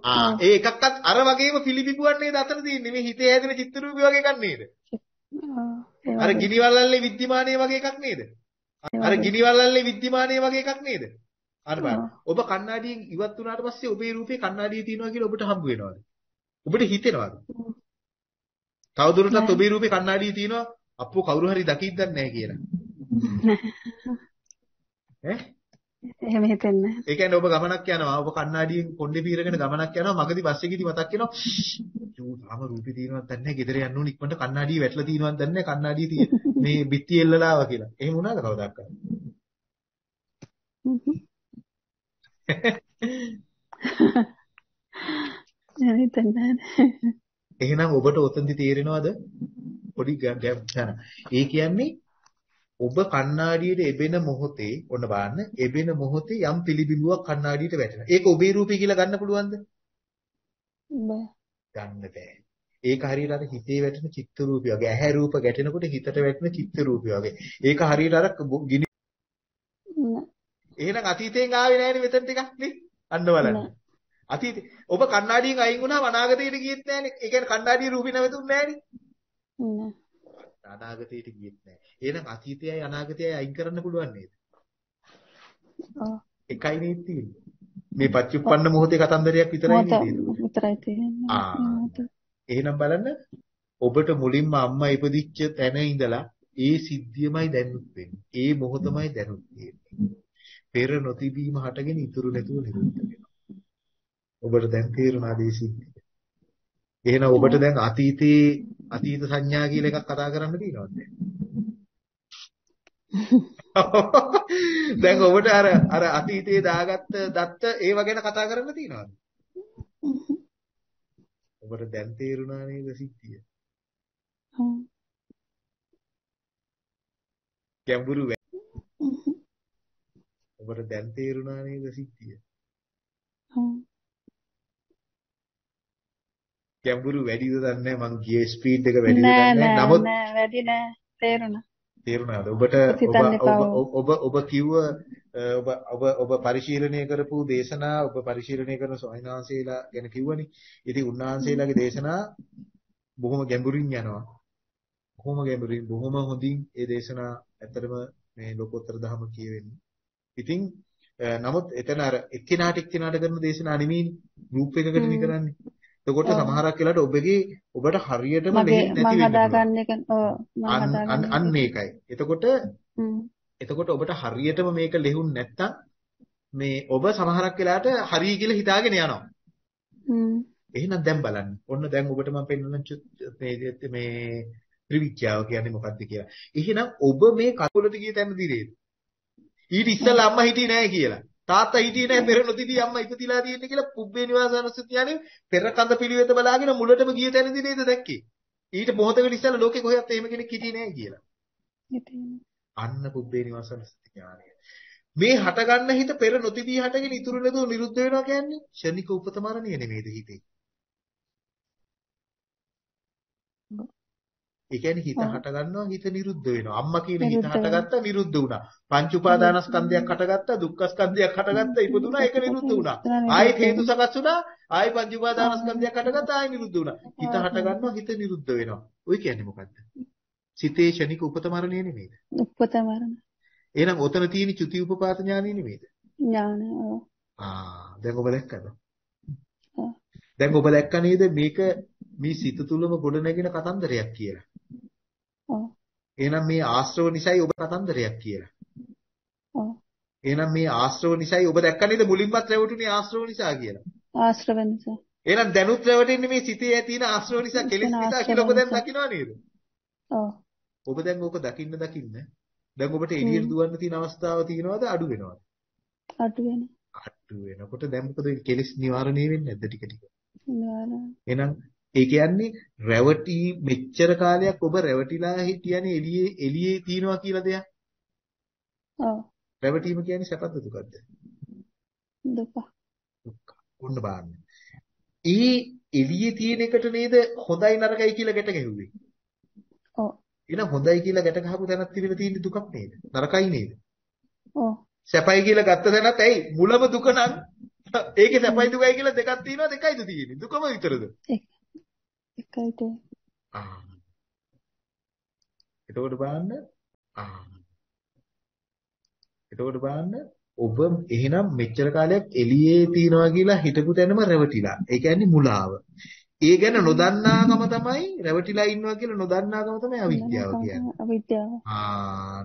ආ ඒ එකක්වත් අර වගේම පිළිබිඹුවක් නේද අතන තියෙන්නේ. මේ හිතේ හැදෙන චිත්ත රූපේ වගේ එකක් නේද? අර වගේ. ගිනිවල්ලල්ලේ විද්‍යමානයේ වගේ එකක් නේද? අර වගේ. ගිනිවල්ලල්ලේ විද්‍යමානයේ වගේ එකක් නේද? අර බලන්න. ඔබ කණ්ණාඩියෙන් ඉවත් වුණාට පස්සේ ඔබේ රූපේ කණ්ණාඩියේ තියෙනවා කියලා ඔබට හම්බ වෙනවද? ඔබට හිතෙනවද? තවදුරටත්. ඔබේ රූපේ කණ්ණාඩියේ තියෙනවා අප්පෝ කවුරු හරි දකිද්දක් නැහැ කියලා. ඈ? එහෙම හිතෙන්නේ. ඒ කියන්නේ ඔබ ගමනක් යනවා ඔබ කණ්ණාඩියෙන් කොණ්ඩේ පීරගෙන ගමනක් යනවා මගදී බස් එකේදී මතක් වෙනවා යෝ තාම රූපේ තියෙනවද දන්නේ නැහැ ගෙදර යන්න ඕන ඉක්මනට කණ්ණාඩිය වැටලා තියෙනවද දන්නේ නැහැ කණ්ණාඩිය තියෙන මේ බිත්තිය එල්ලලා ආවා කියලා. එහෙම වුණාද කවදාවත්? හ්ම්. එහෙම හිතෙන්නේ නැහැ. [LAUGHS] එහෙනම් ඔබට ඔතනදි තේරෙනවද පොඩි ගැප් යන. ඒ කියන්නේ ඔබ කණ්ණාඩියට එබෙන මොහොතේ ඔන්න බලන්න එබෙන මොහොතේ යම් පිළිබිඹුවක් කණ්ණාඩියට වැටෙනවා. ඒක ඔබේ රූපේ කියලා ගන්න පුළුවන්ද? බෑ. ගන්න බෑ. ඒක හරියට අර හිතේ වැටෙන චිත්ත රූපය වගේ. ඇහැ රූප ගැටෙනකොට හිතට වැටෙන චිත්ත රූපය වගේ. ඒක හරියට අර ගිනි. එහෙනම් අතීතයෙන් ආවේ නෑනේ මෙතන ටිකක් නේ? අන්න බලන්න. අතීතේ ඔබ කණ්ණාඩියෙන් අයින් වුණාම අනාගතයට ගියෙත් නෑනේ. ඒ කියන්නේ කණ්ණාඩියේ රූපේ නැවතුන්නේ නෑනේ. නෑ. අනාගතයට ගියෙත් නෑ. එහෙනම් අතීතයයි අනාගතයයි අයින් කරන්න පුළුවන් නේද? එකයි නේද තියෙන්නේ. මේ පච්චුප්පන්න මොහොතේ කතන්දරයක් විතරයි නේද? විතරයි තියෙන්නේ. එහෙනම් බලන්න ඔබට මුලින්ම අම්මා ඉපදිච්ච තැන ඉඳලා ඒ සිද්ධියමයි දැනුත් වෙන්නේ. ඒ මොහොතමයි දැනුත් තියෙන්නේ. පෙර නොතිබීම හටගෙන ඉතුරු නැතුව නිරුද්ධ වෙනවා. ඔබට දැන් මේ සිද්ධිය? එහෙනම් ඔබට දැන් අතීතයේ අතීත සංඥා කියලා එකක් කතා කරන්න තියෙනවද? දැන් [LAUGHS] ඔබට අර අර අතීතයේ දාගත්ත දත්ත ඒව ගැන කතා කරන්න තියෙනවද? ඔබට දැන් තේරුණා නේද සිද්ධිය? ගැඹුරු ඔබට දැන් තේරුණා නේද සිද්ධිය? ඔව්. ගැඹුරු වැඩිද දන්නේ නැහැ මං ගියේ ස්පීඩ් එක වැඩිද දන්නේ නමුත් නෑ වැඩි නෑ තේරුණා. තේරුණාද? ඔබට ඔබ. ඔබ ඔබ කිව්ව ඔබ ඔබ ඔබ පරිශීලනය කරපු දේශනා ඔබ පරිශීලනය කරන වහන්සේලා ගැන කිව්වනේ. ඉතින් උන්වහන්සේලාගේ දේශනා බොහොම ගැඹුරින් යනවා. බොහොම ගැඹුරින් බොහොම හොඳින් ඒ දේශනා ඇත්තටම මේ ලෝකෝත්තර ධර්ම කියවෙන්නේ. ඉතින් නමුත් එතන අර එක්කිනාට එක්කිනාට කරන දේශනා නෙමෙයිනේ. ගෲප් එකකට නේ. කරන්නේ. එතකොට. සමහරක් වෙලාවට ඔබගේ ඔබට හරියටම නැති වෙන්න අන්න. ඒකයි. එතකොට. එතකොට ඔබට හරියටම මේක ලෙහුන් නැත්තම් මේ ඔබ සමහරක් වෙලාවට හරි කියලා හිතාගෙන යනවා. එහෙනම් දැන් බලන්න. ඔන්න දැන් ඔබට මම පෙන්වන මේ ත්‍රිවික්‍යාව කියන්නේ මොකක්ද කියලා. එහෙනම් ඔබ මේ කකුලට ගිය තැනදී නේද? ඊට ඉස්සෙල්ලා අම්මා හිටියේ නැහැ කියලා. තාත්තා හිටියේ නැහැ පෙර නොතිබී අම්මා ඉපදිලා තියෙන්නේ කියලා පුබ්බේ නිවාසානුස්සතියනේ පෙර කඳ පිළිවෙත බලාගෙන මුලටම ගිය තැනදී නේද දැක්කේ. ඊට මොහොතකට ඉස්සෙල්ලා ලෝකේ කොහෙවත් එහෙම කෙනෙක් හිටියේ නැහැ කියලා. ඉතින් අන්න පුබ්බේ නිවාසානුස්සති ඥානය. මේ හටගන්න හිත පෙර නොතිබී හටගෙන ඉතුරු නැතුව නිරුද්ධ වෙනවා කියන්නේ ෂණික උපත මරණය නෙමෙයිද හිතේ. ඒ කියන්නේ හිත. හට ගන්නවා හිත නිරුද්ධ වෙනවා. අම්මා කියන හිත. හටගත්තා නිරුද්ධ වුණා. පංච උපාදානස්කන්ධයක් හටගත්තා දුක්ඛස්කන්ධයක් හටගත්තා ඉපදුණා ඒක නිරුද්ධ වුණා. ආයෙත් හේතු සකස් වුණා ආයෙ පංච උපාදානස්කන්ධයක් හටගත්තා ආයෙ නිරුද්ධ වුණා. හිත හට ගන්නවා හිත නිරුද්ධ වෙනවා. ඔය කියන්නේ මොකද්ද? සිතේ ෂණික උපත මරණය නෙමෙයිද? උපත මරණ එහෙනම් ඔතන තියෙන චුති උපපාත ඥානෙ නෙමෙයිද? ඥාන ඔව්. ආ දැන් ඔබ දැක්කද? දැන් ඔබ දැක්ක නේද මේක මේ සිත තුලම ගොඩ නැගෙන කතන්දරයක් කියලා. එහෙනම් මේ ආශ්‍රව නිසායි ඔබ කතන්දරයක් කියලා. ඔව්. එහෙනම් මේ ආශ්‍රව නිසායි ඔබ දැක්ක නේද මුලින්මත් රැවටුනේ ආශ්‍රව නිසා කියලා. ආශ්‍රව නිසා. එහෙනම් දැනුත් රැවටෙන්නේ මේ සිතේ තියෙන ආශ්‍රව නිසා කෙලෙස් නිසා කියලා ඔබ දැන්. දකිනවා නේද? ඔව්. ඔබ දැන් ඕක දකින්න දකින්න දැන් ඔබට එළියට දුවන්න තියෙන අවස්ථාව තියෙනවද අඩු වෙනවද? අඩු වෙන. අඩු වෙනකොට දැන් මොකද? කෙලෙස් නිවාරණය වෙන්නේ නැද්ද ටික ටික? ඥාන. එහෙනම් ඒ කියන්නේ රැවටි මෙච්චර කාලයක් ඔබ රැවටිලා හිටියනේ එළියේ එළියේ තියනවා කියලා දෙයක්. ඔව්. රැවටීම කියන්නේ සැපද දුකද? දුක. දුක්ඛ. ඔන්න බලන්න. ඒ එළියේ තියෙන එකට නේද හොඳයි නරකයි කියලා ගැට ගැහුවේ. ඔව්. එහෙනම් හොඳයි කියලා ගැට ගහපු තැනක් තිබිලා තියෙන දුකක් නේද? නරකයි නේද? ඔව්. සැපයි කියලා ගත්ත තැනත් ඇයි මුලම දුක නම් ඒකේ සැපයි දුකයි කියලා දෙකක් තියෙනවා දෙකයිද තියෙන්නේ? දුකම විතරද? එකයි තියෙන්නේ. ආ. එතකොට බලන්න ආ. එතකොට බලන්න ඔබ එහෙනම් මෙච්චර කාලයක් එළියේ තියනවා කියලා හිතපු තැනම රැවටිලා. ඒ කියන්නේ මුලාව. ඒ ගැන නොදන්නාකම තමයි රැවටිලා ඉන්නවා කියලා නොදන්නාකම තමයි අවිද්‍යාව කියන්නේ. අවිද්‍යාව. ආ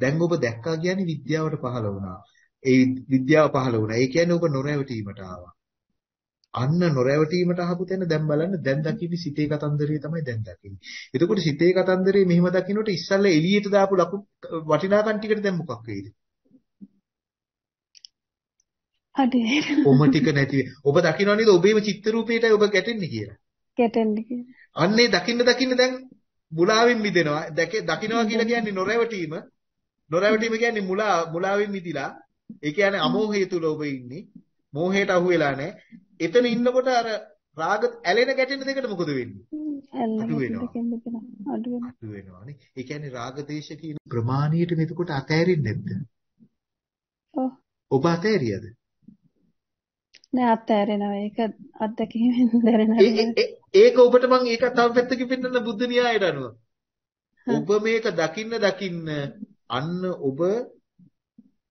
දැන් ඔබ දැක්කා කියන්නේ විද්‍යාවට පහළ වුණා. ඒ විද්‍යාව පහළ වුණා. ඒ කියන්නේ ඔබ නොරැවටීමට ආවා. අන්න නොරැවටීමට අහපු තැන දැන් බලන්න දැන් දකින්නේ සිතේ කතන්දරය තමයි දැන් දකින්නේ. එතකොට සිතේ කතන්දරේ මෙහෙම දකින්නට ඉස්සල්ලා එළියට දාපු ලකු වටිනාකම් ටිකට දැන් මොකක් වෙයිද? අඩේ. ඔම ටික නැති ඔබ දකින්න නේද ඔබේම චිත්ත රූපේටයි ඔබ ගැටෙන්නේ කියලා. ගැටෙන්නේ කියලා. අන්නේ දකින්න දකින්න දැන් මුලාවෙන් මිදෙනවා. දකින්නවා කියලා කියන්නේ නොරැවටීම. නොරැවටීම කියන්නේ මුලා මුලාවෙන් මිදිලා. ඒ කියන්නේ අමෝහය තුල ඔබ ඉන්නේ. මෝහයට අහු වෙලා නැහැ. එතන ඉන්නකොට අර රාග ඇලෙන ගැටෙන දෙකට මොකද වෙන්නේ? අඩු වෙනවා. අඩු වෙනවා. වෙනවානේ. ඒ කියන්නේ රාග දේශ කියන ප්‍රමාණීයට මෙතකොට අතෑරින්නේ නැද්ද? ඔව්. ඔබ අතෑරියද? නෑ අත්හැරෙනවා. ඒක අත්දැකීමෙන් දැනෙනවා. ඒක ඔබට මම ඒක තව පැත්තකින් පෙන්නන්න බුද්ධ න්‍යායයට අනුව. ඔබ මේක දකින්න දකින්න අන්න ඔබ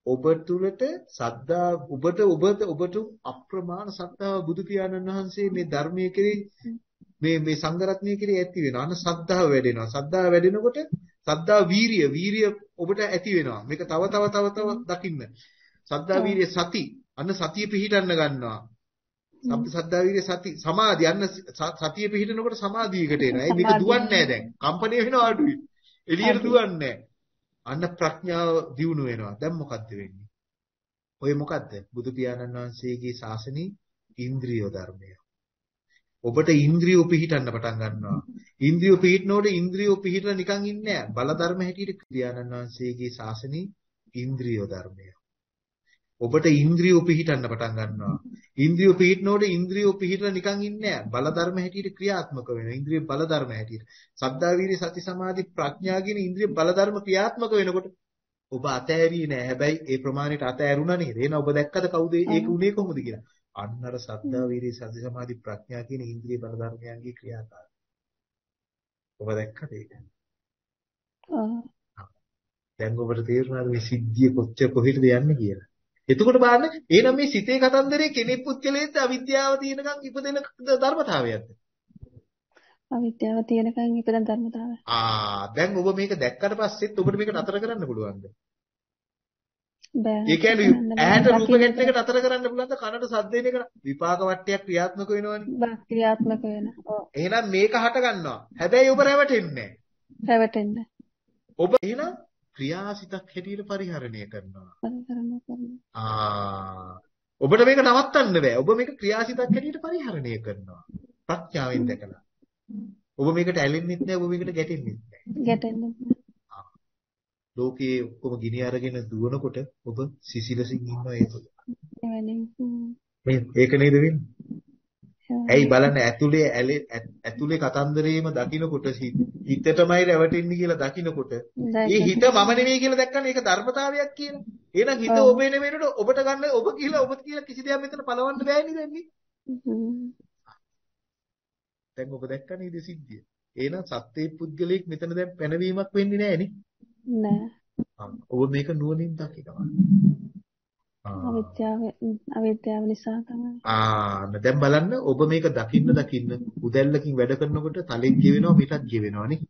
ඔබ තුළට සද්දා ඔබට ඔබට ඔබට අප්‍රමාණ සත්‍තාව බුදු පියාණන් වහන්සේ මේ ධර්මයේ කෙරෙහි මේ මේ සංඝරත්නය කෙරෙහි ඇති වෙනවා. අන්න සද්ධාව වැඩෙනවා. සද්ධාව වැඩෙනකොට සද්ධා වීරිය වීරිය ඔබට ඇති වෙනවා. මේක තව තව තව තව දකින්න. සද්ධා වීරිය සති අන්න සතිය පිහිටන්න ගන්නවා. සබ්බ සද්දා වීර්ය සති සමාධි අන්න සතිය පිහිටනකොට සමාධියකට එනවා. මේක දුවන්නේ නැහැ දැන්. කම්පණය වෙනවා අඩුයි. එළියට දුවන්නේ අන්න ප්‍රඥාව දියුණු වෙනවා. දැන් මොකද්ද වෙන්නේ? ඔය මොකද්ද? බුදු පියාණන් වහන්සේගේ ශාසනී ඉන්ද්‍රිය ධර්මය. ඔබට ඉන්ද්‍රිය පිහිටන්න පටන් ගන්නවා. ඉන්ද්‍රිය පිහිටනකොට ඉන්ද්‍රිය පිහිටලා නිකන් ඉන්නේ නැහැ. බල ධර්ම හැටියට පියාණන් වහන්සේගේ ශාසනී ඉන්ද්‍රිය ධර්මය. ඔබට ඉන්ද්‍රියෝ පිහිටන්න පටන් ගන්නවා. ඉන්ද්‍රියෝ පිහිටනකොට ඉන්ද්‍රියෝ පිහිටලා නිකන් ඉන්නේ නැහැ. බල ධර්ම හැටියට ක්‍රියාත්මක වෙනවා. ඉන්ද්‍රිය බල ධර්ම හැටියට. සද්ධා වීර්ය සති සමාධි ප්‍රඥා කියන ඉන්ද්‍රිය බල ධර්ම ක්‍රියාත්මක වෙනකොට ඔබ අතෑරියේ නැහැ. හැබැයි ඒ ප්‍රමාණයට අතෑරුණා නේද? එහෙනම් ඔබ දැක්කද කවුද ඒක උනේ කොහොමද කියලා? අන්න අර සද්ධා වීර්ය සති සමාධි ප්‍රඥා කියන ඉන්ද්‍රිය බල ධර්මයන්ගේ ක්‍රියාකාරය. ඔබ දැක්කද ඒක? දැන් ඔබට තේරුණාද මේ සිද්ධිය කොච්චර කොහෙටද යන්නේ කියලා? එතකොට බලන්න එහෙනම් මේ සිතේ කතන්දරේ කෙනෙක් පුද්ගලයෙක්ද අවිද්‍යාව තියෙනකන් ඉපදෙන ධර්මතාවයක්ද? අවිද්‍යාව තියෙනකන් ඉපදෙන ධර්මතාවය. ආ දැන් ඔබ මේක දැක්කට පස්සෙත් ඔබට මේක නතර කරන්න පුළුවන්ද? බෑ. ඒ කියන්නේ ඇහැට රූප ගැටෙන එක නතර කරන්න පුළුවන්ද? කනට ශබ්ද එන එක විපාක වට්ටියක් ක්‍රියාත්මක වෙනවනේ. බා ක්‍රියාත්මක වෙන. ඔව්. එහෙනම් මේක හට ගන්නවා. හැබැයි ඔබ රැවටෙන්නේ නැහැ. රැවටෙන්නේ. ඔබ එහෙනම් ක්‍රියාසිතක් හැටියට පරිහරණය කරනවා. ආ ඔබට මේක නවත්තන්න බෑ. ඔබ මේක ක්‍රියාසිතක් හැටියට පරිහරණය කරනවා. ප්‍රඥාවෙන් දැකලා. ඔබ මේකට ඇලෙන්නෙත් නෑ, ඔබ මේකට ගැටෙන්නෙත් නෑ. ගැටෙන්නේ ලෝකයේ ඔක්කොම ගිනි අරගෙන දුවනකොට ඔබ සිසිලසින් ඉන්නවා ඒක. ඒක නේද වෙන්නේ? ඇයි බලන්න ඇතුලේ ඇතුලේ කතන්දරේම දකින්නකොට හිතටමයි රැවටෙන්නේ කියලා දකින්නකොට ඒ හිත මම නෙවෙයි කියලා දැක්කම ඒක ධර්මතාවයක් කියලා. එහෙනම් හිත ඔබේ නෙවෙයිනට ඔබට ගන්න ඔබ කියලා ඔබ කියලා කිසි දෙයක් මෙතන පලවන්න බෑනේ දැන් නේ. දැන් ඔබ දැක්ක නේද සිද්ධිය. එහෙනම් සත්‍යයේ පුද්ගලයෙක් මෙතන දැන් පැනවීමක් වෙන්නේ නැහැ නේ. නෑ. ඔබ මේක නුවණින් දකිනවා. අවිද්‍යාව අවිද්‍යාව නිසා තමයි. ආ දැන් බලන්න ඔබ මේක දකින්න දකින්න උදැල්ලකින් වැඩ කරනකොට තලෙන් ගෙවෙනවා පිටත් ගෙවෙනවා නේ.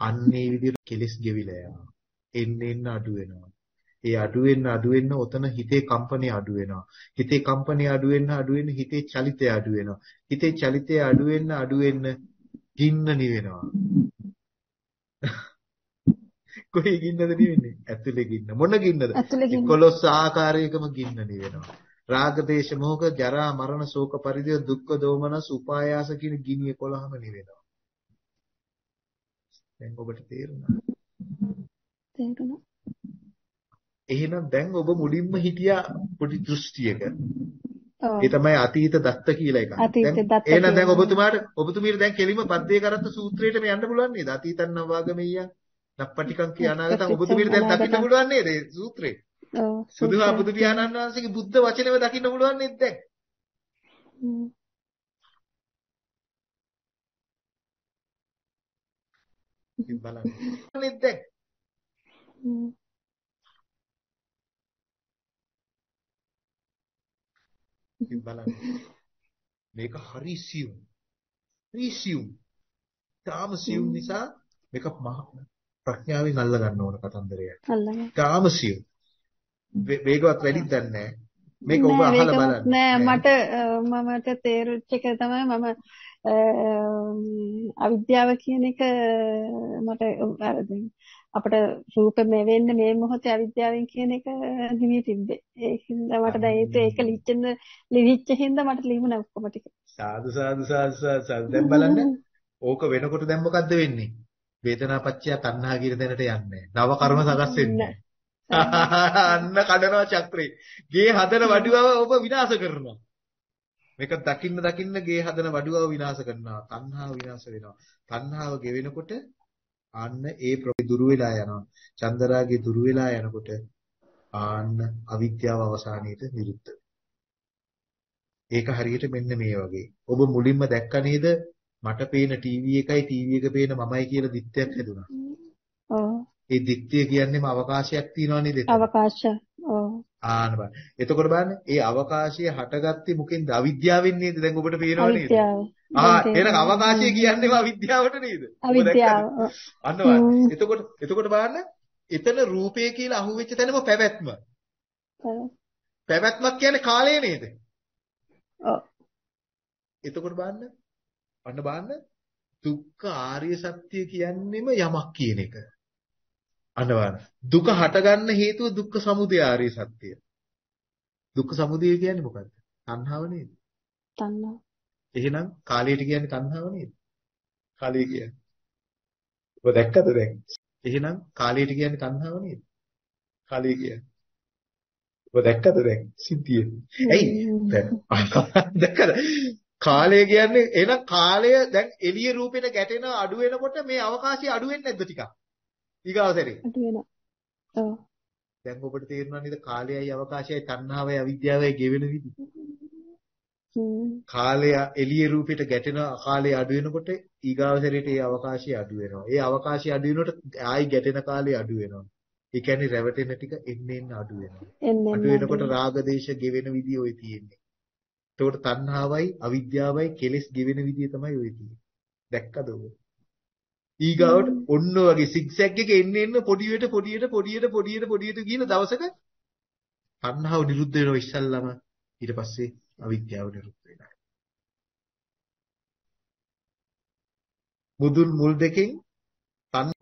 අන්නේ විදිහට කෙලිස් ගෙවිලා යනවා. එන්න එන්න අඩු වෙනවා. ඒ අඩු වෙන්න අඩු වෙන්න ඔතන හිතේ කම්පනය අඩු වෙනවා. හිතේ කම්පනය අඩු වෙන්න අඩු වෙන්න හිතේ චලිතය අඩු වෙනවා. හිතේ චලිතය අඩු වෙන්න අඩු වෙන්න ගින්න නිවෙනවා. කොහේ ගින්නද නිවෙන්නේ? ඇතුලේ ගින්න. මොන ගින්නද? 11 ආකාරයකම ගින්න නිවෙනවා. රාග දේශ මොහක ජරා මරණ ශෝක පරිදේ දුක්ඛ දෝමනස් උපායාස කියන ගිනි 11ම නිවෙනවා. දැන් ඔබට තේරුණා? තේරුණා. එහෙනම් දැන් ඔබ මුලින්ම හිටියා පොඩි දෘෂ්ටියක. ඒ තමයි අතීත දත්ත කියලා එකක්. එහෙනම් දැන් ඔබතුමාට ඔබතුමීට දැන් කෙලිම බද්දේ කරත්ත සූත්‍රයටම යන්න පුළුවන් නේද? අතීතං නවාගමෙය්‍ය නප්පටිකං කියානාගතං ඔබතුමීට දැන් දකින්න පුළුවන් නේද මේ සූත්‍රේ? ඔව්. බුදුහා බුදු පියාණන් වහන්සේගේ බුද්ධ වචනේම දකින්න පුළුවන් නේද දැන්? ඉතින් බලන්න. නේද දැන්? ඉතින් බලන්න. මේක හරි සියුම්. හරි සියුම්. තාම සියුම් නිසා මේක ප්‍රඥාවෙන් අල්ල ගන්න ඕන කතන්දරයක්. සියුම්. වේගවත් වැඩිද නැහැ. මේක ඔබ අහලා බලන්න. නෑ මට මමට තේරුච්ච එක තමයි මම අවිද්‍යාව කියන එක මට අපිට රූප මේ වෙන්නේ මේ මොහොතේ අවිද්‍යාවෙන් කියන එක නිවි තිබ්බේ. ඒකින්ද මට දැන් ඒක ලිච්චෙන ලිවිච්ච හින්දා මට ලියුණා ඔක්කොම ටික. සාදු සාදු සාදු සාදු දැන් බලන්න. ඕක වෙනකොට දැන් මොකද්ද වෙන්නේ? වේදනාපච්චය තණ්හා කියන තැනට යන්නේ. නව කර්ම සකස් වෙන්නේ. අන්න කඩනවා චක්‍රේ. ගේ හදන වඩුවව ඔබ විනාශ කරනවා. මේක දකින්න දකින්න ගේ හදන වඩුවව විනාශ කරනවා. තණ්හාව විනාශ වෙනවා. තණ්හාව ගෙවෙනකොට ආන්න ඒ දුරු වෙලා යනවා. චන්දරාගේ දුරු වෙලා යනකොට ආන්න අවිද්‍යාව අවසානයේට නිරුද්ධ ඒක හරියට මෙන්න මේ වගේ. ඔබ මුලින්ම දැක්ක නේද? මට පේන ටීවී එකයි ටීවී එක පේන මමයි කියලා දිත්‍යයක් හැදුනා. ඔව්. ඒ දික්තිය කියන්නේම අවකාශයක් තියනවා නේද? අවකාශය. ඔව්. ආන බලන්න. එතකොට බලන්න, ඒ අවකාශය හටගත්තේ මොකෙන්ද? අවිද්‍යාවෙන් නේද? දැන් ඔබට පේනව නේද? අවිද්‍යාව. ආ එහෙනම් අවකාශය කියන්නේම අවිද්‍යාවට නේද? අවිද්‍යාව. අන්න බලන්න. එතකොට එතකොට බලන්න, එතන රූපය කියලා අහුවෙච්ච තැනම පැවැත්ම. පැවැත්මක් කියන්නේ කාලය නේද? ඔව්. එතකොට බලන්න. අන්න බලන්න. දුක්ඛ ආර්ය සත්‍ය කියන්නේම යමක් කියන එක. අනවන දුක හටගන්න හේතුව දුක්ඛ සමුදය ආර්ය සත්‍යය. දුක්ඛ සමුදය කියන්නේ මොකද්ද? තණ්හාව නේද? තණ්හාව. එහෙනම් කාලයට කියන්නේ තණ්හාව නේද? කාලය කියන්නේ. ඔබ දැක්කද දැන්? එහෙනම් කාලයට කියන්නේ තණ්හාව නේද? කාලය කියන්නේ. ඔබ දැක්කද දැන් සිද්ධිය? [LAUGHS] ඇයි? [LAUGHS] දැක්කද? කාලය කියන්නේ එහෙනම් කාලය දැන් එළිය රූපෙට ගැටෙන අඩු වෙනකොට මේ අවකාශය අඩු වෙන්නේ නැද්ද ටිකක්? ඊගාව සැරේ. අඩු වෙනවා. ඔව්. දැන් ඔබට තේරෙනවා නේද කාලයයි අවකාශයයි තණ්හාවයි අවිද්‍යාවයි ගෙවෙන විදි. කාලය එළිය රූපෙට ගැටෙන කාලය අඩු වෙනකොට ඊගාව සැරේට ඒ අවකාශය අඩු වෙනවා. ඒ අවකාශය අඩු වෙනකොට ආයි ගැටෙන කාලය අඩු වෙනවා. ඒ කියන්නේ රැවටෙන ටික එන්න එන්න අඩු වෙනවා. අඩු වෙනකොට රාග දේශ ගෙවෙන විදිය ඔය තියෙන්නේ. එතකොට තණ්හාවයි අවිද්‍යාවයි කෙලෙස් ගෙවෙන විදිය තමයි ඔය තියෙන්නේ. දැක්කද ඔබ? ඊගාවට ඔන්න වගේ සිග්සැග් එක එන්න එන්න පොඩියට පොඩියට පොඩියට පොඩියට පොඩියට කියන දවසක තණ්හාව නිරුද්ධ වෙනවා ඉස්සල්ලාම ඊට පස්සේ අවිද්‍යාව නිරුද්ධ වෙනවා. මුදුන් මුල් දෙකෙන් [LAUGHS]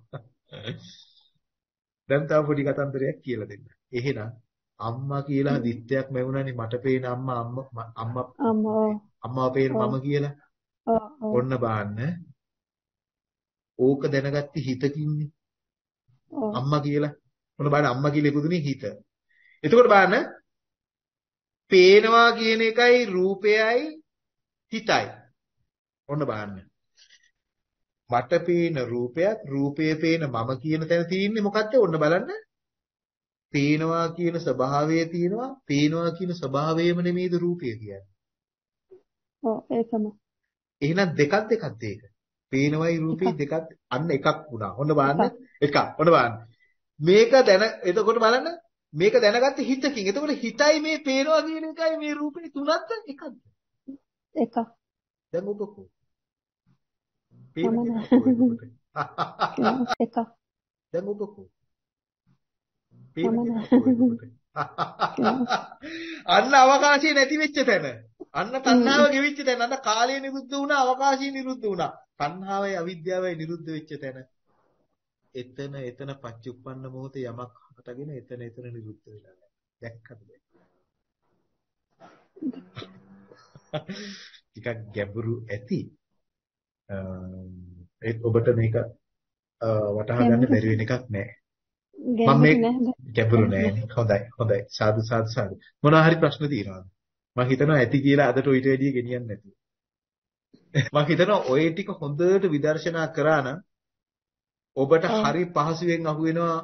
දැන් තව පොඩි කතන්දරයක් කියලා දෙන්න. එහෙනම් අම්මා කියලා දිත්තයක් මැවුණානේ මට පේන අම්මා අම්මා අම්මා අම්මා පේන මම කියලා. ඔන්න බාන්න ඕක දැනගatti හිතකින්නේ. අම්මා කියලා. මොන බලන්න අම්මා කියලා ඉපදුනේ හිත. එතකොට බලන්න පේනවා කියන එකයි රූපයයි හිතයි. ඔන්න බලන්න. මට පේන රූපයක් රූපයේ පේන මම කියන තැන තියෙන්නේ මොකද්ද? ඔන්න බලන්න. පේනවා කියන ස්වභාවය තියෙනවා. පේනවා කියන ස්වභාවයම නෙමෙයිද රූපය කියන්නේ. ඔව් ඒකම. එහෙනම් දෙකක් දෙකක්ද ඒක? පේනවයි රූපේ දෙකක් අන්න එකක් වුණා. ඔන්න බලන්න. එකක්. ඔන්න බලන්න. මේක දැන එතකොට බලන්න මේක දැනගත්තේ හිතකින්. එතකොට හිතයි මේ පේනවා කියන එකයි මේ රූපේ තුනක්ද එකක්ද? එකක්. දැන් ඔබ කො? [LAUGHS] එකක්. දැන් ඔබ කො? [LAUGHS] අන්න අවකාශය නැති වෙච්ච තැන. අන්න තණ්හාව ගෙවිච්ච තැන. අන්න කාලය නිරුද්ධ වුණා, අවකාශය නිරුද්ධ වුණා. තණ්හාවයි අවිද්‍යාවයි නිරුද්ධ වෙච්ච තැන. එතන එතන පච්චුප්පන්න මොහොතේ යමක් හටගෙන එතන එතන නිරුද්ධ වෙලා දැක්කද [LAUGHS] ටිකක් ගැඹුරු ඇති ඒ ඔබට මේක වටහා ගන්න බැරි වෙන එකක් නෑ මම මේ ගැඹුරු නෑනේ හොඳයි හොඳයි සාදු සාදු සාදු මොනවා හරි ප්‍රශ්න තියෙනවද මම හිතනවා ඇති කියලා අදට ඊට වැඩිය ගෙනියන්න නැතුව. මම හිතනවා ඔය ටික හොඳට විදර්ශනා කරා නම් ඔබට හරි පහසුවෙන් අහු වෙනවා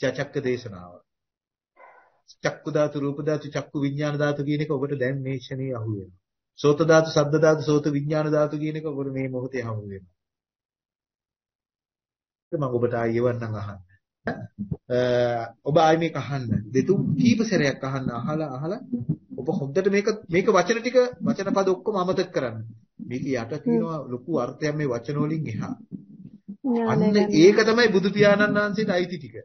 චචක්ක දේශනාව. චක්කු ධාතු රූප ධාතු චක්කු විඥාන ධාතු කියන එක ඔබට දැන් මේ ක්ෂණේ අහු වෙනවා. සෝත ධාතු සද්ද ධාතු සෝත විඥාන ධාතු කියන එක ඔබට මේ මොහොතේ අහු වෙනවා. මම ඔබට ආයෙවන්නම් අහන්න. ඔබ ආයි මේක අහන්න. දෙතුන් කීප සැරයක් අහන්න. අහලා අහලා ඔබ හොඳට මේක මේක වචන ටික වචන පද ඔක්කොම අමතක කරන්න. මේක යට තියෙනවා ලොකු අර්ථයක් මේ වචන වලින් එහා. අන්න ඒක තමයි බුදු පියාණන් වහන්සේට අයිති ටික.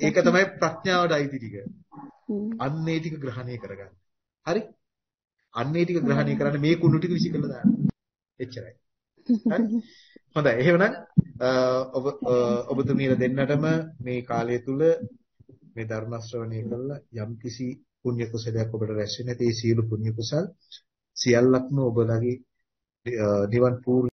ඒක තමයි ප්‍රඥාවට අයිති ටික. අන්න ඒ ටික ග්‍රහණය කරගන්න. හරි? අන්න ඒ ටික ග්‍රහණය කරන්න මේ කුණු ටික විසි කරලා දාන්න. එච්චරයි. හරි? [LAUGHS] හොඳයි. එහෙනම් ඔබ ඔබතුමීලා දෙන්නටම මේ කාලය තුල මේ ධර්ම ශ්‍රවණය කළා යම්කිසි පුණ්‍ය කුසලයක් ඔබට රැස් වෙන්නේ නැති ඒ සියලු පුණ්‍ය කුසල් සියල්ලක්ම ඔබලගේ නිවන් පූර්ණ